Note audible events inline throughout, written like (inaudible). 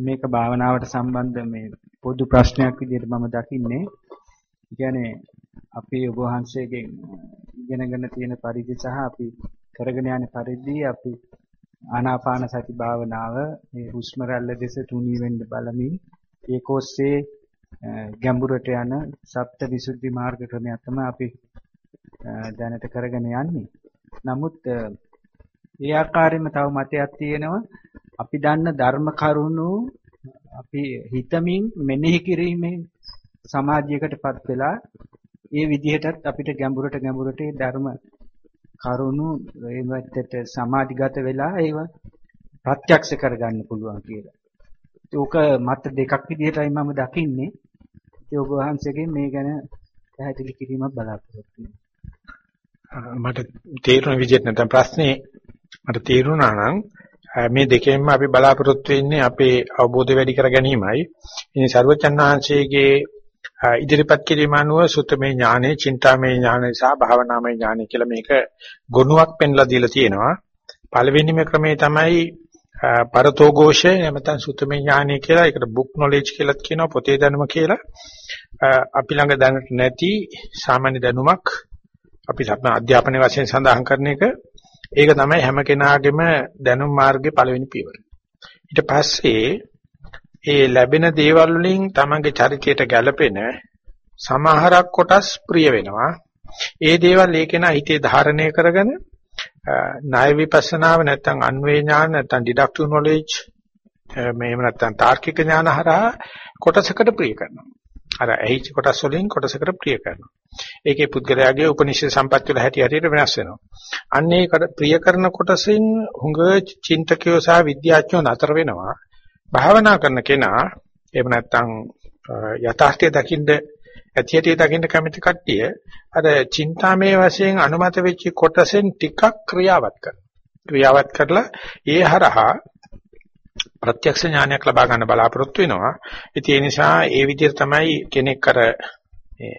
මේක භාවනාවට සම්බන්ධ මේ පොදු ප්‍රශ්නයක් විදිහට මම දකින්නේ. කියන්නේ අපි ඔබ වහන්සේගෙන් ඉගෙනගෙන තියෙන පරිදි සහ අපි කරගෙන යන පරිදි අපි ආනාපාන සති භාවනාව මේ හුස්ම රැල්ල දෙස තුනී වෙන්න බලමින් ඒකෝස්සේ ගැඹුරට යන සප්ත විසුද්ධි මාර්ග ක්‍රමයක් තමයි අපි දැනට කරගෙන යන්නේ. නමුත් ඒ ආකාරයෙන්ම තව මතයක් තියෙනවා අපි දන්න ධර්ම කරුණු අපි හිතමින් මෙනෙහි කිරීමෙන් සමාධියකටපත් වෙලා ඒ විදිහටත් අපිට ගැඹුරට ගැඹුරට ධර්ම කරුණු ඒවට සමාධිගත වෙලා ඒව ප්‍රත්‍යක්ෂ කරගන්න පුළුවන් කියලා. ඒක මත දෙකක් විදිහටයි මම දකින්නේ. ඒ ඔබ වහන්සේගෙන් මේ ගැන පැහැදිලි කිරීමක් බලාපොරොත්තු මට තේරුණ විදිහට නැත්නම් ප්‍රශ්නේ මට තේරුණා නම් මේ දෙකෙන්ම අපි බලාපොරොත්තු වෙන්නේ අපේ අවබෝධය වැඩි කර ගැනීමයි. ඉතින් සර්වචන්නාංශයේගේ ඉදිරිපත් කිරීම අනුව සුතමේ ඥානෙ, චින්තාමේ ඥානෙ සහ භාවනාමේ ඥානෙ කියලා මේක ගුණයක් පෙන්ලා දීලා තියෙනවා. පළවෙනිම ක්‍රමේ තමයි පරතෝഘോഷය නැත්නම් සුතමේ ඥානෙ කියලා. ඒකට බුක් නොලෙජ් කියලාත් කියනවා, පොතේ දැනුම කියලා. අපි ළඟ දැනට නැති සාමාන්‍ය දැනුමක් අපි ලබන අධ්‍යාපන වශයෙන් සඳහන් කරන එක ඒක තමයි හැම කෙනාගේම දැනුම් මාර්ගයේ පළවෙනි පියවර. ඊට පස්සේ ඒ ලැබෙන දේවල් වලින් තමන්ගේ චරිතයට ගැළපෙන සමහරක් කොටස් ප්‍රිය වෙනවා. ඒ දේවල් ඒකේනා හිතේ ධාරණය කරගෙන ණය විපස්සනාව නැත්නම් අන්වේ ඥාන නැත්නම් ඩිඩක්ටිව් නොලෙජ් මේව නැත්නම් තාර්කික ඥාන හරහා කොටසකට ප්‍රිය කරනවා. අර ඇහිච්ච කොටස් වලින් කොටසකට ප්‍රිය කරනවා. ඒකේ පුද්ගලයාගේ උපනිෂේ සම්පත් වල හැටි හැටියට වෙනස් වෙනවා. අන්න ඒ ප්‍රිය කරන කොටසින් හුඟ චින්තකයෝ සහ විද්‍යාඥයෝ නතර වෙනවා. භාවනා කරන කෙනා එහෙම නැත්නම් යථාර්ථය දකින්න ඇති හැටි දකින්න කැමති කට්ටිය අර චින්තාමේ වශයෙන් අනුමත වෙච්ච කොටසෙන් ටිකක් ක්‍රියාවත් කරනවා. ක්‍රියාවත් කරලා ඒ හරහා ප්‍රත්‍යක්ෂ ඥානයක් ලබා ගන්න බලාපොරොත්තු වෙනවා. ඉතින් ඒ නිසා ඒ විදිහට තමයි කෙනෙක් අර මේ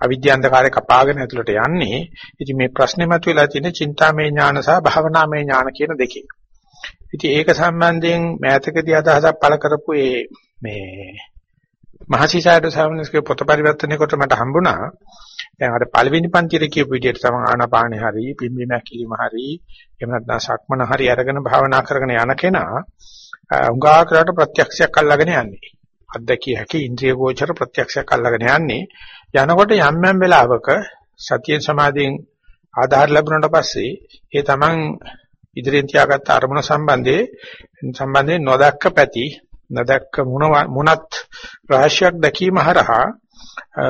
අවිද්‍යාන්තකාරය කපාගෙන ඇතුළට යන්නේ. ඉතින් මේ ප්‍රශ්නේ මතුවලා තියෙන චින්තාමය ඥාන සහ භාවනාමය ඥාන කියන දෙකේ. ඉතින් ඒක සම්බන්ධයෙන් මෑතකදී අදහසක් පළ කරපු ඒ මේ මහසිසාරද සාමනස්ගේ පොත පරිවර්තනය කොට මට හම්බුණා. දැන් අර පළවෙනි පන්තියේ කියපු විදිහට තමයි ආනාපානේ හරි, පිම්බීම හැකිලිම හරි, එහෙම නැත්නම් සක්මන හරි අරගෙන භාවනා කරගෙන යන කෙනා උංගා කරලා ප්‍රත්‍යක්ෂයක් අල්ලගෙන යන්නේ. අද්දකිය හැකි ඉන්ද්‍රිය ගෝචර ප්‍රත්‍යක්ෂයක් අල්ලගෙන යන්නේ. යනකොට යම් යම් වෙලාවක සතිය සමාධියෙන් ආධාර ලැබුණාට පස්සේ ඒ තමන් ඉදිරියෙන් තියාගත්ත අරමුණ සම්බන්ධයේ සම්බන්ධයෙන් නොදක්ක පැති නොදක්ක මුණත් රහස්‍යයක් දැකීම හරහා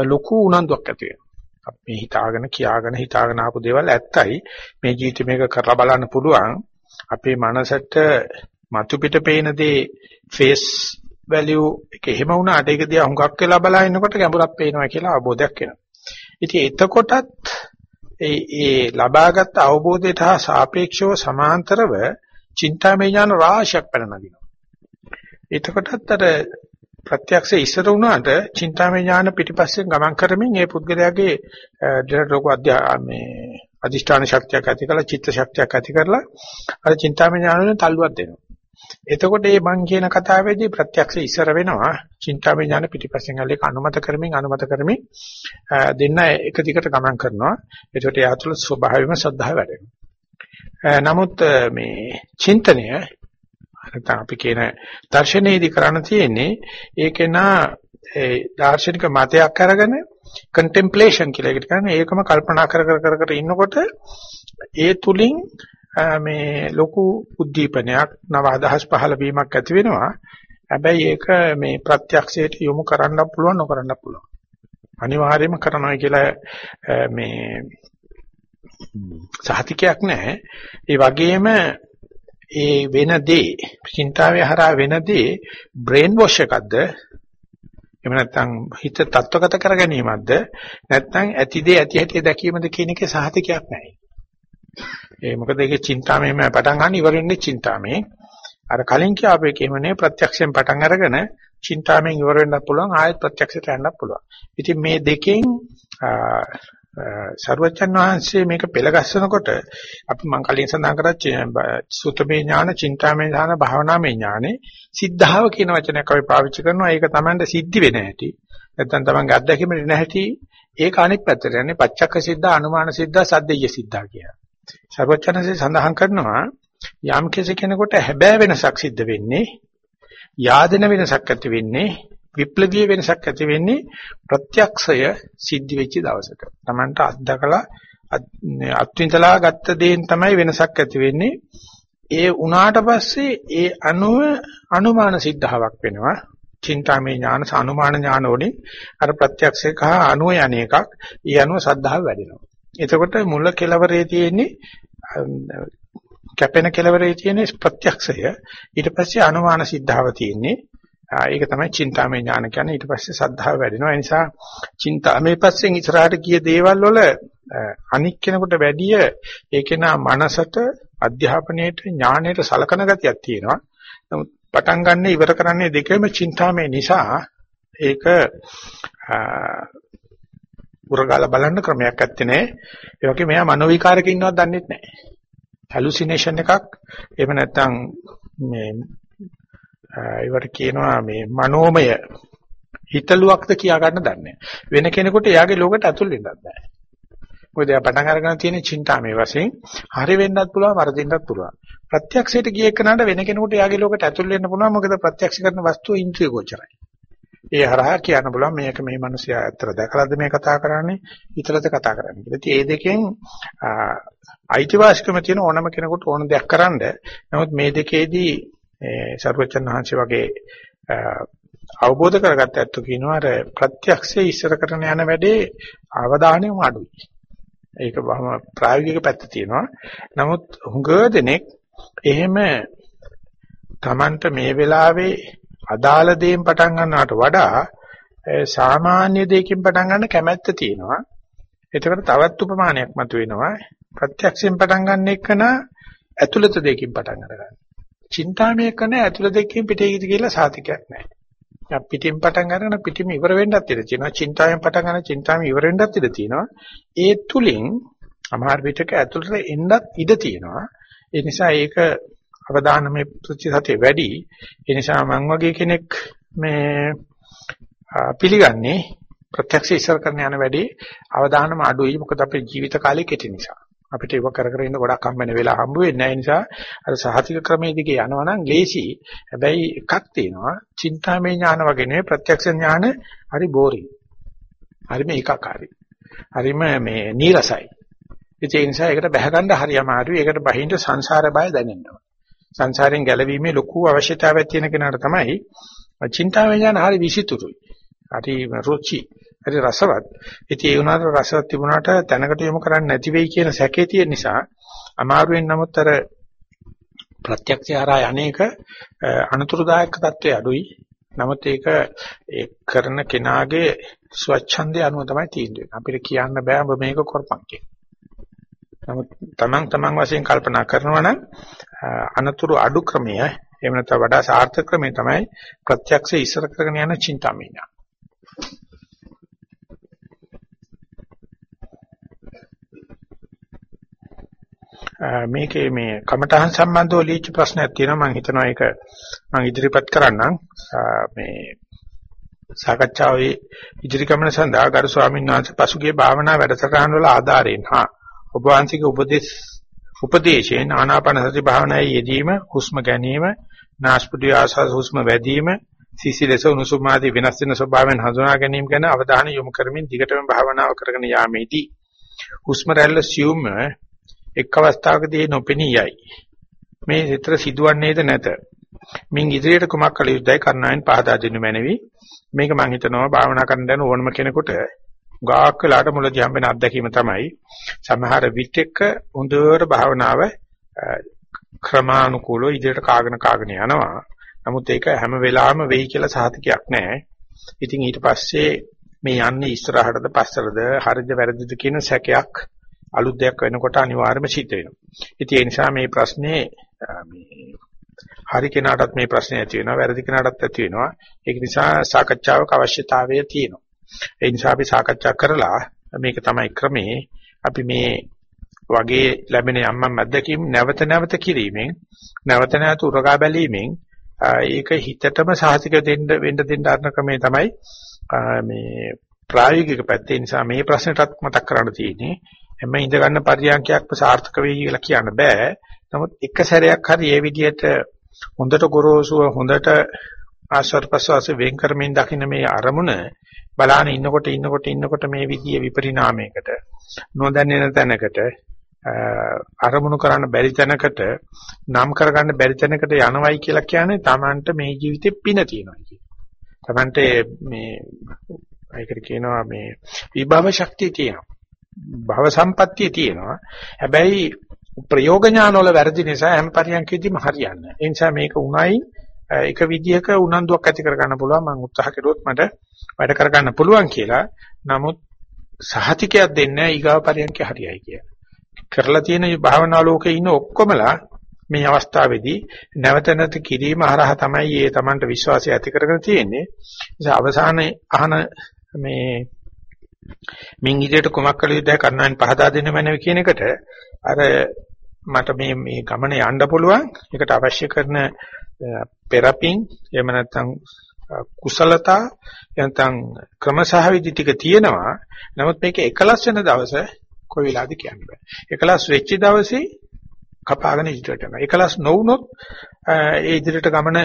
ලොකු උනන්දුවක් ඇති වෙනවා. අපි හිතාගෙන කියාගෙන හිතාගෙන ආපු දේවල් ඇත්තයි මේ ජීවිතේ මේක කරලා බලන්න පුළුවන් අපේ මනසට මතු පිට පේන දේ ෆේස් වැලියු එක එහෙම වුණාට ඒක දිහා හුඟක් වෙලා බලනකොට ගැඹුරක් පේනවා කියලා අවබෝධයක් එනවා. ඉතින් එතකොටත් ඒ ඒ ලබාගත් අවබෝධයට හා සාපේක්ෂව සමාන්තරව චින්තාමය ඥාන රාශියක් පැන නගිනවා. එතකොටත් අර ප්‍රත්‍යක්ෂ ඉස්සර වුණාට චින්තාමය ඥාන පිටිපස්සෙන් ගමන් කරමින් ඒ පුද්ගලයාගේ දෙරටක අධ්‍යා මේ අදිෂ්ඨාන ශක්තියක් ඇති කරලා චිත්ත ශක්තියක් ඇති කරලා අර චින්තාමය ඥාන වලින් තල්ලුවක් දෙනවා. එතකොට මේ මං කියන කතාවේදී ප්‍රත්‍යක්ෂ ඉස්සර වෙනවා. චින්තාමය ඥාන පිටිපස්සෙන් ඇලේක අනුමත කරමින් අනුමත කරමින් දෙන්න එක දිගට ගමන් කරනවා. එතකොට යා තුළ ස්වභාවයෙන්ම සද්ධාව වැඩෙනවා. නමුත් මේ චින්තනය නැත්නම් අපි කියන දර්ශනයේදී කරන්න තියෙන්නේ ඒකේනා ඒ දාර්ශනික මතයක් අරගෙන contemplation කියලා එකට කියන්නේ ඒකම කල්පනා කර කර කර කර ඉන්නකොට ඒ තුලින් මේ ලොකු උද්දීපනයක් නව අදහස් පහළ වීමක් ඇති වෙනවා. හැබැයි ඒක මේ ප්‍රත්‍යක්ෂයට යොමු කරන්න පුළුවන් නොකරන්න පුළුවන්. අනිවාර්යයෙන්ම කරනවා කියලා මේ සහතිකයක් නැහැ. ඒ වගේම ඒ වෙන දේ චින්තාවේ හරහා වෙන දේ බ්‍රේන් වොෂ් එකක්ද එහෙම නැත්නම් හිත තත්වගත කර ගැනීමක්ද නැත්නම් ඇති දේ ඇති හැටි දැකීමද කියන එකේ සහතිකයක් නැහැ. ඒ මොකද ඒකේ චින්තාමයම පටන් ගන්න ඉවර වෙන්නේ චින්තාමේ. අර කලින් කියාපු එකේමනේ ප්‍රත්‍යක්ෂයෙන් පටන් අරගෙන චින්තාමෙන් ඉවර වෙන්නත් පුළුවන් ආයෙත් ප්‍රත්‍යක්ෂයට යන්නත් පුළුවන්. ඉතින් මේ දෙකෙන් සර්වචන් වහන්සේ මේක පෙළගස්සනකොට අපි මම කලින් සඳහන් කරා සුතමේ ඥාන, චින්තාමේ ඥාන, භාවනාමේ ඥානේ සිද්ධාව කියන වචනයක් අපි පාවිච්චි කරනවා. ඒක Tamanට සිද්ධි වෙන හැටි. නැත්නම් Tamanගේ අත්දැකීමෙ නැහැටි ඒක අනිත් පැත්තට යන්නේ පච්චක්ක සිද්ධා, අනුමාන සිද්ධා, සද්දේය සිද්ධා කියලා. සර්වචනසේ සඳහන් කරනවා යම් කෙනෙකුට හැබෑ වෙනසක් සිද්ධ වෙන්නේ යාදෙන වෙනසක් ඇති වෙන්නේ විප්ලවීය වෙනසක් ඇති වෙන්නේ ප්‍රත්‍යක්ෂය සිද්ධ වෙච්ච දවසට. Tamanට අත්දකලා අත්විඳලා ගත්ත දේෙන් තමයි වෙනසක් ඇති වෙන්නේ. ඒ උනාට පස්සේ ඒ අනුව අනුමාන සිද්ධාවක් වෙනවා. චින්තාමේ ඥාන සානුමාන ඥාන වලින් අර ප්‍රත්‍යක්ෂයක අනුව යන එකක්. ඒ අනුව සද්ධාව වැඩෙනවා. එතකොට මුල කෙලවරේ තියෙන්නේ කැපෙන කෙලවරේ තියෙන ප්‍රත්‍යක්ෂය. ඊට පස්සේ අනුමාන සිද්ධාව තියෙන්නේ. ඒක තමයි චින්තාමය ඥාන කියන්නේ. ඊට පස්සේ සද්ධාව වැඩෙනවා. ඒ නිසා චින්තාමය පස්සෙන් ඉස්සරහට ගිය දේවල් වල අනික් කෙනෙකුට වැඩිය ඒකේනා මනසට අධ්‍යාපනයේට ඥානයට සලකන ගතියක් තියෙනවා. නමුත් පටන් ගන්න ඉවර කරන්නේ දෙකම චින්තාමය නිසා. ඒක උරගාලා බලන්න ක්‍රමයක් ඇත්තේ නැහැ ඒ වගේ මෙයා මනෝවිකාරක ඉන්නවද දන්නේ නැහැ හැලුසිනේෂන් එකක්. එහෙම නැත්නම් මේ ඒවට කියනවා මේ මනෝමය. හිතලුවක්ද කියා ගන්න දන්නේ වෙන කෙනෙකුට එයාගේ ලෝකෙට ඇතුල් වෙන්නත් බෑ. මොකද එයා පටන් අරගෙන තියෙන චින්තාමේ වශයෙන් හරි වෙන්නත් පුළුවන් වරදින්නත් පුළුවන්. ප්‍රත්‍යක්ෂයට ගිය එකනට වෙන කෙනෙකුට එයාගේ ලෝකෙට ඇතුල් වෙන්න පුළුවන්. මොකද ප්‍රත්‍යක්ෂ කරන වස්තුව ඉන්ද්‍රිය ගෝචරයි. ඒ හරහා කියන්න බලන්න මේක මේ මිනිස්සයා ඇත්තට දැකලාද මේ කතා කරන්නේ හිතලද කතා කරන්නේ කියලා. ඉතින් මේ දෙකෙන් අයිතිවාසිකම තියෙන ඕනම කෙනෙකුට ඕන දෙයක් කරන්න. නමුත් මේ දෙකේදී සර්වචන් වහන්සේ වගේ අවබෝධ කරගත්ත ඇත්තු කියනවා අර ප්‍රත්‍යක්ෂයේ ඉස්සර කරන යන වැඩේ අවධානයම අඩුයි. ඒක බහම ප්‍රායෝගික පැත්ත තියෙනවා. නමුත් හුඟ දෙනෙක් එහෙම Tamanට මේ වෙලාවේ අදාළ දේෙන් පටන් ගන්නවට වඩා සාමාන්‍ය දෙයකින් පටන් ගන්න කැමැත්ත තියෙනවා. ඒකට තවත් උපමානයක් මතුවෙනවා. ප්‍රත්‍යක්ෂයෙන් පටන් ගන්න එකන ඇතුළත දෙයකින් පටන් අරගන්න. චින්තාමය කරන ඇතුළත දෙකකින් පිටේකිට කියලා සාතිකයක් නැහැ. දැන් පිටින් පටන් ගන්න පිටිම ඉවර වෙන්නත් ඉඩ තියෙනවා. චින්තාවෙන් පටන් ගන්න චින්තාවෙන් ඉවර වෙන්නත් ඉඩ තියෙනවා. ඒ තුලින් අමාර පිටක ඇතුළට එන්නත් ඉඩ තියෙනවා. ඒ නිසා ඒක අවදානමේ ප්‍රතිශතය වැඩි. ඒ නිසා මම වගේ කෙනෙක් මේ පිළිගන්නේ ප්‍රත්‍යක්ෂ ඉස්සර කරන යන වැඩි අවදානම අඩුයි. මොකද අපේ ජීවිත කාලය කෙටි නිසා. අපිට ඒක කර කර ඉන්න ගොඩක් හම්බ වෙන වෙලා හම්බ වෙන්නේ නැහැ. නිසා අර සහතික ක්‍රමයේ දිගේ යනවා නම් ලේසි. හැබැයි එකක් තියෙනවා. චින්තාමය ඥාන වගේ නෙවෙයි ප්‍රත්‍යක්ෂ ඥාන හරි බෝරින්. හරිම ඒකාකාරයි. හරිම මේ නීරසයි. ඒ නිසා ඒකට බැහැ ගන්න හරි අමාරුයි. ඒකට බහින්ද සංසාර බය දැනෙනවා. සංසාරයෙන් ගැලවීමේ ලොකු අවශ්‍යතාවයක් තියෙන කෙනාට තමයි චින්තා විඥාන හරි විසිතුරුයි. හරි රුචි, හරි රසවත්. ඉතින් ඒ උනාට රසවත් තිබුණාට තැනකට යොමු කරන්නේ නැති වෙයි කියන සැකේ තියෙන නිසා අමාරුවෙන් නමුත් අර ප්‍රත්‍යක්ෂය හරහා අනේක අනුතුරුදායක தත්ත්වය අඩුයි. නමුත් ඒක ඒ කරන කෙනාගේ ස්වච්ඡන්දය අනුව තමයි තීන්දුව. අපිට කියන්න බෑ ඔබ මේක කරපන් කියලා. නමුත් තමන් තමන් වශයෙන් කල්පනා කරනවා නම් අනතුරු අඩු ක්‍රමය එහෙම නැත්නම් වඩා සාර්ථක ක්‍රමය තමයි ප්‍රත්‍යක්ෂ ඉස්සර කරගෙන යන චින්තාමය. මේකේ මේ කමඨහන් සම්බන්ධව ලියච්ච ප්‍රශ්නයක් තියෙනවා මම හිතනවා ඒක මම ඉදිරිපත් කරන්නම් මේ සාකච්ඡාවේ ඉදිරි ගමන සඳහා ගරු ස්වාමීන් වහන්සේ පසුගිය භාවනා වැඩසටහන් වල ආධාරයෙන් හා ඔබ වහන්සේගේ උපදේශ උපදේශයෙන් ආනාපාන සති භාවනාවේ යෙදීම හුස්ම ගැනීම නාස්පුඩිය ආසස් හුස්ම වැඩිම සිසිලස උණුසුම ආදී වෙනස් වෙන ස්වභාවයන් හඳුනා ගැනීම ගැන අවධානය යොමු කරමින් දිගටම භාවනාව කරගෙන යාමේදී හුස්ම රැල්ල සියුම් එක් අවස්ථාවකදී නොපෙනී යයි. මේ විතර සිදුවන්නේද නැත. මින් ඉදිරියට කුමක් කළ යුතුදයි කරනායන් පහදා දෙනු මැනවි. මේක මම හිතනවා භාවනා කරන්න යන ඕනම කෙනෙකුට ගාක් වෙලාට මුලදී හම්බෙන අත්දැකීම තමයි සමහර විටක හොඳට භාවනාව ක්‍රමානුකූලව ඉදිරියට කාගෙන කාගෙන යනවා. නමුත් ඒක හැම වෙලාවෙම වෙයි කියලා සාතිකයක් නැහැ. ඉතින් ඊට පස්සේ මේ යන්නේ ඉස්සරහටද පස්සටද හරිද වැරදිද කියන සැකයක් අලුත් දෙයක් වෙනකොට අනිවාර්යයෙන්ම සිද්ධ වෙනවා. ඉතින් ඒ නිසා මේ ප්‍රශ්නේ මේ හරි කෙනාටත් මේ ප්‍රශ්නේ ඇති වෙනවා වැරදි කෙනාටත් ඇති වෙනවා. ඒක නිසා සාකච්ඡාවක අවශ්‍යතාවය තියෙනවා. ඒ නිසා අපි සාකච්ඡා කරලා මේක තමයි ක්‍රමේ. අපි මේ වගේ ලැබෙන යම්මම් අත්දැකීම් නැවත නැවත කිරීමෙන් නැවත නැවත උරගා බැලීමෙන් ඒක හිතටම සාහිතික දෙන්න වෙන්න දෙන්න අරන ක්‍රමේ තමයි මේ ප්‍රායෝගික පැත්තේ නිසා මේ ප්‍රශ්නටත් මතක් කරන්න තියෙන්නේ හැම ඉඳ ගන්න පරියන්කයක්ම සාර්ථක වෙයි කියලා කියන්න බෑ. නමුත් එක සැරයක් හරි මේ විදිහට හොඳට ගොරෝසුව හොඳට ආශ්වාස ප්‍රශ්වාස වෙන් කරමින් දකින්න මේ අරමුණ බලාන ඉන්නකොට ඉන්නකොට ඉන්නකොට මේ විදිය විපරිණාමයකට නොදැන්නෙන තැනකට අරමුණු කරන්න බැරි තැනකට නම් කරගන්න බැරි තැනකට යනවයි කියලා කියන්නේ Tamanට මේ ජීවිතේ පින තියෙනවා කියන. Tamanට මේ ඒකට කියනවා මේ විභව ශක්තිය තියෙනවා. භව සම්පත්තිය තියෙනවා. හැබැයි ප්‍රයෝග ඥාන වල වැරදි නිසා හැම පරියන්කෙදිම හරියන්නේ. ඒ නිසා මේක උණයි එක විදියක උනන්දුවක් ඇති කරගන්න පුළුවන් මම උත්සාහ කළොත් මට වැඩ කරගන්න පුළුවන් කියලා. නමුත් සහතිකයක් දෙන්නේ ඊගාව පරියන්කේ හරියයි කියලා. කරලා තියෙන භාවනා ලෝකේ ඉන්න ඔක්කොමලා මේ අවස්ථාවේදී නැවත නැවත කිරීම හරහා තමයි ඒ Tamanට විශ්වාසය ඇති කරගෙන තියෙන්නේ. ඒ අවසානයේ අහන මේ මින් ඉදිරියට කුමක් කළ යුතුද කර්ණයන් පහදා දෙන්න මැනවි කියන එකට අර මට මේ මේ ගමන යන්න පුළුවන්. ඒකට අවශ්‍ය කරන පෙරපින් එහෙම නැත්නම් කුසලතා නැත්නම් ක්‍රමසහ විදි ටික තියෙනවා. නමුත් මේක එකලස් වෙන දවස කොයි වෙලාවද කියන්න බෑ. එකලස් වෙච්ච දවසේ කපාගෙන ඉදිරියට යනවා. එකලස් නොවුනොත් ඒ ඉදිරියට ගමන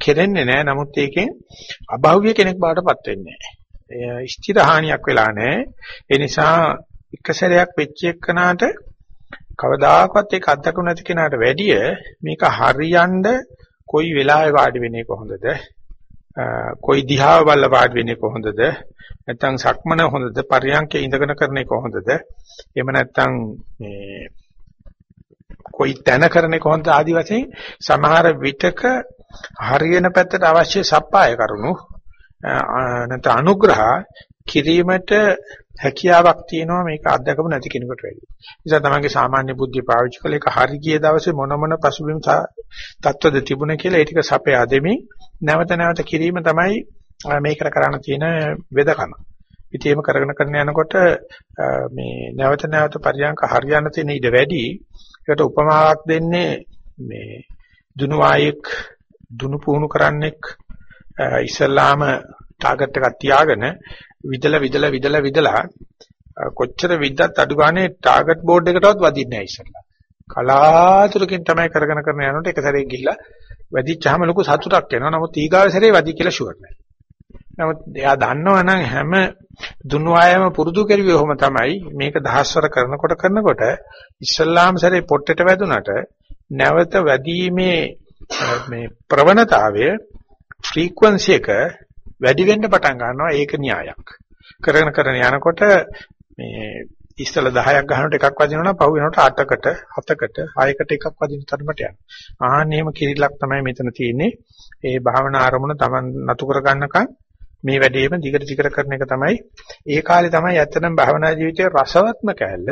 කෙරෙන්නේ නැහැ. නමුත් ඒකෙන් අභෞවිය කෙනෙක් බාටපත් වෙන්නේ නැහැ. ස්ථිර හානියක් වෙලා නැහැ. ඒ නිසා එක සැරයක් වෙච්ච එකනට කවදාකවත් ඒක අත්දකු නැති කෙනාට වැඩිය මේක හරියන්න කොයි වෙලාවෙ වාඩි වෙන්නේ කොහොමද? කොයි දිහාව බලලා වාඩි වෙන්නේ කොහොමද? නැත්නම් සක්මන හොඳද? පරියන්කේ ඉඳගෙන කරන්නේ කොහොමද? එහෙම නැත්නම් මේ කොයි තැන කරන්නේ කොහොමද ආදි වශයෙන් සමහර විටක හරියන පැත්තට අවශ්‍ය සප්පාය කරුණු නැත්නම් අනුග්‍රහ කිරීමට හැකියාවක් තියෙනවා මේක අත්දකපු නැති කෙනෙකුට වැඩි. නිසා තමන්ගේ සාමාන්‍ය බුද්ධිය පාවිච්චි කළ එක හරි ගිය දවසේ මොන මොන පසුබිම් තත්ත්වද තිබුණ කියලා ඒ ටික සපයා දෙමින් නැවත නැවත කිරීම තමයි මේකට කරන්න තියෙන වෙදකම. ඉතින් එහෙම කරගෙන කරගෙන යනකොට මේ නැවත නැවත පරියන්ක හරියන්න තියෙන ඉඩ වැඩි. ඒකට උපමාවක් දෙන්නේ මේ දුනු ආයෙක් දුනු පුහුණු කරන්නෙක් ඉස්ලාම ටාගට් එකක් තියාගෙන විදලා විදලා විදලා විදලා කොච්චර විද්දත් අඩු ගානේ ටාගට් බෝඩ් එකටවත් වදින්නේ නැහැ ඉස්සෙල්ලා. කලාතුරකින් තමයි කරගෙන කරන යනකොට එක සැරේ ගිහිල්ලා වැඩිච්චාම ලොකු සතුටක් එනවා. නමුත් ඊගාව සැරේ වැඩි කියලා ෂුවර් නැහැ. නමුත් එයා දන්නවනම් හැම දුන්නු ආයම පුරුදු කරුවේ ඔහොම තමයි. මේක දහස්වර කරනකොට කරනකොට ඉස්ලාම් සැරේ පොට්ටෙට වැදුනට නැවත වැඩිීමේ මේ ප්‍රවණතාවය ෆ්‍රීකවන්සි එක වැඩි වෙන්න පටන් ගන්නවා ඒක න්‍යායක්. කරගෙන කරගෙන යනකොට මේ ඉස්සල 10ක් ගන්නකොට එකක් වදිනවනම් පහු වෙනකොට 8කට 7කට 6කට එකක් වදින තරමට යනවා. ආන්නේම කිරිලක් තමයි මෙතන තියෙන්නේ. ඒ භාවනා ආරමුණ Taman නතු කර ගන්නකම් මේ වැඩේම දිගට දිගට කරන එක තමයි ඒ කාලේ තමයි ඇත්තටම භාවනා ජීවිතයේ රසවත්ම කෑල්ල.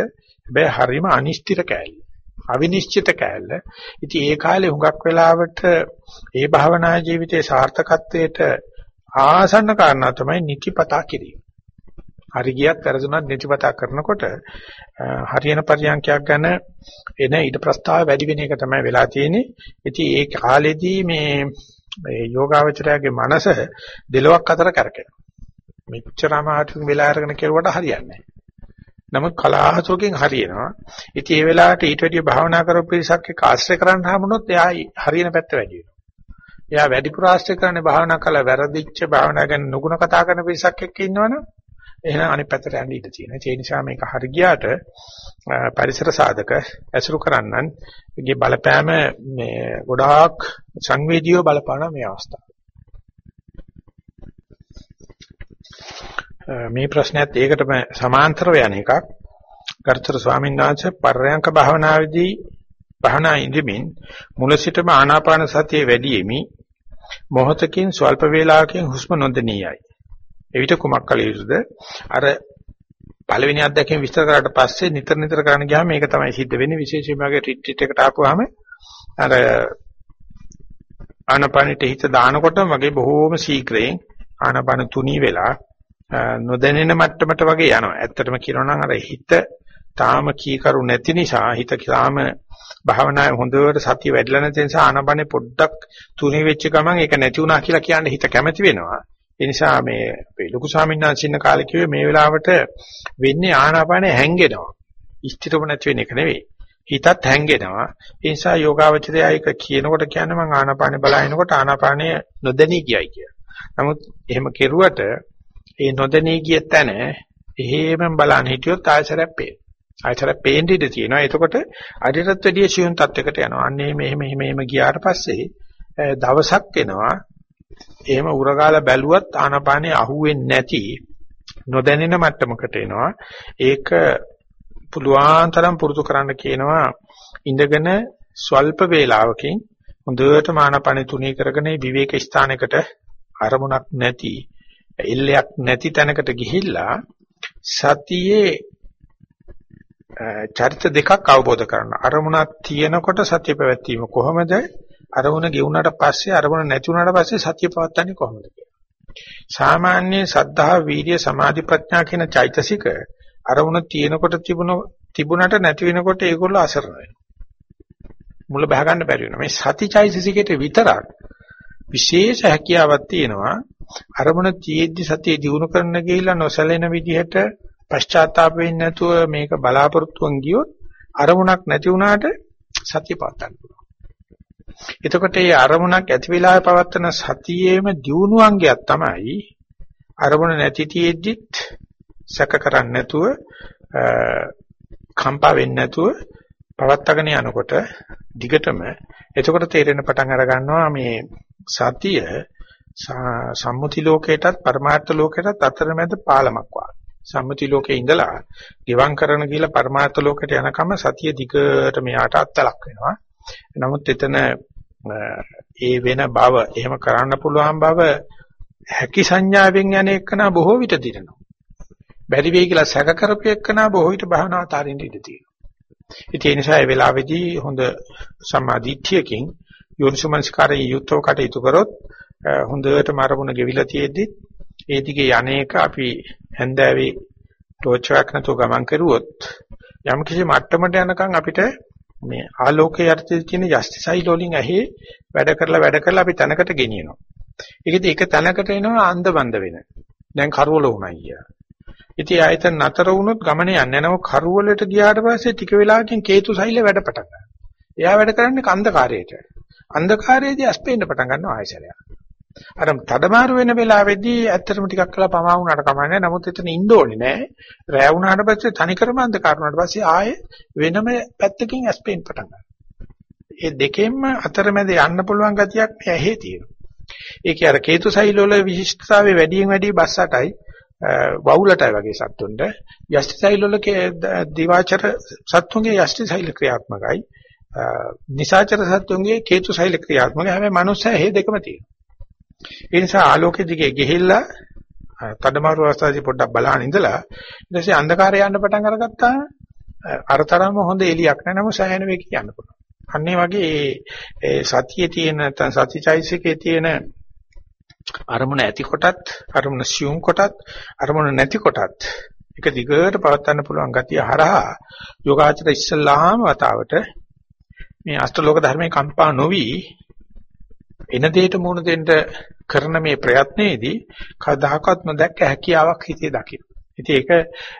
හැබැයි හරිම අනිශ්චිත කෑල්ල. අවිනිශ්චිත කෑල්ල. ඉතින් ඒ කාලේ හුඟක් වෙලාවට ඒ භාවනා ජීවිතයේ සාර්ථකත්වයට ආසන්න කාරණා තමයි නිතිපතා කිරීම. හරි ගියත් වැරදුනත් නිතිපතා කරනකොට හරියන පරියන්කයක් ගැන එන ඊට ප්‍රස්තාව වැඩි වෙන එක තමයි වෙලා තියෙන්නේ. ඉතින් ඒ කාලෙදී මේ මේ යෝගාවචරයාගේ මනස දෙලොක් අතර කරකිනවා. මෙච්චරම ආතුන් වෙලා අරගෙන කෙරුවට හරියන්නේ නැහැ. නමුත් කලාතුරකින් හරියනවා. ඉතින් ඒ වෙලාවට ඊට වැඩිය භාවනා කරපු පිරිසක් එක්ක ආශ්‍රය කරන්න හමුනොත් එයා හරියන පැත්ත වැඩි වෙනවා. එයා වැඩිපුර ආශ්‍රය කරන්නේ භාවනා කළා වැරදිච්ච භාවනා ගැන නුගුණ කතා කරන පිරිසක් එක්ක ඉන්නවනම් එහෙනම් අනිත් පැත්තට යන්න ඉඩ තියෙනවා. ඒ නිසා මේක හරි ගියාට පරිසර සාධක ඇසුරු කරන්නන්ගේ බලපෑම මේ ගොඩාක් සංවේදීව බලපාන මේ අවස්ථාව. මේ ප්‍රශ්නයත් ඒකටම සමාන්තරව යන එකක්. ගරුතර ස්වාමීන් වහන්සේ පර්යංක භාවනාවේදී භාවනා ඉඳමින් මුල සිටම ආනාපාන සතිය වැඩි යමි මොහතකින් ස්වල්ප වේලාවකින් හුස්ම නොදෙනියයි. එවිට කුමක් කළ යුතුද? අර පළවෙනි අත්දැකීම විස්තර කරාට පස්සේ නිතර නිතර කරන්න ගියාම මේක තමයි සිද්ධ වෙන්නේ විශේෂයෙන්ම වගේ රිට්‍රීට් එකට ආපුවාම අර ආනපනිට හිත දානකොටම වගේ බොහෝම ශීඝ්‍රයෙන් ආනපන තුනී වෙලා නොදැනෙන මට්ටමට වගේ යනවා. ඇත්තටම කියනවා නම් අර හිත තාම කීකරු නැති නිසා හිත තාම භාවනාවේ හොඳට සතිය වැඩිලා නැති නිසා ආනපනේ පොඩ්ඩක් තුනී වෙච්ච ගමන් ඒක නැති වුණා කියලා කියන්න හිත කැමති වෙනවා. ඒ නිසා මේ අපේ ලොකු ස්වාමීන් වහන්සේ ඉන්න කාලේ කිව්වේ මේ වෙලාවට වෙන්නේ ආනාපානෙ හැංගෙනවා. ඉෂ්ටිතව නැති වෙන එක නෙවෙයි. හිතත් හැංගෙනවා. ඒ නිසා යෝගාවචරය ඒක කියනකොට කියන්නේ මම ආනාපානෙ බලනකොට ආනාපානය නොදැනී ගියයි කියලා. නමුත් එහෙම කෙරුවට ඒ නොදැනී ගිය තැන එහෙමම බලන්න හිටියොත් ආයසරයක් පේනවා. ආයතන පේන්න ඉඩ තියෙනවා. එතකොට අඩටත් වැඩිය සියුම් තත්යකට යනවා. අන්නේ මෙහෙම මෙහෙම මෙහෙම ගියාට පස්සේ දවසක් එනවා. එහෙම උරගාලා බැලුවත් ආනපානේ අහුවෙන්නේ නැති නොදැනෙන මට්ටමකට එනවා. ඒක පුළුවන් තරම් පුරුදු කරන්න කියනවා. ඉඳගෙන ස්වල්ප වේලාවකින් හොඳට මානපනේ තුනී කරගෙන විවේක ස්ථානයකට අරමුණක් නැති එල්ලයක් නැති තැනකට ගිහිල්ලා සතියේ චරිත දෙකක් අවබෝධ කරගන්න. අරමුණක් තියෙනකොට සතිය පැවැත්වීම කොහොමද? අරමුණ ගෙවුනට පස්සේ අරමුණ නැති වුණාට පස්සේ සතිය පවත්න්නේ කොහොමද සාමාන්‍ය සද්ධා, වීර්ය, සමාධි, ප්‍රඥා කියන චෛතසික අරමුණ තියෙනකොට තිබුණ තිබුණට නැති වෙනකොට ඒගොල්ලෝ අසරණ වෙනවා. මුල බහ ගන්න බැරි වෙනවා. මේ සති චෛතසිකයට විතරක් විශේෂ හැකියාවක් තියෙනවා. අරමුණ තියෙද්දි සතිය දිනු කරන්න ගිහිල්ලා නොසැලෙන විදිහට පශ්චාත්තාප වෙන්නේ නැතුව මේක බලාපොරොත්තුෙන් ගියොත් අරමුණක් නැති වුණාට සතිය පවත්වන්න පුළුවන්. එතකොට මේ අරමුණක් ඇති වෙලාවේ පවත්වන සතියේම දියුණුවන්ගයක් තමයි අරමුණ නැති තියෙද්දිත් සැක කරන්නේ නැතුව කම්පා වෙන්නේ නැතුව පවත්වාගෙන යනකොට දිගටම එතකොට තේරෙන පටන් අර ගන්නවා මේ සතිය සම්මුති ලෝකයටත් පරමාර්ථ ලෝකයටත් අතරමැද පාලමක් වගේ. සම්මුති ලෝකේ ඉඳලා ගිවං කරන කියලා පරමාර්ථ ලෝකයට යනකම සතිය දිගට මෙයාට අත්ලක් වෙනවා. නමුත් එතන ඒ වෙන බව එහෙම කරන්න පුළුවන් බව හැකි සංඥාවෙන් යන එකන බොහෝ විට දිනනවා. බැරි වෙයි කියලා සැක කරපු එකන බොහෝ විට භවනා තාරින්න ඉඩ තියෙනවා. ඉතින් ඒ නිසා ඒ වෙලාවේදී හොඳ සම්මාදිට්ඨියකින් යෝනිසමනස්කාරයේ යුක්තව කටයුතු කරොත් හොඳට මරමුණ ගෙවිලා තියෙද්දි ඒ දිගේ යන්නේක අපි හැන්දෑවේ ටෝච් එකක් නැතුව ගමන් කරුවොත් යම් කිසි මට්ටමකට යනකම් අපිට මේ ආලෝකයේ යටතේ තියෙන යස්තිසයිල් වලින් ඇහි වැඩ කරලා වැඩ කරලා අපි තැනකට ගෙනියනවා. ඒකද එක තැනකට එනවා අන්ධබන්ද වෙන. දැන් කරවල වුණා කිය. ඉතින් ආයතන නතර වුණොත් ගමන යන්නේ නැව කරවලට ගියාට පස්සේ ටික වෙලාවකින් කේතුසයිල වැඩ පටන් ගන්නවා. එයා වැඩ කරන්නේ අන්ධකාරයට. අන්ධකාරයේදී අස්පෙන්න පටන් ගන්නවා ආයසරයක්. අර තඩමාරු වෙන වෙලාවේදී ඇත්තටම ටිකක් කළා පමා වුණාට කමන්නේ නමුත් එතන ඉන්න ඕනේ නෑ රැ වුණාට පස්සේ තනිකරම අන්ධකාර වුණාට පස්සේ ආයේ වෙනම පැත්තකින් ඇස්පෙන් පටන් ගන්නවා. ඒ දෙකෙන්ම අතරමැද යන්න පුළුවන් ගතියක් මේ ඇහි තියෙනවා. ඒකේ අර කේතුසයිල වල විශිෂ්ටතාවය වැඩියෙන් වැඩි බස්සටයි වවුලටයි වගේ සත්තුන්ට. යෂ්ටිසයිල වල දිවාචර සත්තුන්ගේ යෂ්ටිසයිල ක්‍රියාත්මකයි. නිසාචර සත්තුන්ගේ කේතුසයිල ක්‍රියාත්මකයි. හැබැයි මනුස්සය හේ දෙකම තියෙනවා. ඒ නිසා ආලෝකෙ දිගේ ගිහිල්ලා තඩමාරු අවස්ථාවේදී පොඩ්ඩක් බලහන් ඉඳලා ඊට පස්සේ අන්ධකාරය යන්න පටන් අරගත්තා අරතරම හොඳ එලියක් නැහැ නම සෑහෙන වෙක කියන්න පුළුවන්. අන්න ඒ වගේ ඒ සතියේ තියෙන නැත්නම් සතිචෛසිකේ තියෙන අරමුණ ඇති කොටත් අරමුණ සියුම් කොටත් අරමුණ නැති කොටත් එක දිගට පවත්වන්න පුළුවන් ගතිය හරහා යෝගාචර ඉස්සල්ලාම වතාවට මේ අෂ්ටලෝක ධර්මයේ කම්පා නොවි එන දෙයට මුහුණ දෙන්න කරන මේ ප්‍රයත්නයේදී කවදාකවත් නොදැක්ක හැකියාවක් හිතේ දකින්න. ඉතින් ඒක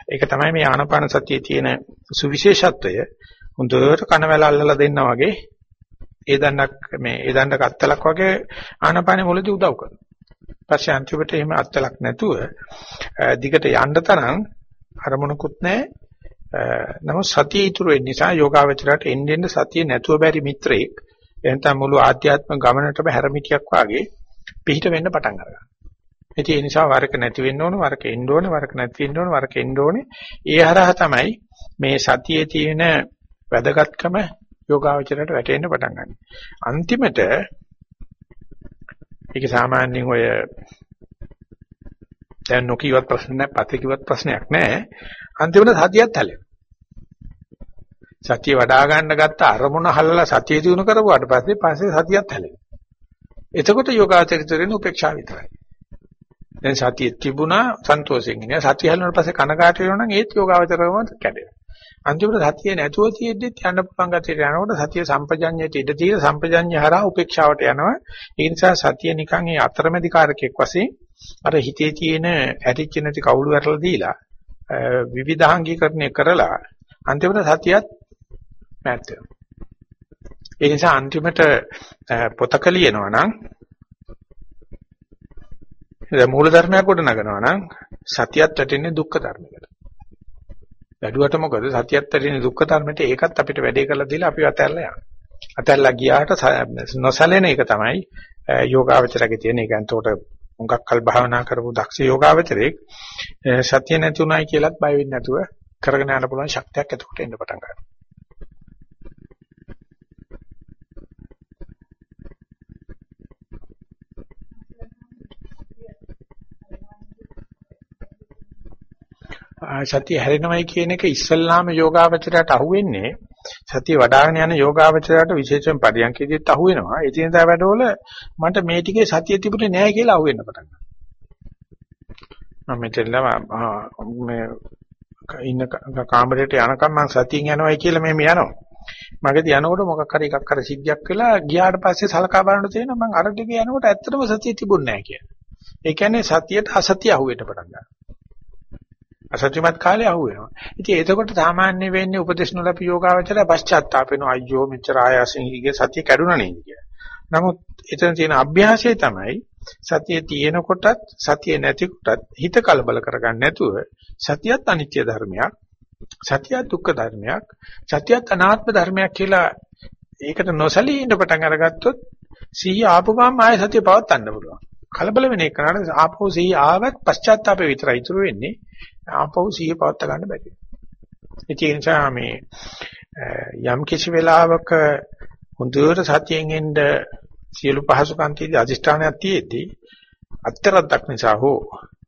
ඒක තමයි මේ ආනාපාන සතියේ තියෙන සුවිශේෂත්වය. හොඳට කනවැල අල්ලලා දෙන්නා වගේ ඒ දණ්ඩක් මේ ඒ දණ්ඩක අත්තලක් වගේ ආනාපානෙ මුලදී උදව් කරනවා. පස්සේ අන්තිමට එහෙම අත්තලක් නැතුව දිගට යන්න තරම් අරමුණකුත් නැහැ. නමුත් සතිය ඉතුරු වෙන නිසා යෝගාවචරයට එන්න එන්න සතිය නැතුව බැරි මිත්‍රයෙක් එතන මුළු ආධ්‍යාත්ම ගමනටම හැරමිටියක් වාගේ පිහිට වෙන්න පටන් ගන්නවා. ඒ නිසා වරක නැති වෙන්න ඕන, වරක එන්න ඕන, වරක නැති වෙන්න ඕන, වරක එන්න ඕනේ. ඒ හරහා තමයි මේ සතියේ තියෙන වැදගත්කම යෝගාවචරයට වැටෙන්න පටන් ගන්න. අන්තිමට ඒක සාමාන්‍යයෙන් ඔය දැන් නොකියවත් ප්‍රශ්න නැහැ, පතේ කිව්වත් ප්‍රශ්නයක් නැහැ. අන්තිමට සතියත් හැලෙනවා. සතිය වඩා ගන්න ගත්ත අරමුණ හල්ලලා සතිය දිනු කරපුවාට පස්සේ පස්සේ සතියත් හැලෙනවා. එතකොට යෝගාචරිතරින් උපේක්ෂා විතරයි. දැන් සතිය තිබුණා සන්තෝෂයෙන් ඉන්නේ. සතිය හැලුණාට පස්සේ කනකාට වෙනවා නම් ඒත් යෝගාවචරවම කැඩෙනවා. අන්තිමට සතිය නැතුව තියෙද්දිත් යන්න පුළුවන් ගැතියට යනකොට සතිය සම්පජඤ්ඤයට ඉඩ තියෙන සම්පජඤ්ඤය හරහා උපේක්ෂාවට යනවා. ඒ නිසා සතිය නිකන් ඒ අතරමැදි කාරකයක් වශයෙන් අර හිතේ තියෙන ඇටිච්ච නැති කවුළු වැටලා දීලා විවිධාංගීකරණය කරලා අන්තිමට සතියත් මෑත් වෙනවා. ඒ නිසා අන්තිමට පොතක ලියනවා නම් දැන් මූල ධර්මයක් කොට නගනවා නම් සතියත් වැටෙන්නේ දුක්ඛ ධර්මයකට. වැඩුවට මොකද සතියත් වැටෙන්නේ දුක්ඛ ධර්මයට ඒකත් අපිට වැඩේ කරලා දීලා අපි අතහැරලා යනවා. අතහැරලා ගියාට නොසැලෙන එක තමයි යෝගාවචරයේ තියෙන එක. එතකොට මුගක් කල් භාවනා කරපු දක්ෂ යෝගාවචරයේ සතිය නැති උනායි කියලාත් බය වෙන්නේ නැතුව කරගෙන යන්න පුළුවන් ශක්තියක් එතකොට එන්න පටන් ගන්නවා. සතිය හැරෙනවයි කියන එක ඉස්සල්ලාම යෝගාවචරයට අහුවෙන්නේ සතිය වඩාගෙන යන යෝගාවචරයට විශේෂයෙන් පරියන්කෙදිත් අහුවෙනවා. ඒ තියෙනදා වැඩවල මට මේ ටිකේ සතිය තිබුණේ නැහැ කියලා අහුවෙන්න පටන් ගන්නවා. මම මෙතනම මේ ඉන්න කාමරේට යනකම් මම සතියෙන් යනවයි කියලා මෙහෙම යනවා. මගදී යනකොට මොකක් හරි එකක් හරි සිද්ධියක් වෙලා ගියාට පස්සේ සලකා බලනකොට තේරෙනවා මම අර ටික යනකොට ඇත්තටම සතිය තිබුණේ නැහැ කියලා. ඒ කියන්නේ සතියට අසතිය අහුවෙන්න පටන් ගන්නවා. අසත්‍යමත් කාලේ අහු වෙනවා. ඉතින් එතකොට සාමාන්‍ය වෙන්නේ උපදේශ නොලපි යෝගාවචරය පශ්චාත්තාප වෙනවා. අයියෝ මෙච්චර ආයාසෙන් ඉගේ සතිය කැඩුනා නේද කියලා. නමුත් එතන තියෙන අභ්‍යාසය තමයි සතිය තියෙනකොටත් සතිය නැතිකොටත් හිත කලබල කරගන්න නැතුව සතියත් අනිත්‍ය ධර්මයක්. සතියත් දුක්ඛ ධර්මයක්. සතියත් අනාත්ම ධර්මයක් කියලා ඒකට නොසලී ඉන්න පටන් අරගත්තොත් සිහිය ආපු ගමන් ආය සතිය පවත්වන්න පුළුවන්. කලබල වෙන එකනට ආපහු සිහිය ආවත් පශ්චාත්තාපේ විතරයි ඉතුරු වෙන්නේ. ආපහු සිහිය පවත්වා ගන්න බැරි වෙනවා. ඒ නිසා මේ යම් කිසි වෙලාවක හොඳට සතියෙන් එන්න සියලු පහසුකම් තියෙදි අදිෂ්ඨානයක් තියෙද්දී අත්තරක් නිසා හෝ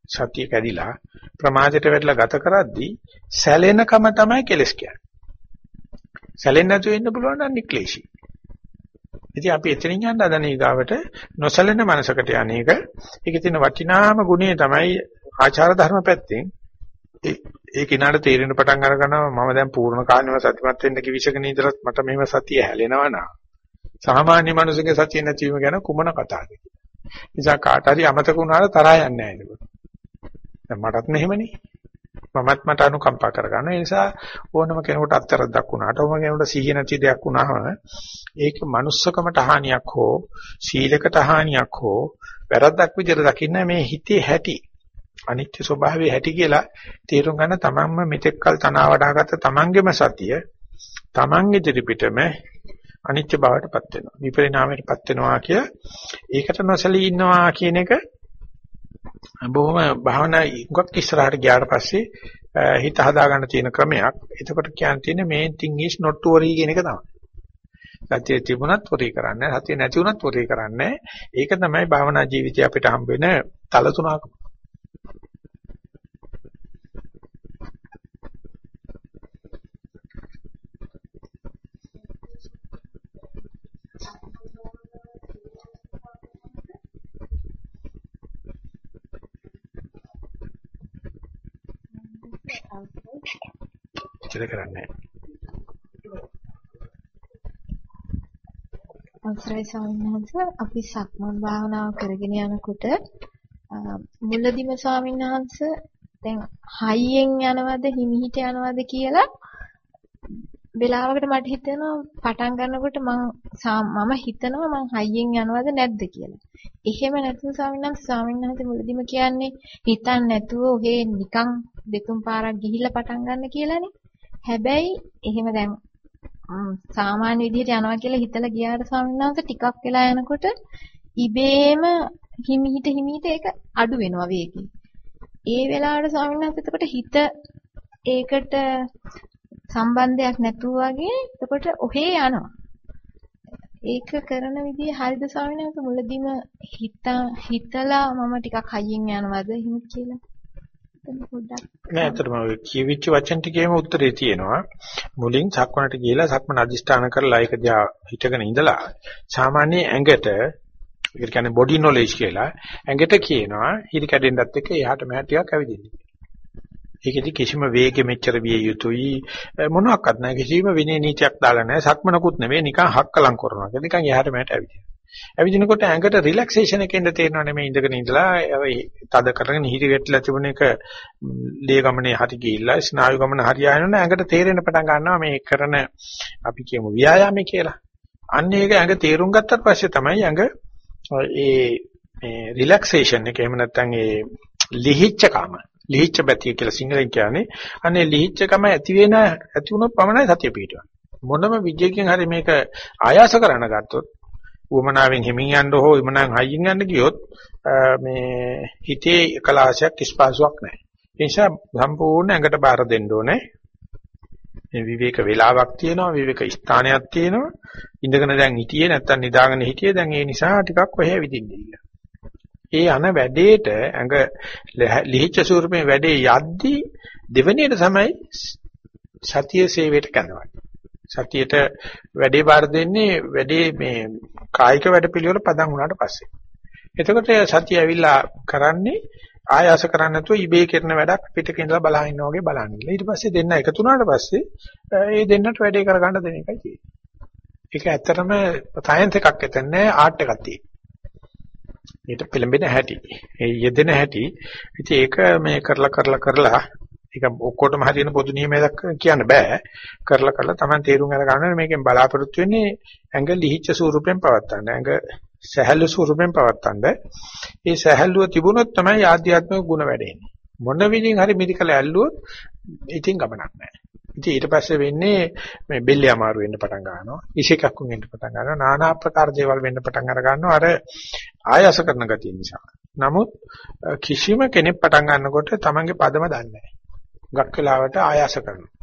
සතිය කැඩිලා ප්‍රමාදයට වැටලා ගත කරද්දී සැලෙනකම තමයි කෙලස් කියන්නේ. සැලෙන්නේ නැතුව ඉන්න පුළුවන් නම් නික්ලේශී. ඉතින් අපි එතනින් යන්න හදන ඊගාවට නොසැලෙන මනසකට යන්නේක ඒකේ තියෙන වටිනාම ගුණය තමයි ආචාර ධර්ම පැත්තෙන් ඒ කිනාට තේරෙන පටන් අර ගන්නවා මම දැන් පූර්ණ කාණ්‍යව සතිමත් වෙන්න කිවිසගෙන ඉඳලත් මට මෙහෙම සතිය හැලෙනවා නා සාමාන්‍ය මනුස්සගේ සතිය නැතිවීම ගැන කුමන කතාවද නිසා කාට හරි අමතක වුණාට තරහා යන්නේ නැහැ ඒක දැන් මටත් මෙහෙමනේ. මමත් මට අනුකම්පා කරගන්න ඒ නිසා ඕනම කෙනෙකුට අත්තරක් දක්ුණාට ඕනම කෙනෙකුට සිහිය නැති දෙයක් වුණාම ඒක manussකමට හානියක් හෝ සීලකට හානියක් හෝ වැරද්දක් විදිහට දකින්න මේ හිතේ හැටි අනිත්‍ය ස්වභාවයේ හැටි කියලා තේරුම් ගන්න තමන්ම මෙතෙක්කල් තනවා වඩාගත්ත තමන්ගේම සතිය තමන් ඉදිරිපිටම අනිත්‍ය බවටපත් වෙනවා විපරිණාමයටපත් වෙනවා කිය. ඒකට නොසලී ඉන්නවා කියන එක බොහොම භාවනා ඉක්ක් ඉස්සරහට ගියාට පස්සේ හිත හදාගන්න තියෙන ක්‍රමයක්. එතකොට කියන්න තියෙන්නේ main thing is not to worry කියන එක තමයි. සතිය තිබුණත් worry කරන්නේ සතිය නැති වුණත් worry කරන්නේ ඒක තමයි භාවනා ජීවිතය අපිට හම්බ වෙන තල තුනක් ඉතින් කරන්නේ අවසරයි ස්වාමීන් වහන්සේ අපි සක්මන් භාවනාව කරගෙන යනකොට මුලදිම ස්වාමීන් වහන්සේ දැන් හයියෙන් යනවද හිමිහිට යනවද කියලා වෙලාවකට මට හිතෙනවා පටන් ගන්නකොට මම මම හිතනවා මං හයියෙන් යනවද නැද්ද කියලා. එහෙම නැතුව ස්වාමීන් වහන්සේ ස්වාමීන් වහන්සේ මුලදිම කියන්නේ හිතන්නේ නැතුව ඔහේ නිකන් දෙතුන් පාරක් ගිහිල්ලා පටන් ගන්න කියලානේ. හැබැයි එහෙම දැන් සාමාන්‍ය විදිහට යනවා කියලා හිතලා ගියාට ස්වාමීන් වහන්සේ ටිකක් වෙලා යනකොට ඉබේම හිමිහිට හිමිහිට ඒක අඩු වෙනවා වේගය. ඒ වෙලාවට ස්වාමීන් වහන්සේ එතකොට හිත ඒකට සම්බන්ධයක් නැතුව වගේ එතකොට ඔහේ යනවා. ඒක කරන විදිහ හරිද ස්වාමීන් වහන්සේ මුලදීම හිතා හිතලා මම ටිකක් හයියෙන් යනවද එහෙම කියලා. නෑ අතරම ඔය කියවිච්ච වචන ටිකේම උත්තරේ තියෙනවා. මුලින් සක්මණට ගිහලා සක්මණ අදිෂ්ඨාන කරලා ඒක දිහා හිටගෙන ඉඳලා සාමාන්‍ය ඇඟට ඒක කියන්නේ බොඩි නොලෙජ් කියලා. ඇඟට කියනවා හිරි කැඩෙන්නත් එක්ක එහාට මෙහාට ටිකක් ඇවිදින්න. ඒකෙදි කිසිම වේගෙ මෙච්චර විය යුතුයි මොනවත් නැහැ කිසිම විනය නීතියක් දාලා නැහැ සක්මනකුත් නෙවෙයි නිකන් හක්කලම් කරනවා නිකන් එහාට මෙහාට ඇවිදින. ඇවිදිනකොට ඇඟට රිලැක්සේෂන් එකෙන්ද තේරෙනව නෙමෙයි ඉඳගෙන ඉඳලා තද කරගෙන හිරි වැටලා තිබුණ එක ලේ ගමනේ හරි ගිහිල්ලා ස්නායු ගමන හරි ආනොත් ඇඟට තේරෙන්න පටන් ගන්නවා මේ කරන අපි කියමු ව්‍යායාමය කියලා. අන්න ඒක ඇඟ තේරුම් ගත්තට පස්සේ තමයි ඇඟ ඒ මේ රිලැක්සේෂන් එක එහෙම නැත්නම් ඒ ලිහිච්ඡකම ලිහිච්ඡ බැතිය කියලා සිංහලෙන් කියන්නේ අනේ ලිහිච්ඡකම ඇති වෙන ඇති වුණොත් පමණයි සතිය පිටවන්නේ. මොනම විජයකින් හරි මේක ආයාස කරන්න ගත්තොත් උවමනාවෙන් හිමින් යන්න හෝ උවමනාවෙන් හයියෙන් යන්න ගියොත් මේ හිතේ එකලාශයක් ස්පාසුවක් නැහැ. ඒ නිසා සම්පූර්ණ ඇඟට බාර දෙන්න ඕනේ. මේ විවේක වේලාවක් තියෙනවා විවේක ස්ථානයක් තියෙනවා ඉඳගෙන දැන් හිටියේ නැත්තම් නිදාගෙන හිටියේ දැන් ඒ නිසා ටිකක් ඔහෙ විදින්නේ ඒ අන වැඩේට ඇඟ ලිහිච්ඡ ස්වරූපේ වැඩේ යද්දී දෙවෙනියට තමයි සතිය සේවයට කරනවා සතියට වැඩේ බාර දෙන්නේ වැඩේ මේ කායික වැඩපිළිවෙල පදන් වුණාට පස්සේ. එතකොට සතිය ඇවිල්ලා කරන්නේ ආයාස කරන්නේ නැතුව ඉබේ කරන වැඩක් පිටක ඉඳලා බලහින්න ඉන්නා වගේ බලන්නේ. ඊට පස්සේ දෙන්න එකතු වුණාට පස්සේ ඒ දෙන්නට වැඩේ කරගන්න දෙන එකයි තියෙන්නේ. ඒක ඇත්තටම සයන්ස් එකක් එතන ආර්ට් එකක් තියෙන්නේ. ඊට පෙළඹෙන හැටි. ඒ යෙදෙන හැටි. ඉතින් ඒක මේ කරලා කරලා කරලා ඒක ඔක්කොටම හරියන පොදු නියමයක් කියන්න බෑ. කරලා කරලා Taman තේරුම් අරගන්න මේකෙන් බලාපොරොත්තු වෙන්නේ ඇඟ ලිහිච්ඡ ස්වරූපයෙන් පවත්තන්න. ඇඟ සහැල්ලු ස්වරූපයෙන් පවත්තන්න. ඒ සහැල්ලුව තිබුණොත් තමයි ආධ්‍යාත්මික ගුණ වැඩෙන්නේ. මොන විදිහින් හරි මිදිකල ඇල්ලුවොත් ඉතින් ගමනක් නැහැ. ඉතින් ඊට පස්සේ වෙන්නේ මේ බෙල්ල අමාරු වෙන්න පටන් ගන්නවා. ඉෂේකක්කුන් වෙන්න පටන් ගන්නවා. নানা ආකාර දේවල් වෙන්න පටන් අර ගන්නවා. අර ආයාස කරන ගතිය නිසා. නමුත් කිසිම කෙනෙක් පටන් ගන්නකොට තමන්ගේ පදම දන්නේ නැහැ. ගක් වෙලාවට ආයාස කරනවා.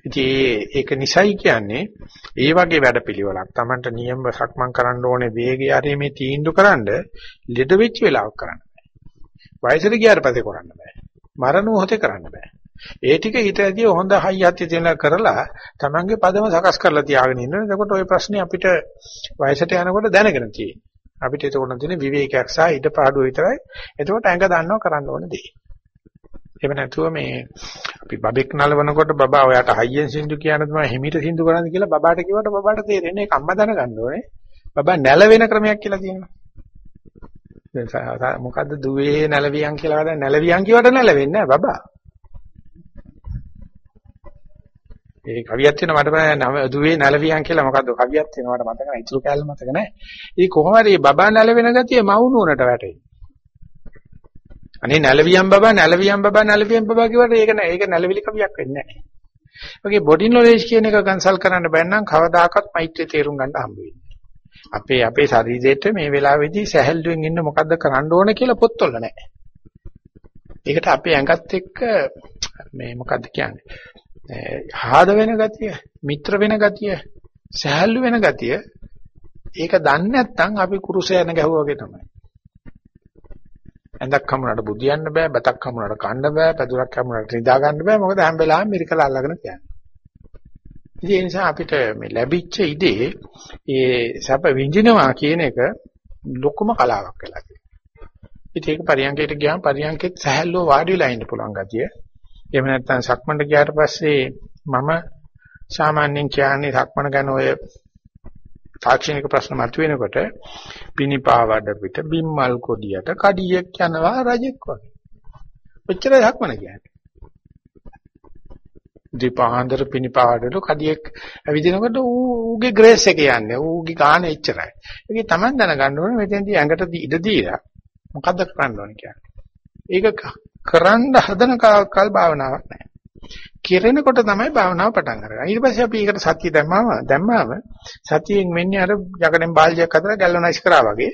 ඉතින් ඒක නිසයි කියන්නේ ඒ වගේ වැඩපිළිවෙලක්. Tamanට නියම සක්මන් කරන්න ඕනේ වේගය හරි මේ තීන්දුව කරන්න ලෙඩ වෙච්ච වෙලාවක් කරන්න බෑ. වයසට ගියාට පස්සේ කරන්න බෑ. මරණ මොහොතේ කරන්න බෑ. ඒ ටික ඊට ඇදී හොඳ හයියත් තියෙන කරලා Tamanගේ පදම සකස් කරලා තියාගෙන ඉන්න. එතකොට ওই ප්‍රශ්නේ අපිට වයසට යනකොට දැනගෙන තියෙන්නේ. අපිට ඒක උනන තියෙන විවේකයක් සහ ඊට පාඩුව විතරයි. එතකොට ඇඟ දන්නව කරන්න ඕන දේ. එහෙම නැතුව මේ අපි බබෙක් නලවනකොට බබා ඔයාට හයියෙන් සින්දු කියන තමයි හිමිට සින්දු කරන්නේ කියලා බබාට කිව්වට බබාට තේරෙන්නේ ඒක අම්මා දැනගන්න ඕනේ. බබා නැලවෙන ක්‍රමයක් කියලා තියෙනවා. දැන් මොකද්ද දුවේ නැලවියන් කියලා වද නැලවියන් කියවට නැලවෙන්නේ නැහැ බබා. ඒ කවියක් තියෙනවා මට බෑ දුවේ නැලවියන් කියලා මොකද්ද කවියක් තියෙනවා මට මතක නැහැ. ඉතුරු කැලේ මතක නැහැ. ඉතින් කොහොම හරි බබා නැලවෙන ගතිය මවුනුවනට වැටේ. අනේ නැලවියන් බබා නැලවියන් බබා නැලවියන් බබා කියවට ඒක නෑ ඒක නැලවිලි කවියක් වෙන්නේ නෑ. ඔගේ බොඩි නොලෙජ් කියන එක කන්සල් කරන්න බැන්නම් කවදාකවත් මෛත්‍රිය තේරුම් ගන්න හම්බ වෙන්නේ. අපේ අපේ ශරීරයට මේ වෙලාවේදී සැහැල්ලුවෙන් ඉන්න මොකද්ද කරන්න ඕන කියලා පොත්වල නෑ. ඒකට අපේ ඇඟත් එක්ක මේ මොකද්ද කියන්නේ? ආහද වෙන ගතිය, මිත්‍ර වෙන ගතිය, සැහැල්ලු වෙන ගතිය ඒක දන්නේ නැත්නම් අපි කුරුසයන ගැහුවා වගේ තමයි. ඇඳක් හමුනට බුදියන්න බෑ, බතක් හමුනට කන්න බෑ, පැදුරක් හමුනට නිදා ගන්න බෑ. මොකද හැම වෙලාවෙම මිරිකල අල්ලගෙන තියන්නේ. ඉතින් ඒ නිසා අපිට මේ ලැබිච්ච ඉදේ ඒ සැප විඳිනවා කියන එක ලොකුම කලාවක් වෙලා තියෙනවා. ඉතින් ඒක පරියන්කයට ගියාම පරියන්කෙත් සහැල්ලුව වාඩි වෙලා ඉන්න පුළුවන් ගතිය. එහෙම නැත්නම් සක්මන්ට ගියාට පස්සේ මම සාමාන්‍යයෙන් කියන්නේ සක්මන ගැන ඔය තාක්ෂණික ප්‍රශ්න මතුවෙනකොට පිනිපාවඩ පිට බිම්මල් කොඩියට කඩියෙක් යනවා රජෙක් වගේ. ඔච්චරයි හක්මන කියන්නේ. දීපාන්දර පිනිපාවඩට කඩියෙක් ඇවිදිනකොට ඌගේ ග්‍රේස් එක යන්නේ. ඌගේ ගාන එච්චරයි. ඒකේ Taman දැනගන්න ඕනේ මෙතෙන්දී ඇඟට ඉඩ දීලා මොකද්ද කරන්න ඕනේ කියන්නේ. ඒක කරන්න හදන කල් භාවනාවක් නෑ. කෙරෙනකොට තමයි භාවනාව පටන් අරගන්නේ. ඊට පස්සේ අපි ඒකට සතිය දැම්මම දැම්මම සතියෙන් වෙන්නේ අර යකඩෙන් බාල්දියක් අතර ගැලවනයිස් කරා වගේ.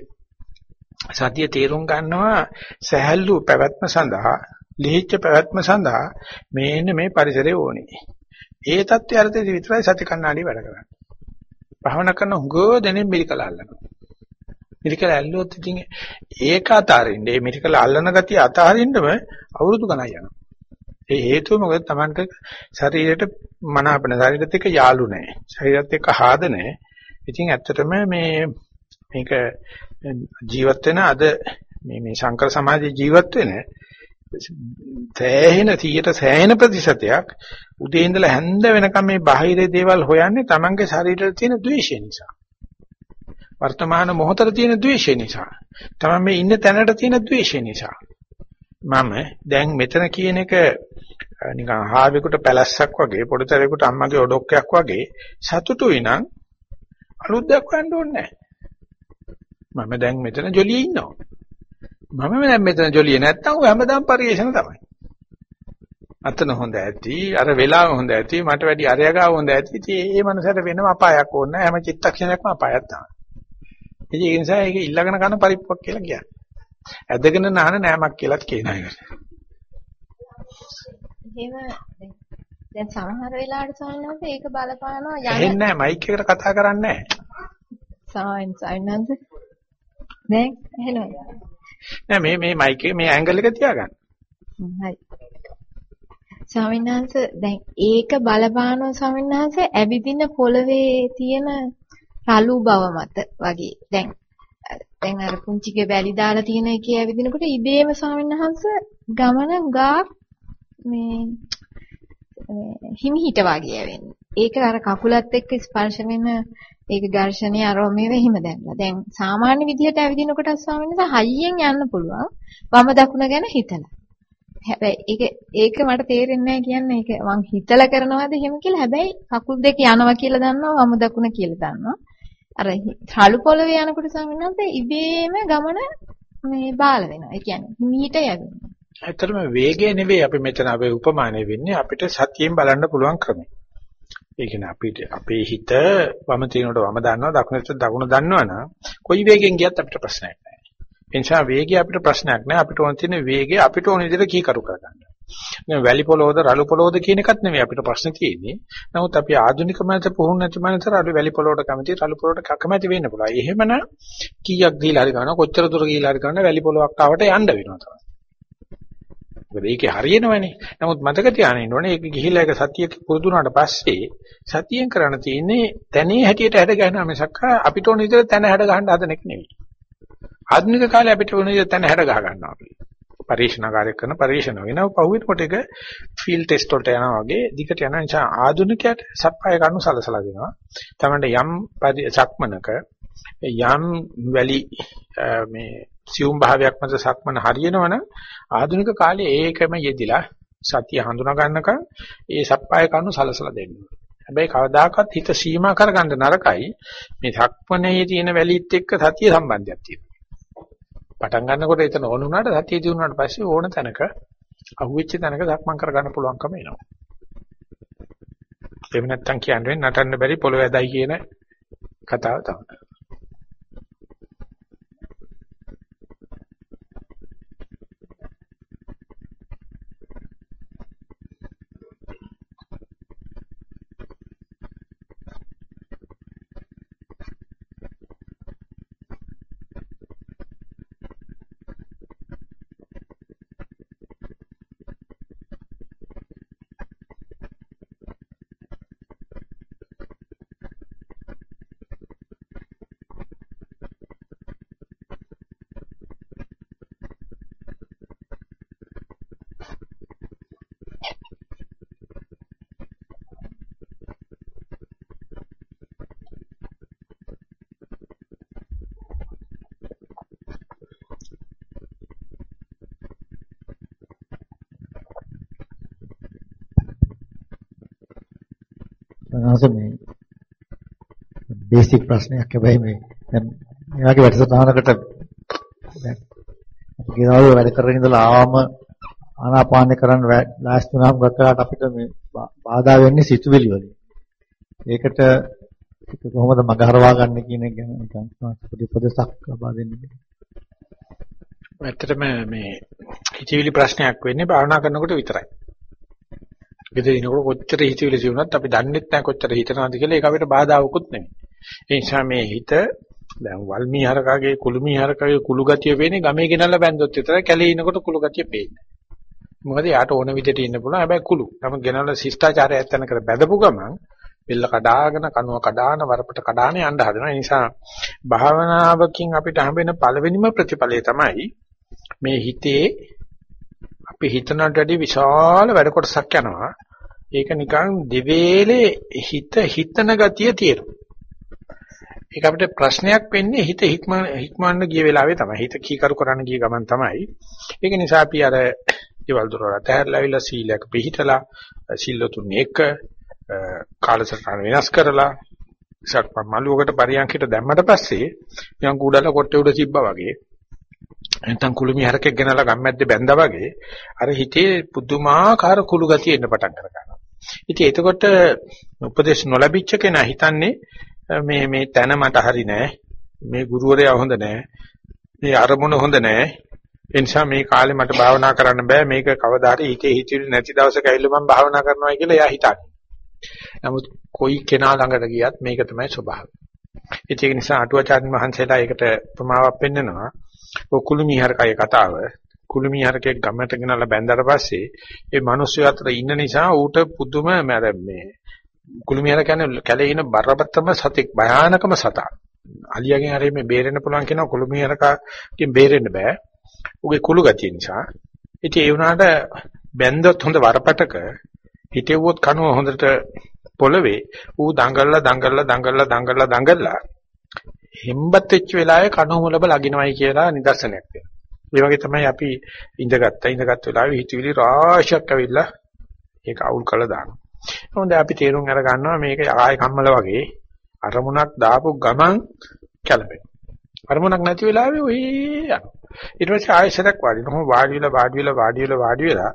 සතිය තේරුම් ගන්නවා සහැල්ලු පැවැත්ම සඳහා, ලිහිච්ඡ පැවැත්ම සඳහා මේන්න මේ පරිසරය ඕනේ. ඒ தත්ත්වය අර්ථයේ විතරයි සති කණ්ණාඩි වැඩ කරන්නේ. භාවනා කරන හුඟෝ දෙනෙක් මිලිකල අල්ලනවා. මිලිකල ඇල්ලුවොත් ඉතින් ඒක අතාරින්න, මේ මිලිකල අල්ලන ගතිය අතාරින්නම අවුරුදු ගණන් යනවා. ඒ හේතුව මොකද Tamanට ශරීරයට මනාපන ශරීරෙත් එක්ක යාළු නැහැ. ශරීරත් එක්ක හාද නැහැ. ඉතින් ඇත්තටම මේ මේක ජීවත් වෙන අද මේ මේ සංකර සමාජයේ ජීවත් වෙන සෑහෙන 100ට සෑහෙන ප්‍රතිශතයක් උදේ ඉඳලා හැන්ද වෙනකම් මේ බාහිර දේවල් හොයන්නේ Tamange ශරීරයේ තියෙන ද්වේෂය නිසා. වර්තමාන මොහොතේ තියෙන ද්වේෂය නිසා. Taman මේ ඉන්න තැනට තියෙන ද්වේෂය නිසා. මම දැන් මෙතන කියන එක නිකන් හාවෙකුට පැලැස්සක් වගේ පොඩතරෙකුට අම්මගේ ඔඩොක්කයක් වගේ සතුටුයි නම් අලුත් දෙයක් හොයන්න ඕනේ නැහැ. මම දැන් මෙතන ජොලියේ ඉන්නවා. මම දැන් මෙතන ජොලියේ නැත්තම් ඔය හැමදාම පරිේශන තමයි. අතන හොඳ ඇති, අර වෙලාව හොඳ ඇති, මට වැඩි අරයගාව හොඳ ඇති. ඉතින් ඒ මනසට වෙනම අපායක් ඕනේ නැහැ. හැම චිත්තක්ෂණයක්ම අපායක් තමයි. ඉතින් ඒ නිසා ඒක ඊළඟන කන පරිප්පුවක් කියලා කියන්නේ. ඇදගෙන නාන නෑමක් කියලාත් කියනවා ඒක. එහෙම දැන් සමහර වෙලාවට සායනන්ත ඒක බලපානවා යන ඇහෙන්නේ නැහැ මයික් එකට කතා කරන්නේ නැහැ. සායනන්ත දැන් ඇහෙනවද? නෑ මේ මේ මයික් එක මේ ඇන්ගල් එක තියාගන්න. හරි. ස්වාමීන් වහන්සේ දැන් ඒක බලපානවා ස්වාමීන් වහන්සේ ඇවිදින පොළවේ තියෙන රළු බව මත වගේ. දැන් දැන් අර පුංචිගේ වැලි දාලා තියෙන එකේ ඇවිදිනකොට ඉබේම ස්වාමීන් වහන්සේ ගමන ගා මේ හිමිහිට වගේ ඇවෙන්නේ. ඒක අර කකුලත් එක්ක ස්පර්ශ වෙන ඒක ඝර්ෂණය අරෝමේ වෙහිම දැන්ලා. දැන් සාමාන්‍ය විදිහට ඇවිදිනකොට ස්වාමීන් වහන්සේ හයියෙන් යන්න පුළුවන්. වම දකුණ ගැන හිතලා. හැබැයි ඒක ඒක මට තේරෙන්නේ නැහැ කියන්නේ ඒක මං හිතලා කරනවාද එහෙම කියලා. හැබැයි කකුල් දෙක යනවා කියලා දන්නවා වම දකුණ කියලා දන්නවා. අර රළු පොළවේ යනකොට ස්වාමීන් ඉබේම ගමන මේ බාල වෙනවා. ඒ කියන්නේ හිමීට යවෙනවා. ඇත්තටම වේගය නෙවෙයි අපි මෙතන අපේ උපමානය වෙන්නේ අපිට සතියෙන් බලන්න පුළුවන් ක්‍රමය. ඒ කියන්නේ අපිට අපේ හිත වම තිනකොට වම දන්නවා දකුණට දකුණ දන්නවනම් කොයි වේගෙන් ගියත් අපිට ප්‍රශ්නයක් නැහැ. ඒ නිසා වේගය අපිට ප්‍රශ්නයක් නැහැ. අපිට ඕන තියෙන වේගය අපිට ඕන විදිහට කීකරු කරගන්න. දැන් වැලි පොළොවද රළු පොළොවද කියන එකත් නෙමෙයි අපිට ප්‍රශ්න තියෙන්නේ. නමුත් අපි ආධුනික මනස පුහුණු නැති මනස රළු වැලි පොළොවට කැමති රළු පොළොවට කැමති වෙන්න පුළුවන්. එහෙමනම් කීයක් ගිහිලා හරි ගන්නවා කොච්චර දුර ගිහිලා හරි ගන්නවා වැලි පොළොවක් ආවට යන්න වෙනවා තමයි. මොකද ඒකේ හරියනවනේ. නමුත් මතක තියාගෙන ඉන්න ඕනේ ඒක ගිහිලා ඒක සතිය පුරුදු වුණාට පස්සේ සතියෙන් කරන්න තියෙන්නේ තැනේ හැටියට හැඩ ගන්නවා මිසක් අපිට ඕන විදිහට තැන හැඩ ගන්න හදන එක නෙවෙයි. ආධුනික කාලේ අපිට ඕන විදිහට තැන හැඩ ගහ ගන්නවා අපි. පරීක්ෂණකාරයක් කරන පරීක්ෂණ වෙනවා පහුවෙනකොට ඒක ෆීල්ඩ් ටෙස්ට් වලට යනවා වගේ දිගට යන නිසා ආධුනිකයට සප්පාය කරුණු සලසලා දෙනවා. තමන්ට යම් සක්මනක යම් වැලි මේ සියුම් භාවයක් මත සක්මන හරියනවනම් ආධුනික කාලේ ඒකම යෙදිලා සතිය හඳුනා ගන්නකම් ඒ සප්පාය කරුණු සලසලා දෙන්න. හැබැයි කවදාකවත් හිත සීමා කරගන්න නරකයි මේ සක්මනේ තියෙන වැලිත් එක්ක සතිය සම්බන්ධයක් තියෙනවා. පටන් ගන්නකොට එතන ඕන වුණාට සතිය දිනුනාට පස්සේ ඕන තැනක අහුවෙච්ච තැනක සක්මන් කරගන්න පුළුවන්කම එනවා. එහෙම නැත්තම් කියන්නේ නටන්න බැරි පොළොව ඇදයි කියන කතාව තමයි. අහස මේ බේසික් ප්‍රශ්නයක් හැබැයි මේ දැන් මේ වගේ වැඩසටහනකට දැන් අපි ගෙනාවු වැඩ කරගෙන ඉඳලා ආවම ආනාපාන කරන්න ලෑස්ති වුණාම ගත්තාට අපිට මේ බාධා වෙන්නේ සිතුවිලි වලින්. ඒකට කොහොමද මගහරවා ගන්න කියන එක ගැන නිකන් පොඩි උපදේශක් ලබා දෙන්න. ඇත්තටම මේ හිතවිලි ප්‍රශ්නයක් වෙන්නේ භාවනා කරනකොට විතරයි. ගෙදර ඉනකොට කොච්චර හිතවිලි සිවුනත් අපි දන්නෙත් නැහැ කොච්චර හිතනවාද කියලා ඒක අපිට බාධාවකුත් නෙමෙයි. ඒ නිසා මේ හිත දැන් වල්මී හරකාගේ කුළුමී හරකාගේ කුළු ගතිය පේන්නේ ගමේ ගෙනල්ලා බැන්දොත් විතරයි කැලේ ඉනකොට කුළු ගතිය පේන්නේ. මොකද යාට ඕන විදිහට ඉන්න පුළුවන් හැබැයි කුළු. නමුත් ගෙනල්ලා ශිෂ්ටාචාරය ඇත්තන කර බැඳපු ගමන් බෙල්ල කඩාගෙන කනුව කඩාන වරපට කඩාන යන්න හදනවා. ඒ නිසා භාවනාවකින් අපිට හම්බෙන පළවෙනිම ප්‍රතිඵලය තමයි මේ හිතේ අපි හිතනට වඩා විශාල වැඩ කොටසක් යනවා. ඒක නිකන් දිවේලේ හිත හිතන ගතිය තියෙනවා. ඒක අපිට ප්‍රශ්නයක් වෙන්නේ හිත හික්ම හික්මන්න ගිය වෙලාවේ තමයි. හිත කීකරු කරන්න ගිය ගමන් තමයි. ඒක නිසා අපි අර දේවල් දොරවල් තැහැරලාවිලා සීලයක් පිළිහිටලා සිල්ලතුන් එක කාලසටහන වෙනස් කරලා සක්ම මලුවකට පරියන්කිට දැම්මට පස්සේ නිකන් කුඩල කොට්ටේ උඩ තිබ්බා වගේ නැත්නම් කුළුමි හරකෙක් ගෙනලා ගම්මැද්දේ බැඳා වගේ අර හිතේ පුදුමාකාර කුළු ගතිය එන්න පටන් ගන්නවා. ඉතින් එතකොට උපදේශ නොලැබිච්ච කෙනා හිතන්නේ මේ මේ තැන මට හරි නෑ. මේ ගුරුවරයා හොඳ නෑ. මේ අරමුණ හොඳ නෑ. ඒ නිසා මේ කාලේ මට භාවනා කරන්න බෑ. මේක කවදා හරි හිතේ හිතිරි නැති දවසක ඇවිල්ලා මම භාවනා කරනවා කියලා එයා හිතන්නේ. නමුත් කොයි කෙනා ළඟට ගියත් මේක තමයි ස්වභාවය. ඒක නිසා අටුවාචාර්ය මහන්සේලා ඒකට ප්‍රමාවක් පෙන්නනවා. ඔය කුළුමිහරකයේ කතාව. කුළුමිහරකේ ගමට ගෙනලා බැඳලා පස්සේ ඒ මිනිස්සු අතර ඉන්න නිසා ඌට පුදුම මේ කුළුමියර කියන්නේ කැලේ ඉන බරපතලම සතෙක් භයානකම සතා. අලියාගෙන් හරි මේ බේරෙන්න පුළුවන් කියනවා කුළුමියරකකින් බේරෙන්න බෑ. උගේ කුළු ගතිය නිසා. ඉතින් ඒ වුණාට බැන්දොත් හොඳ වරපටක හිටෙව්වොත් කනුව හොඳට පොළවේ ඌ දඟල්ලා දඟල්ලා දඟල්ලා දඟල්ලා දඟල්ලා හෙම්බත් වෙච්ච වෙලාවේ කනුව මුලබ ලගිනවයි කියලා නිදර්ශනයක් වෙනවා. ඒ වගේ තමයි අපි ඉඳගත්තා ඉඳගත් වෙලාවේ හිතවිලි රාශියක් ඇවිල්ලා ඒක අවුල් කරලා දානවා. හොඳයි අපි තේරුම් අර ගන්නවා මේක ආය කම්මල වගේ අරමුණක් දාපු ගමන් කැළඹෙනවා. අරමුණක් නැති වෙලාවේ ඔය යනවා. ඊට පස්සේ ආයෙසරක් වාඩි වෙනවා. වාඩි වෙලා වාඩි වෙලා වාඩි වෙලා වාඩි වෙලා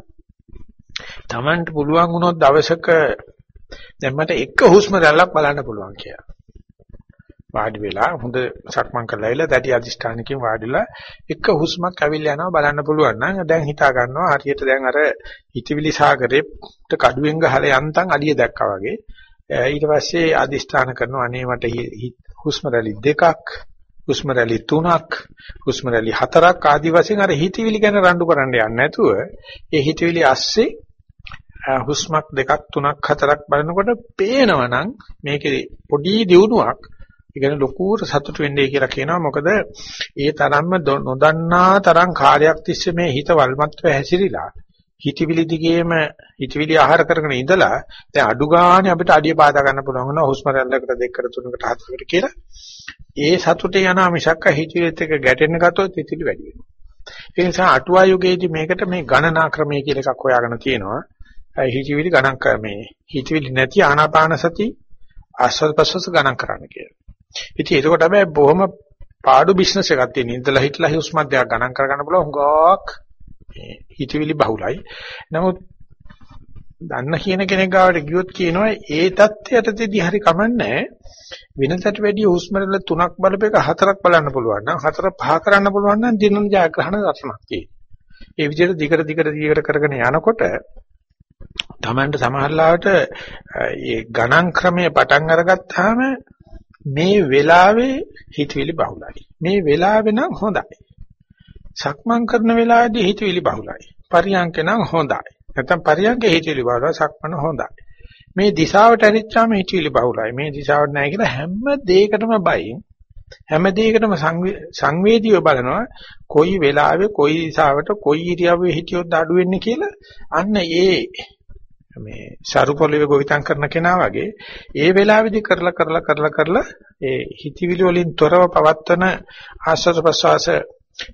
Tamanට පුළුවන් වුණොත් දවසක දැන් මට එක හුස්ම රැල්ලක් බලන්න පුළුවන් කියලා. වාඩි වෙලා හොඳ සක්මන් කරලා ඉල දැටි අදිෂ්ඨානකින් වාඩිලා එක හුස්මක් ඇවිල්ලා යනවා බලන්න පුළුවන් නම් දැන් හිතා ගන්නවා හරියට දැන් අර හිතවිලි සාගරේට කඩුවෙන් ගහලා යන්තම් අඩිය දැක්කා වගේ. ඊට පස්සේ අදිෂ්ඨාන කරනවා අනේ මට හුස්ම රැලි දෙකක් හුස්ම රැලි තුනක් හුස්ම රැලි හතරක් ආදි වශයෙන් අර හිතවිලි ගැන රණ්ඩු කරන්න යන්නේ නැතුව ඒ හිතවිලි ASCII හුස්මක් දෙකක් තුනක් හතරක් බලනකොට පේනවනම් මේකේ පොඩි දියුණුවක් ඒ කියන්නේ ලොකුවට සතුට වෙන්නේ කියලා කියනවා. මොකද ඒ තරම්ම නොදන්නා තරම් කාර්යයක් තිස්සේ මේ හිත වල්මත්ව හැසිරීලා හිතවිලි දිගේම හිතවිලි ආහාර කරගෙන ඉඳලා දැන් අඩු ගානේ අපිට අඩිය පාදා ගන්න පුළුවන් වෙනවා. හුස්ම රැල්ලකට දෙකකට තුනකට හතරකට කියලා. ඒ සතුටේ යන මිසක්ක හිතවිලිත් එක්ක ගැටෙන්න ගත්තොත් හිතවිලි වැඩි වෙනවා. ඒ නිසා අටුවා යුගයේදී මේකට මේ ගණනා ක්‍රමය කියලා එකක් හොයාගෙන තියෙනවා. හිතවිලි ගණන් ක්‍රමේ හිතවිලි නැති ආනාපාන සති ආස්වාද ප්‍රසවාස ගණන් කරන්න කියලා. ඉතින් ඒකට තමයි බොහොම පාඩු බිස්නස් එකක් තියෙන. ඉඳලා හිටලා හුස්ම දෙයක් ගණන් කරගන්න පුළුවන් හුඟක් හිතවිලි බහුලයි. නමුත් දන්න කියන කෙනෙක් ගාවට ගියොත් කියනවා ඒ தත්ත්වයටදී හරි කමන්නේ වෙනසට වැඩිය හුස්ම රටල තුනක් බලපෙක හතරක් බලන්න පුළුවන් නම් හතර පහ කරන්න පුළුවන් නම් දිනන ජයග්‍රහණ රසණක් තියෙනවා. ඒ විදිහට දිගට දිගට දිගට කරගෙන යනකොට තමන්ට සමහරලාවට මේ ගණන් ක්‍රමයේ පටන් අරගත්තාම මේ වෙලාවේ හිතවිලි බහුලයි. මේ වෙලාවේ නම් හොඳයි. සක්මන් කරන වෙලාවේදී හිතවිලි බහුලයි. පරියන්ක නම් හොඳයි. නැත්නම් පරියන්කේ හිතවිලි බහුලයි සක්මන හොඳයි. මේ දිශාවට ඇරිච්චාම හිතවිලි බහුලයි. මේ දිශාවට නැහැ කියලා හැම දෙයකටම බයින් හැම දෙයකටම සංවේදීව බලනවා කොයි වෙලාවෙ කොයි දිශාවට කොයි ඉරියව්වේ හිටියොත් අඩු වෙන්නේ කියලා අන්න ඒ මේ සරුපොළවේ ගොවිතැන් කරන කෙනා වගේ ඒ වෙලාවේදී කරලා කරලා කරලා කරලා ඒ හිතවිලි වලින් තොරව පවත්වන ආස්වාද ප්‍රසවාස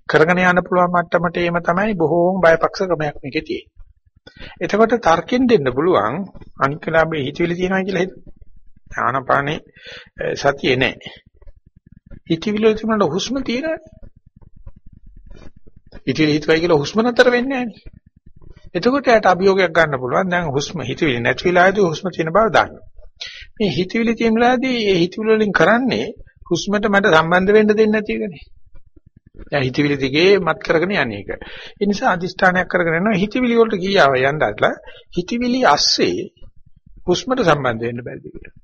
කරගෙන යන්න පුළුවන් මට්ටමට එීම තමයි බොහෝම බයපක්ෂ ක්‍රමයක් මේකේ තියෙන්නේ. එතකොට තර්කින් දෙන්න පුළුවන් අනිකලාභේ හිතවිලි තියනවා කියලා හිත. ආනපානේ සතියේ නැහැ. හිතවිලි වල තිබුණාට හුස්ම තියෙනවනේ. හිතවිලි හිතවයි කියලා හුස්ම නතර වෙන්නේ නැහැ එතකොට යාට අභියෝගයක් ගන්න පුළුවන් දැන් හුස්ම හිතවිලි නැති වෙලාවේදී හුස්ම තියෙන බව දාන්න. මේ හිතවිලි තියෙන වෙලාවේදී ඒ හිතවිලි වලින් කරන්නේ හුස්මට මට සම්බන්ධ වෙන්න දෙන්නේ නැති එකනේ. දැන් හිතවිලි දිගේ මත් කරගෙන යන්නේ ඒක. ඒ නිසා අදිස්ථානයක් කරගෙන යනවා හිතවිලි වලට ගියාව යන්නట్లా හිතවිලි ASCII හුස්මට සම්බන්ධ වෙන්න බැරිද කියලා.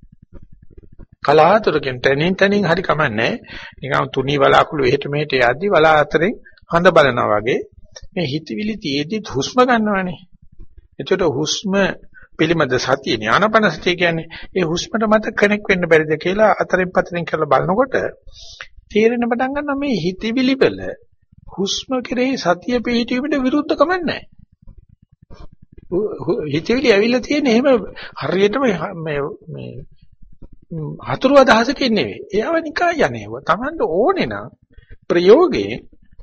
කලාතුරකින් තනින් තනින් හරි කමන්නේ. නිකන් තුනී බලාකුළු එහෙට මෙහෙට යද්දි බලා අතරින් හඳ බලනවා වගේ මේ හිතවිලි තියේදී හුස්ම ගන්නවනේ. එතකොට හුස්ම පිළිමද සතිය ඥානපන සතිය කියන්නේ ඒ හුස්මට මත කනෙක් වෙන්න බැරිද කියලා අතරින් පතරින් කරලා බලනකොට තේරෙන පටන් ගන්නවා මේ හිතවිලි වල හුස්ම කෙරෙහි සතිය පිහිටීමට විරුද්ධකමක් නැහැ. හිතවිලි ඇවිල්ලා තියෙන එහෙම හරියටම මේ මේ හතුරු අදහසකින් නෙවෙයි. ඒව නිකන් යන්නේව. Tamanda ඕනේ නම් ප්‍රයෝගේ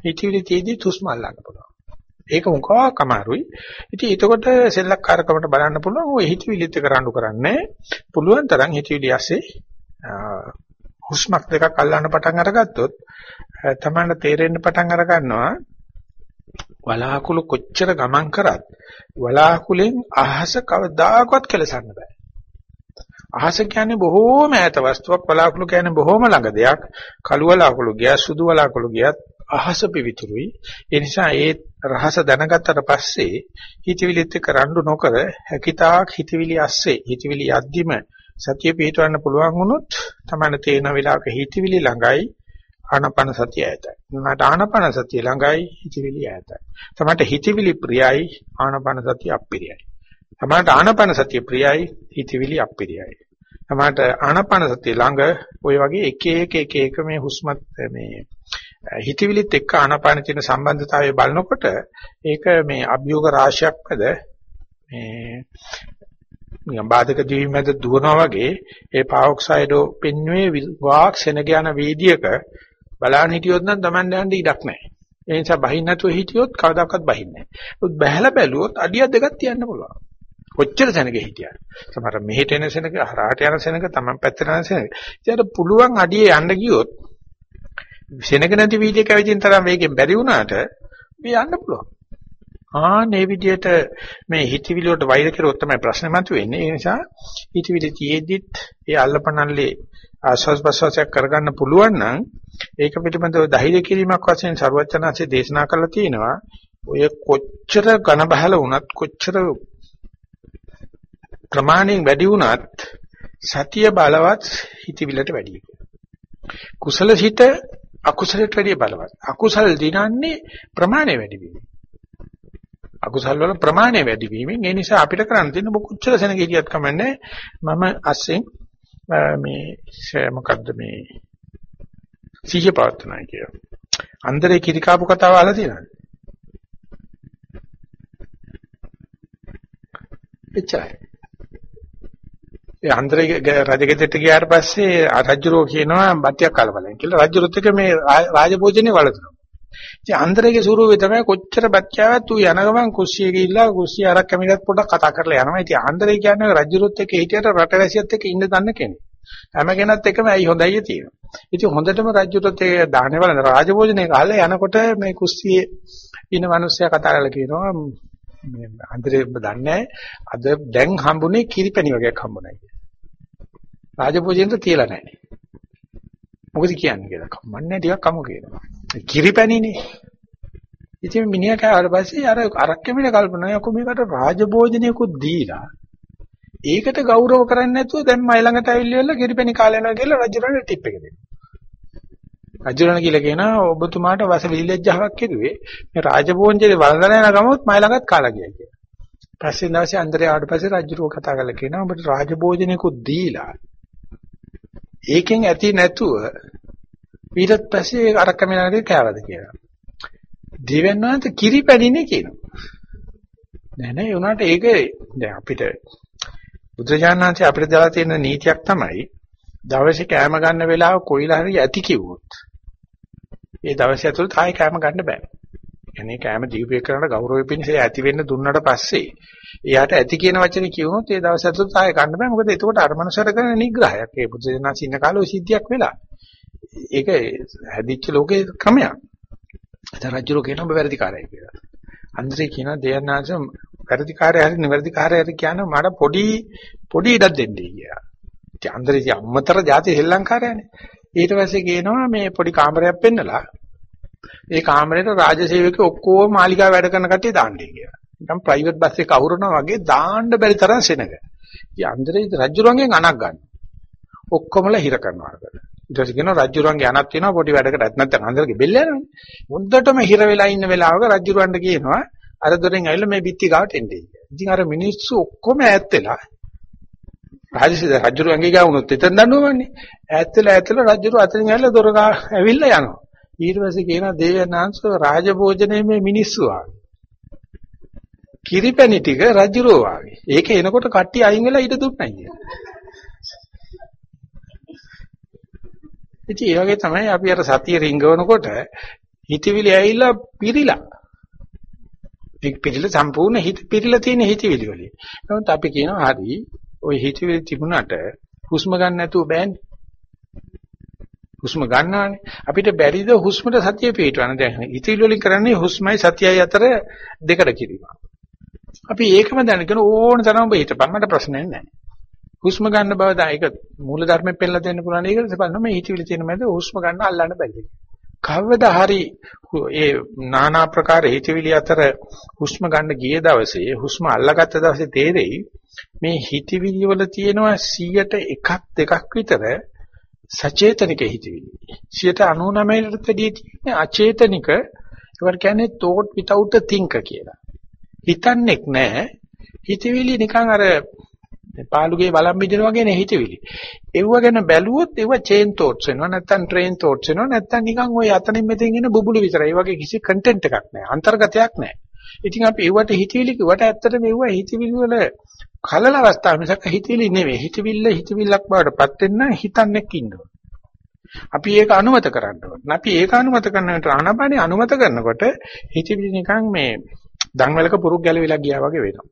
හිතවිලි තියදී හුස්ම අල්ලන්න පුළුවන්. ඒක මොකක් අමාරුයි. ඉතින් එතකොට සෙල්ලක්කාරකමට බලන්න පුළුවන් ඔය හිතවිලිත් එක රණ්ඩු කරන්නේ. පුළුවන් තරම් හිතවිලි ඇස්සේ හුස්මක් දෙකක් අල්ලන්න පටන් අරගත්තොත් තමයි තේරෙන්න පටන් අර ගන්නවා වලාකුළු කොච්චර ගමන් කරත් වලාකුලෙන් අහස කවදාකවත් කෙලසන්න බෑ. අහස කියන්නේ බොහෝම ඈත වස්තුවක් වලාකුළු කියන්නේ බොහෝම ළඟ දෙයක්. කළු වලාකුළු ගියා සුදු වලාකුළු ගියත් අහස පිවිතුරුයි. ඒ නිසා ඒ රහස දැනගත්තට පස්සේ හිතවිලිත් එක්ක රණ්ඩු නොකර හැකිතාක් හිතවිලි ඇස්සේ හිතවිලි යද්දිම සතිය පිටවන්න පුළුවන් වුණොත් තමයි තේන වෙලාවක හිතවිලි ළඟයි ආනපන සතිය ඈතයි. මට ආනපන සතිය ළඟයි හිතවිලි ඈතයි. තමයි හිතවිලි ප්‍රියයි ආනපන සතිය අප්‍රියයි. තමයි ආනපන සතිය ප්‍රියයි හිතවිලි අප්‍රියයි. තමයි ආනපන සතිය ළඟ ওই වගේ එක එක එක එක මේ හුස්මත් මේ හිතවිලිත් එක්ක ආනපන තියෙන සම්බන්ධතාවය බලනකොට ඒක මේ අභියෝග රාශියක් මැද මේ නිකන් බාධක දිවි මැද දුවනවා වගේ ඒ පාවොක්සයිඩෝ පෙන්වුවේ වාක් සෙනග යන වීදියේක බලන්න හිටියොත් නම් Taman යන්න ඉඩක් නැහැ. ඒ නිසා බහින්න නැතුව හිටියොත් කවදාකවත් බහින්නේ නැහැ. උත් බහැලා බැලුවොත් අඩිය දෙකක් තියන්න පුළුවන්. කොච්චර සෙනග හිටියද? සමහර මෙහෙට එන සෙනග, හරහාට යන සෙනග, Taman පැත්තට යන සෙනග. ඉතින් පුළුවන් අඩියේ යන්න ගියොත් සෙනග නැති වීදියේක ඇවිදින් තරම් වේගෙන් බැරි වුණාට මේ යන්න පුළුවන්. ආනේ විදිහට මේ හිතවිලි වලට වෛර කෙරුවොත් තමයි ප්‍රශ්නේ මතුවෙන්නේ. ඒ නිසා හිතවිලි තියේදිත් ඒ අල්ලපනල්ලේ ආස්වාස් ප්‍රසවාසයක් කරගන්න පුළුවන් නම් ඒක පිටිපන්දව ධෛර්ය කිරීමක් වශයෙන් ਸਰවචනාංශේ දේශනා කරලා තියෙනවා. ඔය කොච්චර ඝන බහල වුණත් කොච්චර ප්‍රමාණයෙන් වැඩි වුණත් සතිය බලවත් හිතවිලට වැඩි. කුසල හිත අකුසලට වැඩිය බලවත්. අකුසල් දිනන්නේ ප්‍රමාණය වැඩි වීම. අකුසල් වල ප්‍රමාණය වැඩි වීමෙන් ඒ නිසා අපිට කරන්න තියෙන කොච්චර සෙනග හිටියත් කමන්නේ මම අස්සෙන් මේ මොකද්ද මේ සිහිය පවත්වනවා කිය. අන්දරේ කිරි කාපු කතාව අහලා තියෙනවද? එච්චරයි. ඒ අන්දරේ රජගෙදරට ගියාට පස්සේ රජුරෝ කියනවා බත්තියක් කලබලෙන් කියලා රජුරුත් එක මේ රාජභෝජනේ වලදනවා. ඉතින් අන්දරේගේ ස්වරූපය තමයි කොච්චර බත්තියාවක් තු යන ගමන් කුස්සියේ ගිහිල්ලා kussiය අරක් කැමිලත් පොඩ්ඩක් කතා කරලා යනවා. ඉතින් අන්දරේ කියන්නේ රජුරුත් එක්ක හිටියට රටවැසියත් එක්ක ඉන්න දන්න කෙනෙක්. හැම කෙනත් එකම ඇයි හොඳයි තියෙනවා. ඉතින් හොඳටම රජුටත් ඒ දාහනේ වල රාජභෝජනේ කාලේ යනකොට මේ කුස්සියේ ඉන්න මිනිස්සයා කතා කරලා කියනවා මේ අන්තරේ දන්නේ අද දැන් හම්බුනේ කිරිපැණි වගේක් හම්බුනායි කියලා. රාජභෝජනෙට තියලා නැහැ. මොකද කියන්නේ කියලා. කම්මන්නේ ටිකක් කමු කියනවා. කිරිපැණිනේ. ඉතින් මිනිහා කාවට පස්සේ අර අරක් කැමින කල්පනා යකෝ මේකට රාජභෝජනයකුත් දීලා ඒකට ගෞරව කරන්නේ නැතුව දැන් මයි ළඟට ඇවිල්ලා කිරිපැණි කාලා යනවා කියලා රජුරන්ට ටිප් එක දෙනවා. රජුරන් කියලා කියනවා ඔබතුමාට වස විලිලැජ්ජාවක් කෙරුවේ මේ රාජභෝජනේ වළඳන යන ගමොත් මයි ළඟත් කාලා ගියා කියලා. පස්සේ දවසේ අන්දරේ ආවට පස්සේ රජුරෝ කතා කරලා කියනවා ඔබට රාජභෝජනයකුත් දීලා ඒකෙන් ඇති නැතුව ඊට පස්සේ අරක්ක මෙලනදී කෑවද කියලා. දිවෙන්නාන්ත කිරිපැණිනේ කියනවා. නෑ නෑ උනාට ඒක දැන් අපිට බුදුජානනාංශය අපිට දාලා තියෙන නීතියක් තමයි දවසේ කෑම ගන්න වෙලාව කොයිලා හරි ඇති කිව්වොත් ඒ දවස් ඇතුළත ආයෙ කැම ගන්න බෑ. يعني කැම දීපේ කරන ගෞරවය පිණිස ඇති වෙන්න දුන්නට පස්සේ එයාට ඇති කියන වචනේ කියුණොත් ඒ දවස් ඇතුළත ආයෙ ගන්න බෑ. මොකද එතකොට අර මනුස්සයර කරන නිග්‍රහයක්. ඒ බුද්ධ ජනස ඉන්න කාලේ ওই සිද්ධියක් වෙලා. ඒක හැදිච්ච ලෝකේ ක්‍රමයක්. අද රජුරෝ කියන ඔබ වැරදිකාරයි කියලා. අන්දරේ කියන දෙයන්නාස වැරදිකාරය හරි නිවැරදිකාරය හරි කියන මට පොඩි පොඩි ඉඩක් දෙන්නේ කියලා. ඉතින් අන්දරේ අම්මතර જાති ශ්‍රී ලංකාරයනේ. ඊට පස්සේ කියනවා මේ පොඩි කාමරයක් පෙන්නලා ඒ කාමරේට රාජසේවකයෝ ඔක්කොම මාලිගාව වැඩ කරන කට්ටිය දාන්නේ කියලා. නිකන් ප්‍රයිවට් බස් එක අවුරනවා වගේ දාන්න බැරි තරම් සෙනග. ඉතින් අන්දරේ රජුරංගෙන් අනක් ගන්න. ඔක්කොමලා හිර කරනවා අරකට. ඊට පස්සේ කියනවා රජුරන්ගේ අනක් තියෙනවා පොඩි වැඩකට නැත්නම් අන්දරගේ බෙල්ල යනවනේ. මුද්දටම හිර වෙලා ඉන්න වෙලාවක රජුරවන්ට කියනවා අර දොරෙන් ඇවිල්ලා මේ බිත්ති ගාවට එන්නේ කියලා. ඉතින් අර මිනිස්සු ඔක්කොම ඈත් වෙලා රාජසිද රජුරු ඇඟේ ගාවුනොත් එතන දන්නවන්නේ. ඈත් වෙලා ඈත් වෙලා රජුරු අතරින් ඇවිල්ලා දොර ගා ඇවිල්ලා යනවා. ඊට පස්සේ කියනවා දේවනාංශ රාජභෝජනයේ මේ මිනිස්සු ආවේ. කිරිපැණි ටික රජුරෝ වාගේ. ඒක එනකොට කට්ටිය අයින් වෙලා ඊට දුන්නයි කියන්නේ. ඉතින් ඒ වගේ තමයි අපි අර සතිය රිංගවනකොට හිතවිලි ඇවිල්ලා පිරිලා. ඒ පිරිලා සම්පූර්ණ හිත පිරිලා තියෙන හිතවිලි වලින්. නමුත් අපි කියනවා හරි ওই හිතවිලි තිබුණාට හුස්ම ගන්න නැතුව බෑනේ. හුස්ම ගන්නවානේ. අපිට බැරිද හුස්මට සතිය පිටවන්න දැන් හිතවිලි වලින් කරන්නේ හුස්මයි සතියයි අතර දෙකට කිරීම. අපි ඒකම දැනගෙන ඕන තරම් ඔබ හිතපන් මට ප්‍රශ්නයක් නැහැ. හුස්ම ගන්න බව දා ඒක මූල ධර්මයෙන් පෙන්නලා දෙන්න පුළුවන් ඒක බලන්න මේ හිතවිලි තියෙන මැද හුස්ම ගන්න අල්ලන්න බැරිද කවදා හරි ඒ নানা ප්‍රකාර හිතවිලි අතර හුස්ම ගන්න ගිය දවසේ හුස්ම අල්ලගත්ත දවසේ තේරෙයි මේ හිතවිලි වල තියෙනවා 100ට එකක් දෙකක් විතර සචේතනික හිතවිලි 99%ට වැඩිය තියෙන අචේතනික ඒවට කියන්නේ thought without a thinker කියලා හිතන්නේක් නැහැ හිතවිලි නිකන් අර පාළුගේ බලම් බින්දන වගේ නේ හිතවිලි. ඒව ගැන බැලුවොත් ඒව චේන් තෝට්ස් වෙනවා නැත්නම් ට්‍රේන් තෝට්ස් වෙනවා නැත්නම් නිකන් ওই අතනින් මෙතෙන් එන බුබුලු විතරයි. ඒ වගේ කිසි කන්ටෙන්ට් එකක් නැහැ. අන්තර්ගතයක් නැහැ. ඉතින් අපි ඒවට හිතවිලි කිව්වට ඇත්තට මේව හිතවිලි වල කලල අවස්ථා මිසක් හිතවිලි නෙවෙයි. හිතවිල්ල හිතවිල්ලක් බවටපත් වෙන්න හිතන්නේක් ඉන්නවා. අපි ඒක අනුමත කරන්න ඕනේ. අපි ඒක අනුමත කරනකොට ආනපානේ අනුමත කරනකොට හිතවිලි නිකන් මේ දන්වැලක පුරුක් ගැලවිලා ගියා වගේ වෙනවා.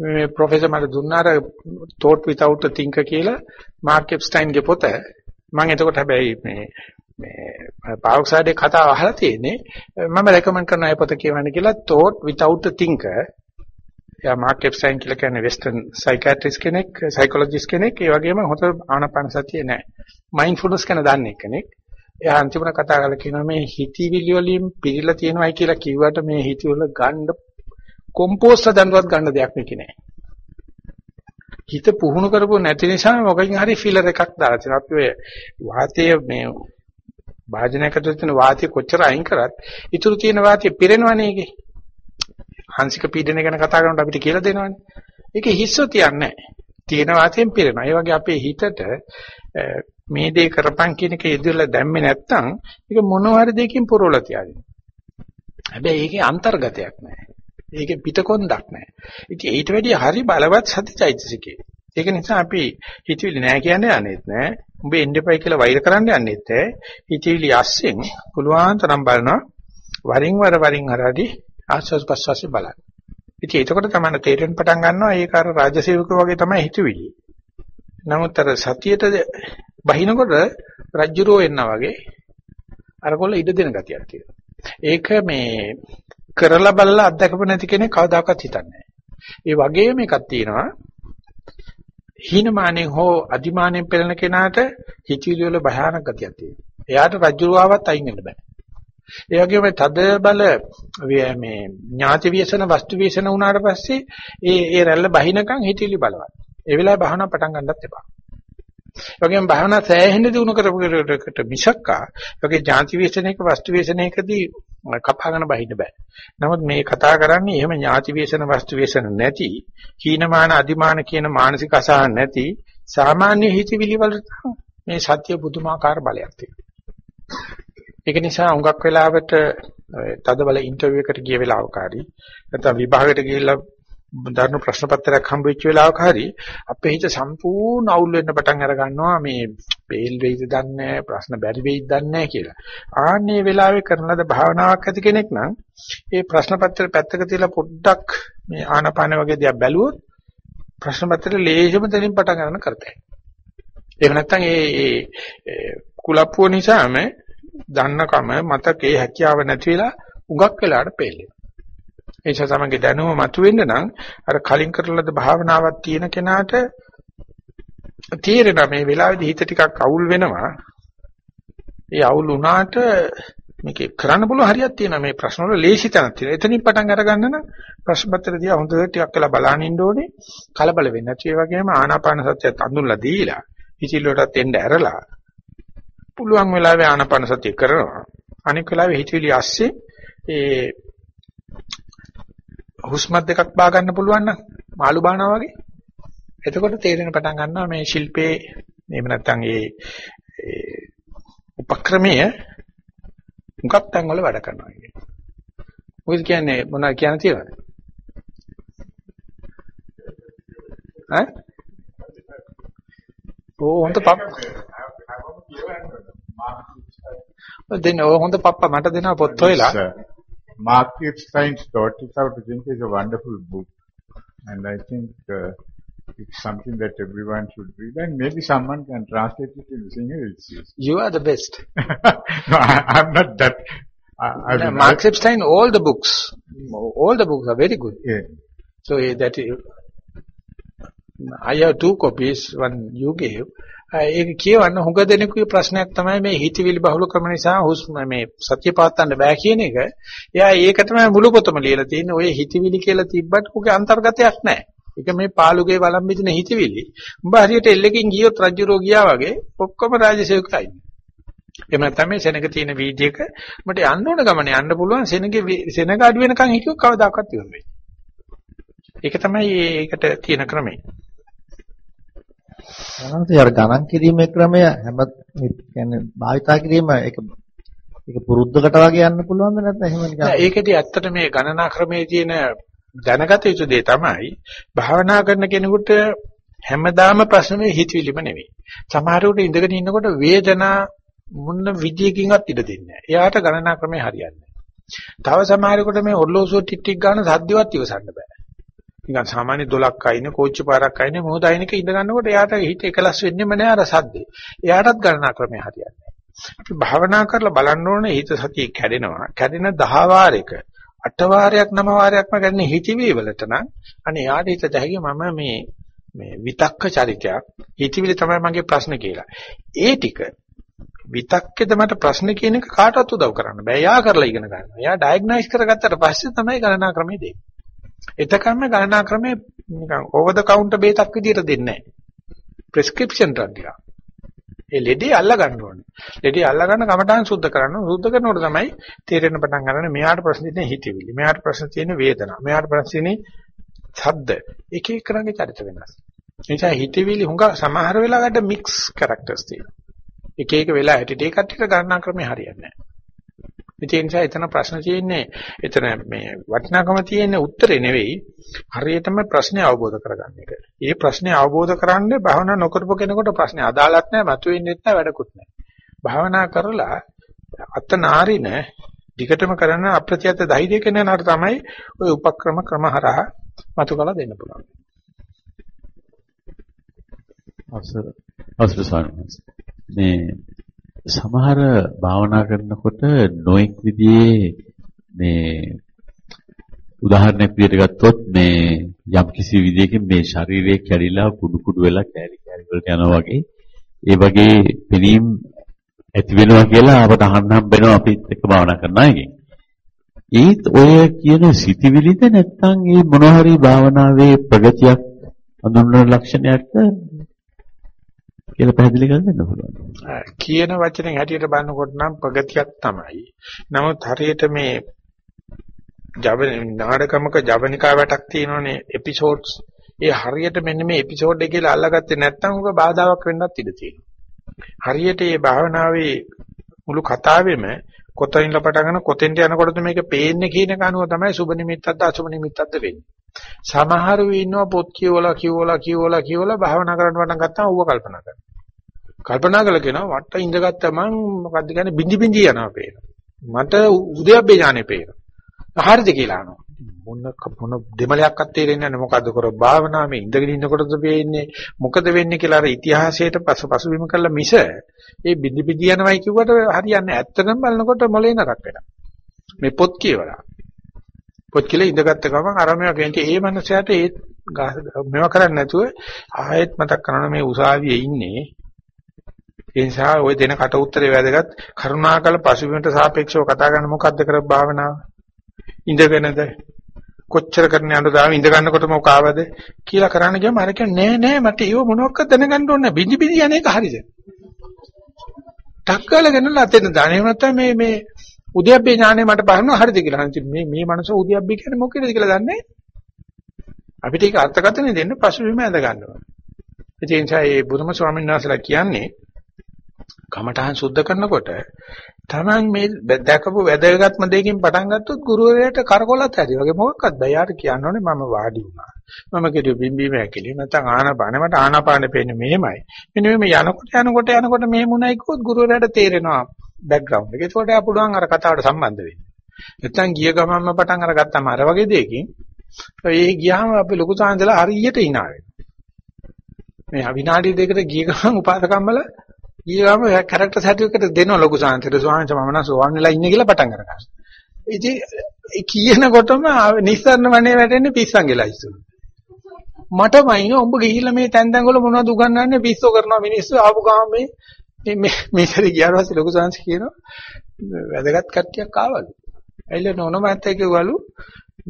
මේ ප්‍රොෆෙසර් මට දුන්නාර thought without a thinker කියලා මාක් එප්ස්ටයින්ගේ පොත මම එතකොට හැබැයි මේ මේ පාවොක්සයිඩේ කතාව අහලා තියෙන්නේ මම රෙකමන්ඩ් කරන අය පොත කියවන්න කියලා thought without a thinker යා මාක් එප්ස්ටයින් කියලා කියන්නේ වෙස්ටර්න් සයිකියාට්‍රිස්ට් කෙනෙක් සයිකොලොජිස්ට් කෙනෙක් ඒ වගේම හොත ආනපන සතිය නැහැ මයින්ඩ්ෆුල්නස් ගැන දන්නේ කෙනෙක් එයා අන්තිමට කතා කරලා කියනවා මේ හිතවිලි වලින් පිළිලා තියෙනවයි කියලා කිව්වට මේ හිතවල ගන්න කොම්පෝස්ට් දඬුවත් ගන්න දෙයක් නෙකේ නෑ. හිත පුහුණු කරපො නැති නිසා මොකකින් හරි ෆිලර් එකක් දාලා තියෙනවා. අපි ඔය වාතයේ මේ වාජනයකට තියෙන වාතය කොච්චර අයින් කරත් ඉතුරු තියෙන වාතය පිරෙනවනේ ඒකේ. හංසික පීඩනය ගැන කතා කරනකොට අපිට කියලා දෙනවනේ. ඒක හිස්සෝ තියන්නේ තියෙන වාතයෙන් පිරෙනවා. ඒ වගේ අපේ හිතට මේ දේ කරපන් කියන එක ඉදිරියලා දැම්මේ නැත්නම් ඒක මොනවා හරි දෙයකින් පුරවලා තියාගෙන. හැබැයි ඒකේ අන්තර්ගතයක් නැහැ. ඒකේ පිටකොන්දක් නැහැ. ඉතින් ඊට වැඩිය හරි බලවත් සතිචෛතසිකේ. ඒක නිසා අපි හිතවිලි නැහැ කියන්නේ යන්නේත් නැහැ. උඹ එන්නපයි කියලා වෛර කරන්න යන්නේත් නැහැ. හිතවිලි අස්සෙන් පුළුවන් තරම් බලනවා. වරින් වර වරින් හරදී ආස්වාස් පස්වාස් බලන්න. ඉතින් එතකොට තමයි තේරෙන්න පටන් ගන්නවා ඒක අර රාජසේවකෝ වගේ තමයි හිතවිලි. නමුත් අර සතියට බහිනකොට රජ්ජුරෝ එන්නා වගේ අරකොල්ල ඉඩ දෙන ගතියක් තියෙනවා. ඒක මේ කරලා බලලා අත්දකපු නැති කෙනෙක් කවදාකවත් හිතන්නේ නැහැ. ඒ වගේම එකක් තියෙනවා හීනමානෙන් හෝ අදිමානෙන් පෙළෙන කෙනාට හිතවිලි වල භයානක ගතියක් තියෙනවා. එයාට රජුරුවාවත් අයින් වෙන්න බෑ. ඒ වගේම තද බල මේ ඥාති විශේෂණ වස්තු විශේෂණ වුණාට පස්සේ ඒ ඒ රැල්ල බහිනකම් හිතවිලි බලවත්. ඒ වෙලාවේ භාවනා පටන් ගන්නත් එපා. ඒ වගේම භාවනා සෑහෙන දිනු කරපුකට මිසක්කා වගේ ඥාති විශේෂණයක වස්තු විශේෂණයකදී කපාගෙන බහින්න බෑ. නමුත් මේ කතා කරන්නේ එහෙම ඥාති වේසන වස්තු වේසන නැති, හීනමාන අදිමාන කියන මානසික අසහන නැති සාමාන්‍ය හිතවිලි වලට මේ සත්‍ය පුදුමාකාර බලයක් තියෙනවා. ඒක නිසා හුඟක් වෙලාවට තද බල ඉන්ටර්විව් එකට ගිය වෙලාවකාරී නැත්නම් විභාගයට ගිහිල්ලා දරන ප්‍රශ්න පත්‍රයක් හම්බ වෙච්ච වෙලාවක හරි අපේ හිත සම්පූර්ණ අවුල් වෙන්න පටන් අර ගන්නවා මේ පේල් වෙයිද දන්නේ ප්‍රශ්න බැරි වෙයිද දන්නේ කියලා. ආන්නේ වෙලාවේ කරන ලද භාවනාවක් ඇති කෙනෙක් නම් ඒ ප්‍රශ්න පත්‍රය පැත්තක තියලා පොඩ්ඩක් මේ ආනපාන වගේ දේවල් බැලුවොත් ප්‍රශ්න පත්‍රය ලේසිම තැනින් පටන් ගන්න කරතයි. එහෙම නැත්නම් ඒ කුලප්පුව නිසාම දන්නකම මතකේ හැකියාව නැති වෙලා උගක් වෙලාට පෙළෙනවා. ඒ නිසා තමයි දැනුම මතුවෙන්න නම් අර කලින් කරලද භාවනාවක් තියෙන කෙනාට තීරණ මේ වෙලාවේදී හිත ටිකක් අවුල් වෙනවා. ඒ අවුල් වුණාට මේක කරන්න පුළුවන් හරියක් තියෙනවා මේ ප්‍රශ්න වල ලේසි තැනක් තියෙනවා. එතනින් පටන් අරගන්න නම් ප්‍රශ්න පත්‍ර දිහා හොඳට ටිකක් වෙලා බලන්න ඉන්න ඕනේ. කලබල වෙන්නේ නැති ඒ වගේම ආනාපාන සතියත් අඳුල්ලා දීලා හිතිල් වලටත් එන්න ඇරලා පුළුවන් වෙලාවේ ආනාපාන සතිය කරනවා. අනික වෙලාවේ හිතවිලි ඇස්සේ ඒ හුස්මත් දෙකක් බා ගන්න පුළුවන් නම් මාළු බානවා වගේ. එතකොට තේරෙන පටන් ගන්නවා මේ ශිල්පේ එහෙම නැත්නම් ඒ උපක්‍රමය මුගක් තැන් වල වැඩ කරනවා කියන්නේ. මොකද කියන්නේ මොනවද කියන්න තියෙනවද? ඈ? ඕ හොඳ පප් දෙන්න ඕ හොඳ පප්පා මට දෙනවා පොත් හොයලා. Mark Science Thought It Out I think is a wonderful book and I think uh, it's something that everyone should read and maybe someone can translate it in English. You are the best. (laughs) no, I, I'm not that. I, I No, Mark Epstein, all the books, all the books are very good. yeah. So eh, that eh, I have two copies, one you gave. Ah, ඒක කියවන්න හුඟ දෙනෙකුගේ ප්‍රශ්නයක් තමයි මේ හිතවිලි බහුල ක්‍රම නිසා හුස්ම මේ සත්‍ය පාත්තන්න බෑ කියන එක. එයා ඒක තමයි මුළු පොතම ලියලා තියෙන්නේ. ඔය හිතවිලි කියලා තිබ්බට උගේ අන්තර්ගතයක් නැහැ. ඒක මේ පාළුගේ වළම් බෙදින හිතවිලි. උඹ හරියට එල්ලකින් ගියොත් රජුරෝ ගියා වගේ ඔක්කොම රාජසේවකයි. එහෙම නැත්නම් මේ සෙනග තියෙන වීදියේක මට යන්න ඕන ගමනේ යන්න පුළුවන් සෙනගේ වී- සෙනග අඩු වෙනකන් හිටියොත් කවදාකවත් ඉවර වෙන්නේ. ඒක තමයි ඒකට තියෙන ක්‍රමය. අනන්තය අර ගණන් කිරීමේ ක්‍රමය හැම ඒ කියන්නේ භාවිතා කිරීම ඒක ඒක පුරුද්දකට වගේ යන්න පුළුවන්ද නැත්නම් එහෙම නිකන් නෑ ඒකදී ඇත්තට මේ ගණනා ක්‍රමයේ තියෙන දැනගත යුතු දේ තමයි භාවනා කරන කෙනෙකුට හැමදාම ප්‍රශ්නේ හිතවිලිම නෙවෙයි. සමහරවිට ඉඳගෙන ඉන්නකොට වේදනා මොන විදියකින්වත් ඉඩ දෙන්නේ නෑ. එයාට ගණනා ක්‍රමය හරියන්නේ නෑ. තව සමහරෙකුට මේ ඔර්ලෝසුව ටික් ගන්න සද්දවත් ඉවසන්න බෑ. නිකන් සාමාන්‍ය දොලක් අයින කෝච්චි පාරක් අයින මොහොත අයිනක ඉඳ ගන්නකොට එයාට හිත එකලස් වෙන්නෙම නෑ අර සද්දේ. එයාටත් ගණනා ක්‍රමය හරියන්නේ නෑ. අපි භාවනා කරලා බලන්න ඕනේ හිත සතිය කැඩෙනවා. කැඩෙන 10 වාරයක 8 වාරයක් 9 වාරයක්ම කරන හිතවිලි වලට නම් අනේ යාට හිත දැහිය මම මේ මේ විතක්ක චරිතයක් හිතවිලි තමයි මගේ ප්‍රශ්න කියලා. ඒ ටික විතක්කේද මට ප්‍රශ්න කියන එක කාටවත් උදව් කරන්න බෑ. යා කරලා ඉගෙන ගන්නවා. යා ඩයග්නොස් කරගත්තට පස්සේ තමයි ගණනා ක්‍රමය දෙන්නේ. එතකම්ම ගණනා ක්‍රමය නිකන් ඕවර් ද කවුන්ටර් බේතක් විදියට දෙන්නේ නැහැ. ප්‍රෙස්ක්‍රිප්ෂන් ඩ්‍රග් එකක්. ඒ ලෙඩේ අල්ල ගන්න ඕනේ. ලෙඩේ අල්ල ගන්න කමටහන් සුද්ධ කරන්න. සුද්ධ කරනකොට තමයි තේරෙන්න පටන් ගන්න මෙයාට ප්‍රශ්න තියෙන හිතවිලි. මෙයාට ප්‍රශ්න තියෙන වේදනා. මෙයාට ප්‍රශ්න තියෙන ශබ්ද. එක එකනගේ චරිත වෙනස්. එනිසා හිතවිලි හුඟ සමහර වෙලාවට මික්ස් කැරක්ටර්ස් තියෙනවා. එක එක වෙලා හැටිට ඒ කට්ටියට ගණනා ක්‍රමය හරියන්නේ නැහැ. ඒ නිසා එතන ප්‍රශ්න තියෙන්නේ එතන මේ වටිනාකම තියෙන උත්තරේ නෙවෙයි හරියටම ප්‍රශ්නේ අවබෝධ කරගන්න එක. ඒ ප්‍රශ්නේ අවබෝධ කරන්නේ භාවනා නොකරපු කෙනෙකුට ප්‍රශ්නේ අදාළත් නැහැ, මතුවෙන්නේ නැහැ, වැඩකුත් නැහැ. භාවනා කරලා අතනාරින දිගටම කරන අප්‍රත්‍යත ධෛර්ය කෙනාට තමයි ওই උපක්‍රම ක්‍රම හරහා මතු කළ දෙන්න පුළුවන්. අවසර අවසර ස්වාමීන් වහන්සේ. මේ සමහර භාවනා කරනකොට නොඑක් විදිහේ මේ උදාහරණයක් විදිහට ගත්තොත් මේ යම් කිසි විදිහකින් මේ ශරීරය කැඩිලා කුඩු කුඩු වෙලා කැරි කැරි වලට යනවා වගේ ඒ වගේ පෙනීම් ඇති වෙනවා කියලා අපට අහන්න හම්බ වෙනවා අපිත් එක්ක භාවනා කරන අයගෙන්. ඒත් ඔය කියන සිතිවිලිද නැත්නම් ඒ මොනවා හරි භාවනාවේ ප්‍රගතියක් හඳුන්වන ලක්ෂණයක්ද කියලා පැහැදිලි කරලා දෙන්න පුළුවන්. කියන වචනෙන් හැටියට බලනකොට නම් ප්‍රගතියක් තමයි. නමුත් හරියට මේ ජව නාටකමක ජවනිකා වැටක් තියෙනවනේ එපිසෝඩ්ස්. ඒ හරියට මෙන්න මේ එපිසෝඩ් එක කියලා අල්ලගත්තේ නැත්නම් උග බාධාවක් වෙන්නත් ඉඩ තියෙනවා. හරියට මේ භාවනාවේ මුළු කතාවෙම කොතනින්ද පටන් කොතෙන්ට යනකොටද මේක පේන්නේ කියන එක අනුව තමයි සුබ නිමිත්තක්ද අසුබ නිමිත්තක්ද වෙන්නේ. සමහරව ඉන්නවා පොත් කියවලා කියවලා කියවලා කියවලා භාවනා කරන්න පටන් ගත්තාම ඌව කල්පනා කරනවා. කල්පනා කළා කියනවා වට ඉඳගත්ත මං මොකද්ද කියන්නේ බින්දි බින්දි යනවා පේනවා. මට උදයබ්බේ ඥානෙ පේනවා. හරිද කියලා අහනවා. මොන මොන දෙමලයක්වත් තේරෙන්නේ නැහැ. මොකද්ද කර භාවනා මේ ඉඳගෙන ඉන්නකොටද වෙන්නේ? මොකද වෙන්නේ කියලා අර ඉතිහාසයට පසු පසුබිම කළා මිස ඒ බින්දි බින්දි යනවයි කිව්වට හරියන්නේ නැහැ. ඇත්තටම බලනකොට මොලේ නරක වෙනවා. මේ පොත් කියවලා. පොත් කියලා ඉඳගත්ත ගමන් අරමයා කියන්නේ ඒ මනසට ඒ මේවා කරන්නේ නැතුව ආයෙත් මතක් කරනවා මේ උසාවියේ ඉන්නේ. ඒ නිසා ওই දෙන කට උත්තරේ වැදගත්. කරුණාකර පසුබිමට සාපේක්ෂව කතා කරන මොකද්ද කර භාවනාව? ඉඳගෙනද? කොච්චර කරන්න යනද දාම ඉඳ ගන්නකොට මොක ආවද? කියලා කරන්න ගියාම අර කියන්නේ නෑ නෑ මට ඒව මොනවක්වත් දැනගන්න ඕනේ නෑ. බිඳි බිඳි යන එක හරිද? ටක් ගාලා ගන්නලා අතෙන් දාන. එහෙම නැත්නම් මේ මේ උද්‍යප්පේ ඥානෙ මට බලනවා හරිද කියලා. අන්තිම මේ මේ මනස උද්‍යප්පේ කියන්නේ මොකේද කියලා දන්නේ? අපිට ඒක අර්ථකථන දෙන්න පසුබිම ඇඳ ගන්න ඕනේ. ඒ නිසා මේ බුදුම ස්වාමීන් වහන්සේලා කියන්නේ කමඨහන් සුද්ධ කරනකොට Taman මේ දැකපු වැදගත්ම දෙයකින් පටන් ගත්තොත් ගුරුවරයාට කරකොලත් ඇති. වගේ මොකක්වත් බෑ. යාට කියන්න ඕනේ මම වාඩි වුණා. මම කිව්වේ බිම්බීම ඇකිලි. නැත්නම් ආනාපාන මට ආනාපාන පේන්නේ මෙහෙමයි. මෙන්න මේ යනකොට යනකොට යනකොට මෙහෙම උනායි කිව්වොත් ගුරුවරයාට තේරෙනවා බෑග්ග්‍රවුන්ඩ් එක. ඒකට එයා පුළුවන් අර කතාවට සම්බන්ධ වෙන්න. නැත්නම් ගිය ගමන්ම පටන් අරගත්තාම අර වගේ දෙයකින් ඒ ගියාම අපි ලොකු සාන්දලා හරියට hina වෙනවා. මේ විනාඩි දෙකකට ගිය ගමන් උපාසකම්මල ඊගාම කැරක්ටර් සර්ටිෆිකේට් දෙනවා ලොකු සාන්තිර ස්වාමීන් වහන්සේ මම නම් සෝවන් වෙලා ඉන්නේ කියලා පටන් අරගන්නවා. ඉතින් කියනකොටම නිස්සාරණ වනේ වැටෙන්නේ පිස්සන්ගෙලා ඉස්සුන. මටමයින උඹ ගිහිල්ලා මේ තැන් තැන් වල මොනවද උගන්වන්නේ පිස්සෝ කරනවා මිනිස්සු ආපු ගාම මේ මේ මේ සැරේ ගියාට පස්සේ ලොකු සාංශ කියනවා වැදගත් කට්ටියක් ආවලු. ඇයිල නෝන මහත්තයා කිව්වලු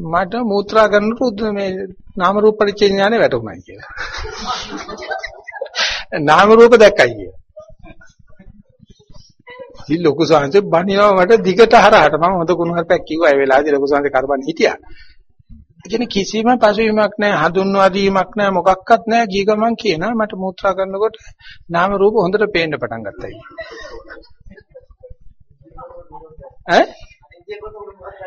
මට මූත්‍රා කරනකොට මේ නාම රූප පරිච්ඡේද ඥානෙ වැටුණා කියලා. නාම රූප දැක්කයි කියලා. ඉතින් ලොකු සංහසේ බණිනවා මට දිගට හරහට. මම හොඳ කුණුහරුපක් කිව්වා ඒ වෙලාවේදී ලොකු සංහසේ කරබන් හිටියා. ඉතින් කිසිම පසුබිමක් නැහැ හඳුන්වා දීමක් නැහැ මොකක්වත් නැහැ. ගිය ගමන් කියනවා මට මූත්‍රා කරනකොට නාම රූප හොඳට පේන්න පටන් ගත්තා. ඈ?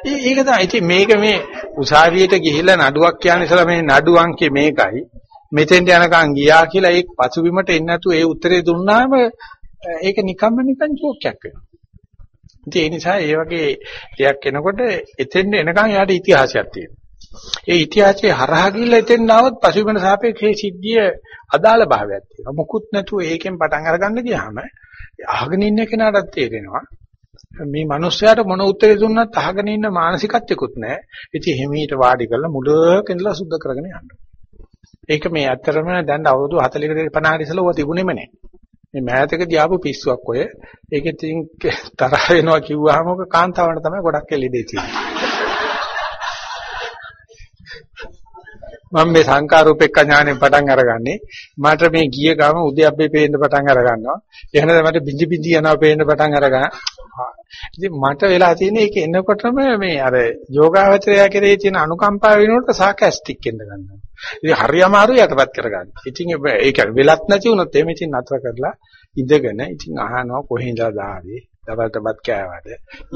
ඒක තමයි ඉතින් මේක මේ උසාවියට ගිහිල්ලා නඩුවක් කියන්නේ ඉතලා මේ නඩු අංකේ මේකයි. මෙතෙන්ට යනකම් ගියා කියලා ඒ පසුබිමට එන්නේ නැතුව ඒ උත්තරේ දුන්නාම ඒක නිකම්ම නිකන් ජෝක්යක් වෙනවා. ඉතින් ඒ නිසා ඒ වගේ දෙයක් එනකොට එතෙන් එනකන් යාට ඉතිහාසයක් තියෙනවා. ඒ ඉතිහාසයේ හරහා ගිහිල්ලා එතෙන් ආවොත් පසුබිම සාපේක්ෂේ සිද්ධිය අදාළ භාවයක් තියෙනවා. මුකුත් නැතුව ඒකෙන් පටන් අරගන්න ගියාම අහගෙන ඉන්න කෙනාටත් තේරෙනවා මේ මිනිස්යාට මොන උත්තරේ දුන්නත් අහගෙන ඉන්න මානසිකත්වයකුත් නැහැ. ඉතින් හිමීට වාඩි කරලා මුලක ඉඳලා සුද්ධ කරගෙන යන්න. ඒක මේ ඇත්තරම දැන් අවුරුදු 40කට 50කට ඉස්සෙල්ලා ඔය තිබුණේම නැහැ. මේ මෑතකදී ආපු පිස්සුවක් ඔය. ඒකෙත් ඉතින් තරහ වෙනවා කිව්වහම ඔක කාන්තාවන්ට තමයි ගොඩක් එළිදේ තියෙන්නේ. මම මේ සංකාරූපෙක්ක ඥාණයෙන් පටන් අරගන්නේ මට මේ ගිය ගම උද්‍යප්පේ පේන්න පටන් අර ගන්නවා එහෙනම් මට බිඳි බිඳි යනවා පේන්න පටන් අරගන්න ඉතින් මට වෙලා තියෙන්නේ ඒක එනකොටම මේ අර යෝගාවචරය කෙරේ තියෙන අනුකම්පාව වෙනකොට සාකැස්ටික් වෙන්න ගන්නවා ඉතින් හරි අමාරු යටපත් කරගන්න. ඉතින් ඒක වෙලත් නැති වුණොත් එහෙම ඉතින් නතර කරලා ඉඳගෙන ඉතින් අහනවා කොහෙන්ද ආවේ දවල්ටවත් කෑවද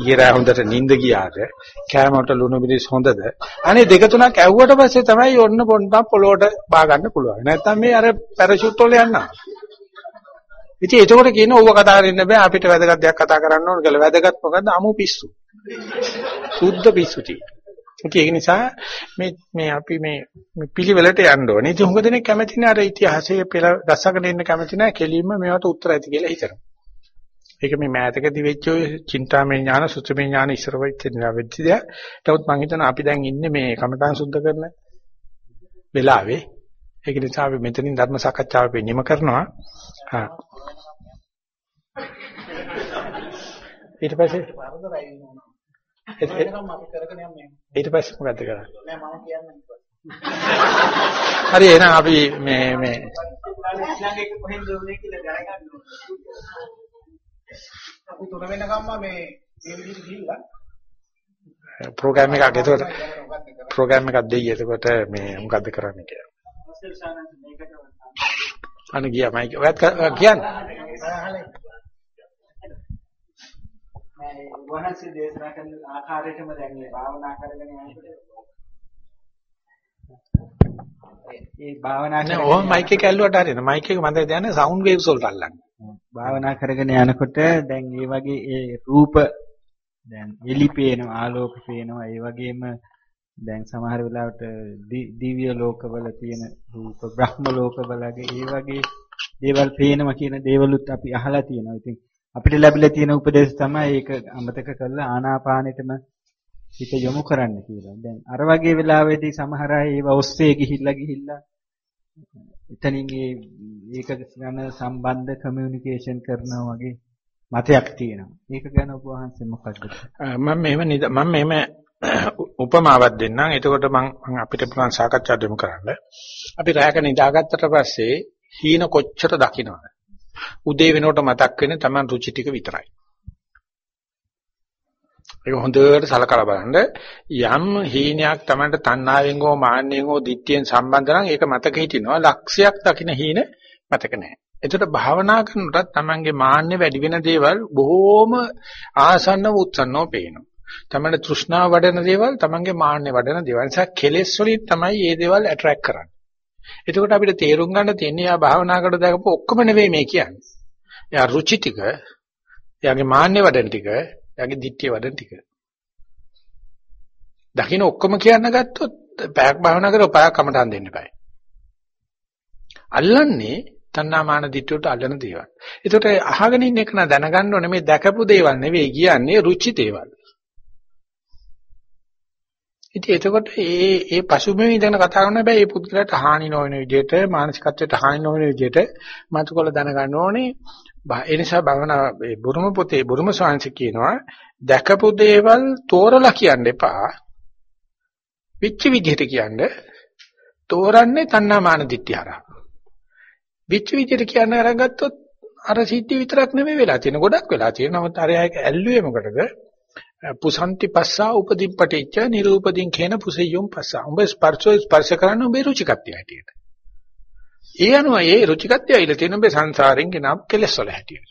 ඊරා හොඳට නිින්ද ගියාද කෑමකට ලුණු මිරිස් හොඳද? අනේ දෙක තුනක් ඇව්වට පස්සේ තමයි ඔන්න පොන්ටක් පොළොවට බා ගන්න පුළුවන්. නැත්තම් මේ අර පැරෂූට් වල යනවා. ඉතින් ඒකෝට කියන ඕව කතා කරන්න බෑ අපිට වැදගත් දෙයක් කතා කරන්න ඕන කියලා වැදගත් මොකද්ද අමු පිස්සු සුද්ධ පිස්සු තියෙන ඒක නිසා මේ මේ අපි මේ පිළිවෙලට යන්න ඕනේ. ඉතින් හුඟ දෙනෙක් කැමති නැහැ අර ඉතිහාසයේ පෙළ දසකට ඉන්න කැමති නැහැ. කෙලින්ම මේවට උත්තර ඇති කියලා හිතනවා. ඒක මේ මෑතකදී වෙච්ච ඔය චින්තාමය ඥාන සුත්‍රමය ඥාන ඉස්සර වෙච්ච වෙච්ච දෙයක්. නමුත් මම හිතනවා අපි දැන් ඉන්නේ මේ කමඨාන් සුද්ධ කරන වෙලාවේ. ඒක නිසා අපි මෙතනින් ධර්ම සාකච්ඡාව වෙන්නම කරනවා. හා. (laughs) ඊට පස්සේ (laughs) ඊට පස්සේ මොකද කරන්නේ? නෑ මම කියන්නේ (laughs) හරි එහෙනම් අපි මේ මේ ඊළඟ එක කොහෙන්ද උනේ කියලා දැනගන්න ඕනේ. අපි තුන වෙනකම්ම මේ මේ විදිහට ගිහිල්ලා ප්‍රෝග්‍රෑම් එකක් එතකොට ප්‍රෝග්‍රෑම් එකක් දෙයි එතකොට මේ මොකද්ද කරන්න කියලා. අනේ ගියා මයික් ඔයත් කියන්නේ. වහන්සේ දේශනා කරන ආකාරයටම දැන් මේ භාවනා කරගෙන යනකොට ඒ භාවනා නෑ ඕම මයික් එක ඇල්ලුවට හරියන මයික් එක මන්ද දැනන්නේ සවුන්ඩ් වේව්ස් වලට අල්ලන්නේ. භාවනා කරගෙන යනකොට දැන් මේ වගේ ඒ රූප දැන් එලි පේනවා ආලෝක පේනවා ඒ වගේම දැන් සමහර වෙලාවට දිව්‍ය ලෝකවල තියෙන රූප බ්‍රහ්ම ලෝකවලගේ ඒ වගේ දේවල් පේනවා කියන දේවලුත් අපි අහලා තියෙනවා. ඉතින් අපිට ලැබිලා තියෙන උපදේශ තමයි ඒක අමතක කරලා ආනාපානෙටම හිත යොමු කරන්න කියලා. දැන් අර වගේ වෙලාවෙදී සමහර අය ඒව ඔස්සේ ගිහිල්ලා ගිහිල්ලා එතනින් ඒ ඒක ගැන සම්බන්ධ කමියුනිකේෂන් කරනවා වගේ මතයක් තියෙනවා. ඒක ගැන ඔබ වහන්සේ මොකක්ද? මම මෙහෙම මම මෙහෙම (coughs) උපමාවක් දෙන්නම්. එතකොට මම අපිට පුළුවන් සාකච්ඡා දෙමු කරන්න. අපි රැයක නිදාගත්තට පස්සේ හීන කොච්චර දකින්නවද? උදේ වෙනකොට මතක් වෙන්නේ Taman රුචි ටික විතරයි. ඒක හොඳට සලකලා බලන්න යම් හීනයක් තමයි තණ්හාවෙන් හෝ මාන්නෙන් හෝ ditthියෙන් සම්බන්ධ නම් ඒක මතක හිටිනවා ලක්ෂයක් දකින්න හීන මතක නැහැ. එතකොට භාවනා කරනකොටත් Tamange මාන්නේ වැඩි වෙන දේවල් බොහෝම ආසන්නව උත්සන්නව පේනවා. Tamange තෘෂ්ණාව වඩන දේවල් Tamange මාන්නේ වඩන දේවල්. නිසා කෙලෙස් වලින් තමයි මේ දේවල් ඇට්‍රැක්ට් කරන්නේ. එතකොට අපිට තේරුම් ගන්න තියෙන්නේ යා භාවනා කරලා දැකපු ඔක්කොම නෙවෙයි මේ කියන්නේ. යා රුචි ටික, යාගේ මාන්නේ වඩන ටික, යාගේ ditthිය වඩන ටික. දකින්න ඔක්කොම කියන්න ගත්තොත් පැයක් භාවනා කරලා පැයක් කමටහන් දෙන්න eBay. අල්ලන්නේ තණ්හාමාන දිට්ඨියට අල්ලන දේවල්. ඒකට අහගෙන ඉන්න එක නා දැනගන්න ඕනේ මේ දැකපු දේවල් නෙවෙයි කියන්නේ රුචි දේවල්. ඉතින් එතකොට ඒ ඒ පසුබිම ඉඳන් කතා කරන හැබැයි මේ පුද්ගලයාට හානි නොවන විදිහට මානසිකත්වයට හානි නොවන විදිහට මතකවල දැනගන්න ඕනේ. ඒ නිසා භවනා මේ බුරුම පොතේ බුරුම ශාංශ කියනවා දැකපු දේවල් තෝරලා කියන්න එපා. විච්ච විදිහට කියන්නේ තෝරන්නේ තණ්හාමාන දිට්ඨිය හරහා. විච්ච විදිහට කියන්න අරගත්තොත් අර සිද්ධි විතරක් නෙමෙයි වෙලා තියෙන ගොඩක් වෙලා තියෙන. නමුත් අර අය ඇල්ලුවේ මොකටද? පුසන්ති පස්සා උපදීන් පටිච්ච නිරූපදීන් කියන පුසෙයොම් පස්සා. උඹ ස්පර්ශෝ ස්පර්ශ කරන උඹේ රුචිකත්වය හැටියට. ඒ අනුව ඒ රුචිකත්වය ඇවිල්ලා තියෙන උඹේ සංසාරෙන් ගෙන කෙලස් වල හැටියට.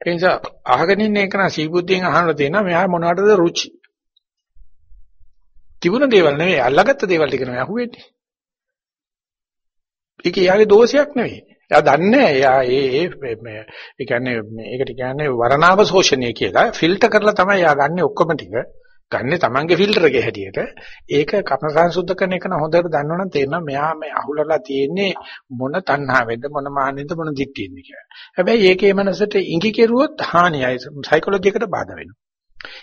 ඒ නිසා අහගෙන ඉන්න එක නා සීබුද්ධියෙන් අහන්න තියෙනවා මෙහා මොනවටද රුචි. තිබුණ දේවල් නෙවෙයි අල්ලගත්ත දේවල් ටික නෙවෙයි අහුවෙන්නේ. ඒක යාගේ දෝෂයක් නෙවෙයි. එයා දන්නේ එයා ඒ ඒ මේ ඒ කියන්නේ මේකට කියන්නේ වරණාව ශෝෂණය කියලා ෆිල්ටර් කරලා තමයි එයා ගන්නෙ ඔක්කොම ටික. ගන්නෙ Tamange ෆිල්ටර් එකේ හැටියට. ඒක කර්ම සංසුද්ධ කරන එක නම් හොඳට දන්නවනම් තේරෙනවා මෙයා මේ අහුලලා තියෙන්නේ මොන තණ්හාවෙන්ද මොන මානෙන්ද මොන දික්තියෙන්ද කියලා. හැබැයි ඒකේ මනසට ඉඟි කෙරුවොත් හානියයි සයිකොලොජි එකට බාධා වෙනවා.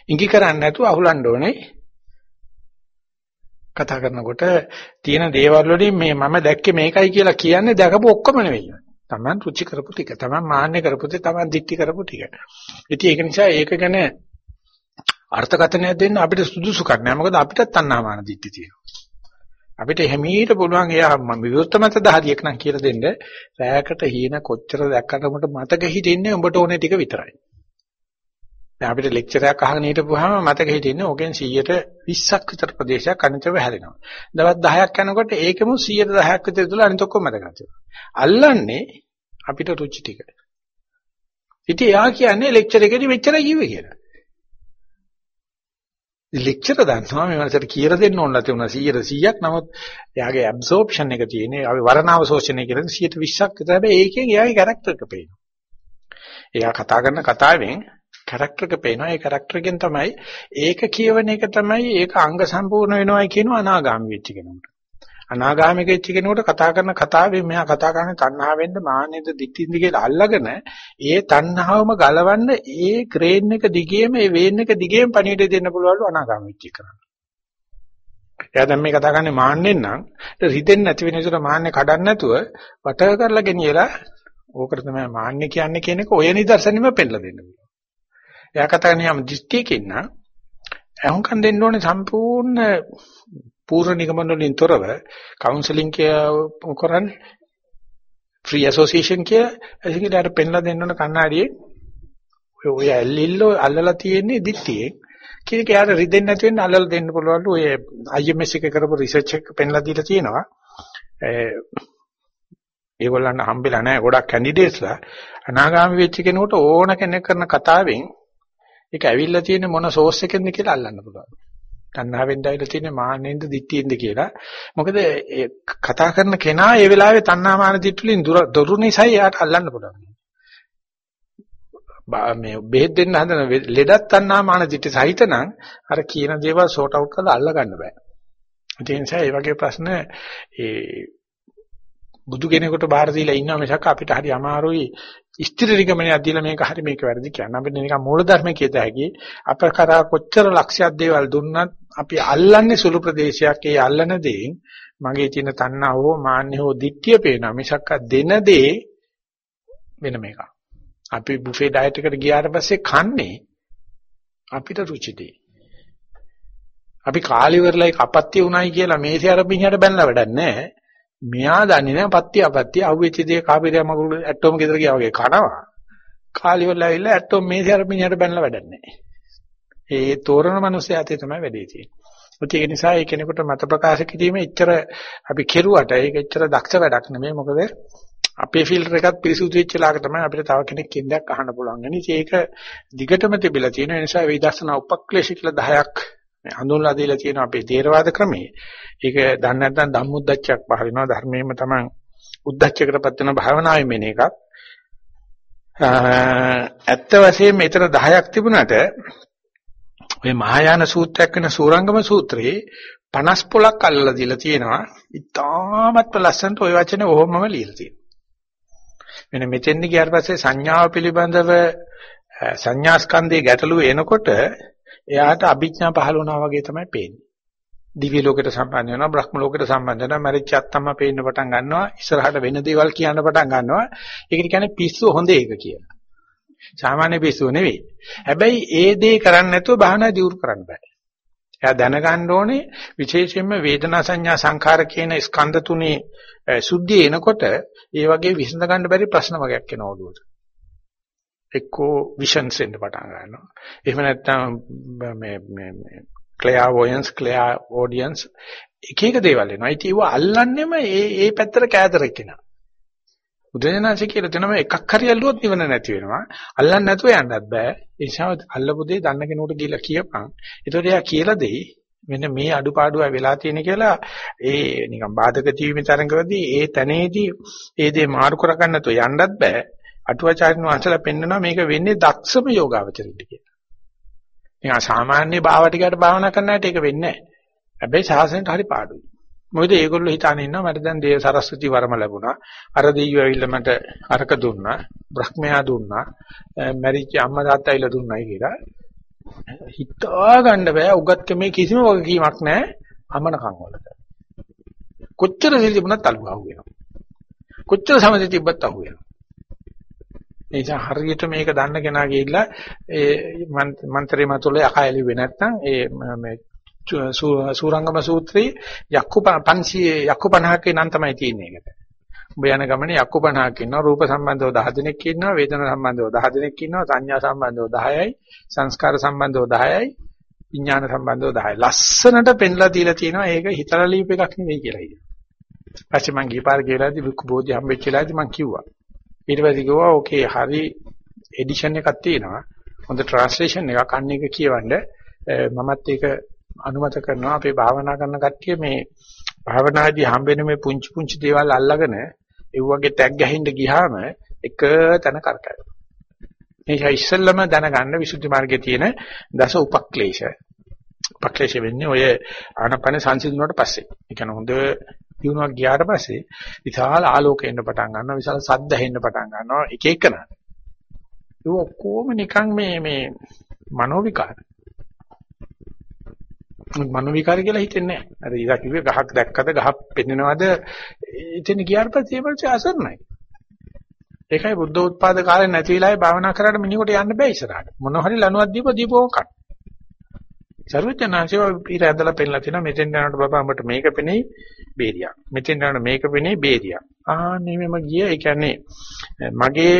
ඉඟි කරන්නේ නැතුව අහුලන්න ඕනේ. කතා කරනකොට තියෙන දේවල් වලින් මේ මම දැක්කේ මේකයි කියලා කියන්නේ දැකපු ඔක්කොම නෙවෙයි. Taman රුචි කරපු ටික, Taman මාන්නේ කරපු ටික, Taman දික්ටි කරපු ටික. ඉතින් ඒක නිසා ඒක ගැන අර්ථකථනයක් දෙන්න අපිට සුදුසුකම් නෑ. මොකද අපිටත් තණ්හාමාන දික්ටි තියෙනවා. අපිට හැමීට පුළුවන් එයා විවෘත මත දහදියක් නම් කියලා දෙන්න. රැයකට හීන කොච්චර දැක්කට මතක හිටින්නේ උඹට ඕනේ ටික විතරයි. දැන් අපිට ලෙක්චර් එකක් අහගෙන හිටපුවාම මතක හිටින්නේ ඕකෙන් 100ට 20ක් විතර ප්‍රදේශයක් අනිතව හැදෙනවා. දවස් 10ක් යනකොට ඒකෙම 110ක් විතර දුල අනිත ඔක්කොම මතක හිටිනවා. අල්ලන්නේ අපිට රුචි ටික. ඉතින් එයා කියන්නේ ලෙක්චර් එකේදී මෙච්චරයි කිව්වේ කියලා. ලෙක්චර් දන්නවා මේ මනසට කියලා දෙන්න ඕන නැති වුණා 100ක් නමුත් එයාගේ ඇබ්සෝප්ෂන් එක තියෙන්නේ අපි වරණාව ශෝෂණය කියලා 120ක් විතර හැබැයි ඒකෙන් එයාගේ කැරක්ටර් එක පේනවා. එයා කතා කරන කතාවෙන් කැරක්ටර් එක පේනවා. ඒ කැරක්ටර් එකෙන් තමයි ඒක කියවන එක තමයි ඒක අංග සම්පූර්ණ වෙනවයි කියන අනාගාමි වෙච්ච කෙනෙකුට. අනාගාමික වෙච්ච කෙනෙකුට කතා කරන කතාවෙන් මෙයා කතා කරන්නේ තණ්හාවෙන්ද මාන්නෙද දික්තින්ද කියලා අල්ලගෙන ඒ තණ්හාවම ගලවන්න ඒ ක්‍රේන් එක දිගේම ඒ වේන් එක දිගේම පණිවිඩ දෙන්න පුළුවන්ලු අනාගාමි වෙච්ච කරා. එයා දැන් මේ කතා කරන්නේ මාන්නෙන් නම් රිදෙන්නේ නැති වෙන විදිහට මාන්නේ කඩන්න නැතුව වට කරලා ගෙනියලා ඕකට තමයි මාන්නේ කියන්නේ කියන එක ඔය නිදර්ශනෙම පෙන්නලා දෙන්න පුළුවන්. එයා කතා කරන යම් දෘෂ්ටියකින් නම් අහුම්කම් දෙන්න ඕනේ සම්පූර්ණ පූර්ව නිගමන වලින් තොරව කවුන්සලින් කරන්නේ ෆ්‍රී ඇසෝසියේෂන් කිය එසිකලට පෙන්ලා දෙන්න ඕන කණ්ණාඩියේ. ඔය ඔය ඇල්ලිල්ල අල්ලලා තියෙන්නේ දිට්ටියේ කියන එක යාර රිදෙන්නේ නැති වෙන්න අල්ලලා දෙන්න පුළුවන්ලු ඔය IMS එක කරපු රිසර්ච් එක පෙන්ලා දීලා තියෙනවා. ඒගොල්ලන්ට හම්බෙලා නැහැ ගොඩක් කැන්ඩිඩේට්ස්ලා අනාගාමී වෙච්ච කෙනෙකුට ඕන කෙනෙක් කරන කතාවෙන් ඒක ඇවිල්ලා තියෙන මොන සෝස් එකෙන්ද කියලා අල්ලන්න පුළුවන්. තණ්හාවෙන්ද ඇවිල්ලා තියෙන්නේ මාන්නෙන්ද දිට්ඨියෙන්ද කියලා. මොකද කතා කරන කෙනා ඒ වෙලාවේ තණ්හාමාන දිට්ඨිවලින් දොරු නිසා එයාට අල්ලන්න පුළුවන්. මේ බෙහෙත් දෙන්න හදන ලෙඩත් තණ්හාමාන දිට්ඨි සහිත නම් අර කියන දේවල් සෝට් අවුට් කරලා අල්ල ගන්න බෑ. ඒ නිසා මේ වගේ ප්‍රශ්න ඒ බුදු කෙනෙකුට බාර දීලා ඉන්නවා මිසක් අපිට හරි අමාරුයි ස්ථිර නිගමනයක් දීලා මේක හරි මේක වැරදි කියන්න. අපිට නිකන් මූල ධර්ම කියත හැකි. අප කරා කොච්චර ලක්ෂයක් දේවල් දුන්නත් අපි අල්ලන්නේ සුළු ප්‍රදේශයක්. ඒ අල්ලන දේෙන් මගේ තියෙන තණ්හා හෝ මාන්න හෝ දික්තිය පේනවා. මිසක් දෙන දේ වෙන මේක. අපි බුෆේ ඩයට් එකට ගියාට පස්සේ කන්නේ අපිට රුචිදී. අපි කාලිවරලයි කපත්තිය උණයි කියලා මේසේ අර මිනිහට බැනලා වැඩක් නැහැ. මෙයා දන්නේ නැහැ පත්‍ය අපත්‍ය අහුවෙච්ච දේ කාපිරිය මගුල් ඇටෝම ගෙදර ගියා වගේ කනවා. කාලිවල ඇවිල්ලා ඇටෝම මේසේ අර මිනිහට බැනලා වැඩක් නැහැ. ඒ තෝරන මිනිස්සයා අතේ තමයි වැඩේ තියෙන්නේ. ඒක නිසා ඒ කෙනෙකුට මත ප්‍රකාශ කිරීම එච්චර අපි කෙරුවට ඒක එච්චර දක්ෂ වැඩක් නෙමෙයි. මොකද අපේ ෆිල්ටර් එකත් පිරිසුදු වෙච්ච ලාක තමයි අපිට තව කෙනෙක් කින්දක් අහන්න පුළුවන්. එනිසා ඒක දිගටම තිබිලා තියෙන නිසා විදර්ශනා උපක්ලේශ කියලා 10ක් හඳුන්ලා දීලා තියෙනවා අපේ තේරවාද ක්‍රමයේ. ඒක දන්නේ නැත්නම් ධම්මුද්දච්චයක් පහල වෙනවා ධර්මයේම තමයි උද්දච්චයකටපත් වෙන භාවනාවේ මෙන එකක්. ඇත්ත වශයෙන්ම මෙතන 10ක් තිබුණාට ඔය මහායාන සූත්‍රයක් වෙන සූරංගම සූත්‍රයේ 50 පොලක් අල්ලලා දීලා තියෙනවා. ඉතාමත් ලස්සනට ওই වචනේ ඔහොමම ලියලා තියෙනවා. මෙන්න මෙතෙන්දි ගියාට පස්සේ සංඥාව පිළිබඳව සංඥා ස්කන්ධයේ ගැටලුව එනකොට එයාට අභිඥා පහළ වුණා වගේ තමයි පේන්නේ. දිව්‍ය ලෝකයට සම්බන්ධ වෙනවා බ්‍රහ්ම ලෝකයට සම්බන්ධ වෙනවා මරිච්ච අත්තම්ම පේන්න පටන් ගන්නවා ඉස්සරහට වෙන දේවල් කියන්න පටන් ගන්නවා. ඒකට කියන්නේ පිස්සු හොඳ එක කියලා. සාමාන්‍ය පිස්සුව නෙවෙයි. හැබැයි ඒ දේ කරන්නේ නැතුව භාවනා දියුරු කරන්න බෑ. එයා දැනගන්න ඕනේ විශේෂයෙන්ම වේදනා සංඥා සංඛාර කියන ස්කන්ධ තුනේ සුද්ධිය එනකොට ඒ වගේ විසඳ ගන්න බැරි ප්‍රශ්න වගේක් එන ඔළුවට. එක්කෝ විෂන්ස් එන්න පටන් ගන්නවා එහෙම නැත්නම් මේ මේ ක්ලෙයාවොයන්ස් ක්ලෙයාෝඩියන්ස් එක එක දේවල් එනවා. ඉතින් ඒව අල්ලන්නෙම ඒ ඒ පැත්තට කෑදරක් කෙනා. උදේනාසි කියලා දෙනම එකක් හරි ඇල්ලුවොත් නිවන නැති වෙනවා. අල්ලන්න නැතුව යන්නත් බෑ. ඒ නිසා අල්ලපු දේ දන්න කෙනෙකුට දීලා කියපන්. ඒතකොට එයා කියලා දෙයි. මෙන්න මේ අඩුපාඩුව වෙලා තියෙන කියලා ඒ නිකන් බාධක ජීවිත තරංගවලදී ඒ තැනේදී ඒ දේ මාරු කරගන්න නැතුව යන්නත් බෑ. අටුවාචාර්යන් වහන්සේලා පෙන්නනවා මේක වෙන්නේ දක්ෂම යෝගාවචරින්ද කියලා. නිකන් සාමාන්‍ය භාවටිකයට භාවනා කරන්න හැට ඒක වෙන්නේ නැහැ. හැබැයි සාසනයට හරි පාඩුයි. මොකද ඒගොල්ලෝ හිතාන ඉන්නවා මට දැන් දේව සරස්වති වරම ලැබුණා. අර දෙයියෝ ඇවිල්ලා මට අරක දුන්නා. බ්‍රහ්මයා දුන්නා. මැරිච්ච අම්මා තාත්තා ඇවිල්ලා දුන්නයි කියලා. හිතා ගන්න බෑ උගත්කමේ කිසිම වගකීමක් නැහැ අමනකම් වලට. කොච්චර සිල් තිබුණත් අලුව අහු වෙනවා. කොච්චර සමථ තිබ්බත් අහු වෙනවා. ඒ නිසා හරියට මේක දන්න කෙනා ගිහිල්ලා ඒ මන්ත්‍රේ මතුල යකයලි නැත්නම් ඒ මේ සූරංගම සූත්‍රයේ යක්කු 500 යක්කු 50ක නම් තමයි තියෙන්නේ ඒකට. ඔබ යන ගමනේ යක්කු 50ක් ඉන්නවා රූප සම්බන්ධව 10 දෙනෙක් ඉන්නවා වේදනා සම්බන්ධව 10 දෙනෙක් ඉන්නවා සංඥා සම්බන්ධව 10යි සංස්කාර සම්බන්ධව 10යි විඥාන සම්බන්ධව 10යි. ලස්සනට පෙන්ලා දීලා තියෙනවා ඒක හිතලා ලියප එකක් නෙවෙයි කියලා කියනවා. පස්සේ මං ගිපාර කියලාදී බුක් බෝධි හම්බෙච්ච වෙලාවදී මං කිව්වා. ඊට පස්සේ කිව්වා ඕකේ හරි එඩිෂන් එකක් තියෙනවා. හොඳ ට්‍රාන්ස්ලේෂන් එකක් අන්න එක කියවන්න මමත් ඒක අනුමත කරනවා අපේ භාවනා කරන කට්ටිය මේ භාවනාදී හම්බෙන මේ පුංචි පුංචි දේවල් අල්ලගෙන ඒ වගේ ටැග් ගහින්න ගියාම එක තැන කරකැවෙනවා. මේ ඉස්සෙල්ලම දැනගන්න විසුද්ධි මාර්ගයේ තියෙන දස උපක්ලේශ. උපක්ලේශ වෙන්නේ ඔය ආනපන සංසිඳුණාට පස්සේ. ඒ කියන්නේ හොඳ දිනුවක් ගියාට පස්සේ විශාල ආලෝකය එන්න පටන් ගන්නවා විශාල සද්ද හෙන්න පටන් ගන්නවා එක එකන. ඒ ඔක්කොම නිකන් මේ මේ මනෝ විකාර මනෝ විකාර කියලා හිතෙන්නේ නැහැ. අර ඊගා කිව්වේ ගහක් දැක්කද ගහක් පෙන්නනවද? ඉතින් ගියාට පස්සේ ඒ පස්සේ අසරණයි. ඒකයි බුද්ධ උත්පාද කාලේ නැති වෙලාවේ භාවනා කරාට මිනිහට යන්න බෑ ඉස්සරහට. මොන හරි ලණුවක් දීප දීපෝ කන්න සර්වඥාන්සේව පීර ඇදලා පෙන්නලා තිනවා මෙතෙන් යනකොට බබා අපට මේක පෙනේ බේරියක්. මෙතෙන් යනකොට මේක පෙනේ බේරියක්. ආන්නේ මෙම ගිය ඒ කියන්නේ මගේ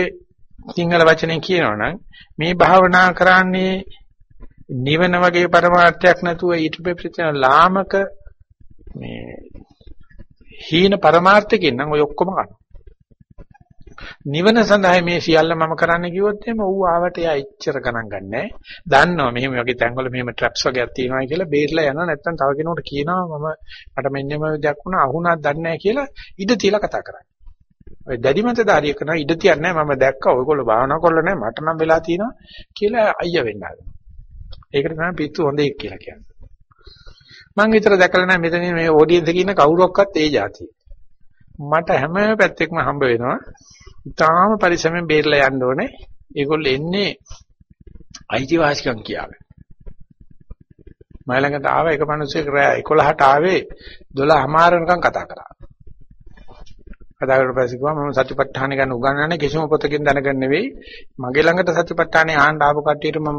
සිංහල වචනෙන් කියනවනම් මේ භාවනා කරන්නේ නිවන වගේ પરමාර්ථයක් නැතුව ඊට පෙරතින ලාමක මේ හීන પરමාර්ථකින් නම් ඔය ඔක්කොම කරනවා. නිවන සඳහා මේ සියල්ල මම කරන්න කිව්වොත් එimhe ඌ ආවට එයා ඉච්චර ගණන් ගන්නෑ. දන්නවා මෙහෙම වගේ තැන්වල මෙහෙම ට්‍රැප්ස් වගේක් තියෙනවා කියලා බේරලා යනවා නැත්නම් තව කෙනෙකුට කියනවා මම මට මෙන්න මේ දෙයක් වුණා අහුණක් දන්නේ නැහැ කියලා ඉඩ තියලා කතා කරන්නේ. ඔය දැඩි මතධාරිය කරනවා ඉඩ තියන්නේ මම දැක්කා ඔයගොල්ලෝ භාවනා කරලා නැහැ මට නම් වෙලා තියෙනවා කියලා අයියා වෙන්න හදනවා. ඒකට තමයි පිස්සු හොඳ එක් කියලා කියන්නේ. මම විතර දැකලා නැහැ මෙතන මේ ඔඩියන්ස් එකේ ඉන්න කවුරක්වත් ඒ જાතිය. මට හැම පැත්තෙකම හම්බ වෙනවා ඉතාලම පරිස්සමෙන් බේරලා යන්න ඕනේ. ඒගොල්ලෝ එන්නේ අයිතිවාසිකම් කියාගෙන. මම ළඟට ආව එක මිනිහෙක් රෑ 11ට ආවේ 12 වෙනකන් කතා කරා. කතා කරලා පස්සේ කිව්වා මම සතිපට්ඨාන ගැන උගන්වන්නේ කිසිම පොතකින් දැනගන්න නෙවෙයි. මගේ ළඟට සතිපට්ඨානේ ආන්න ආපු කට්ටියට මම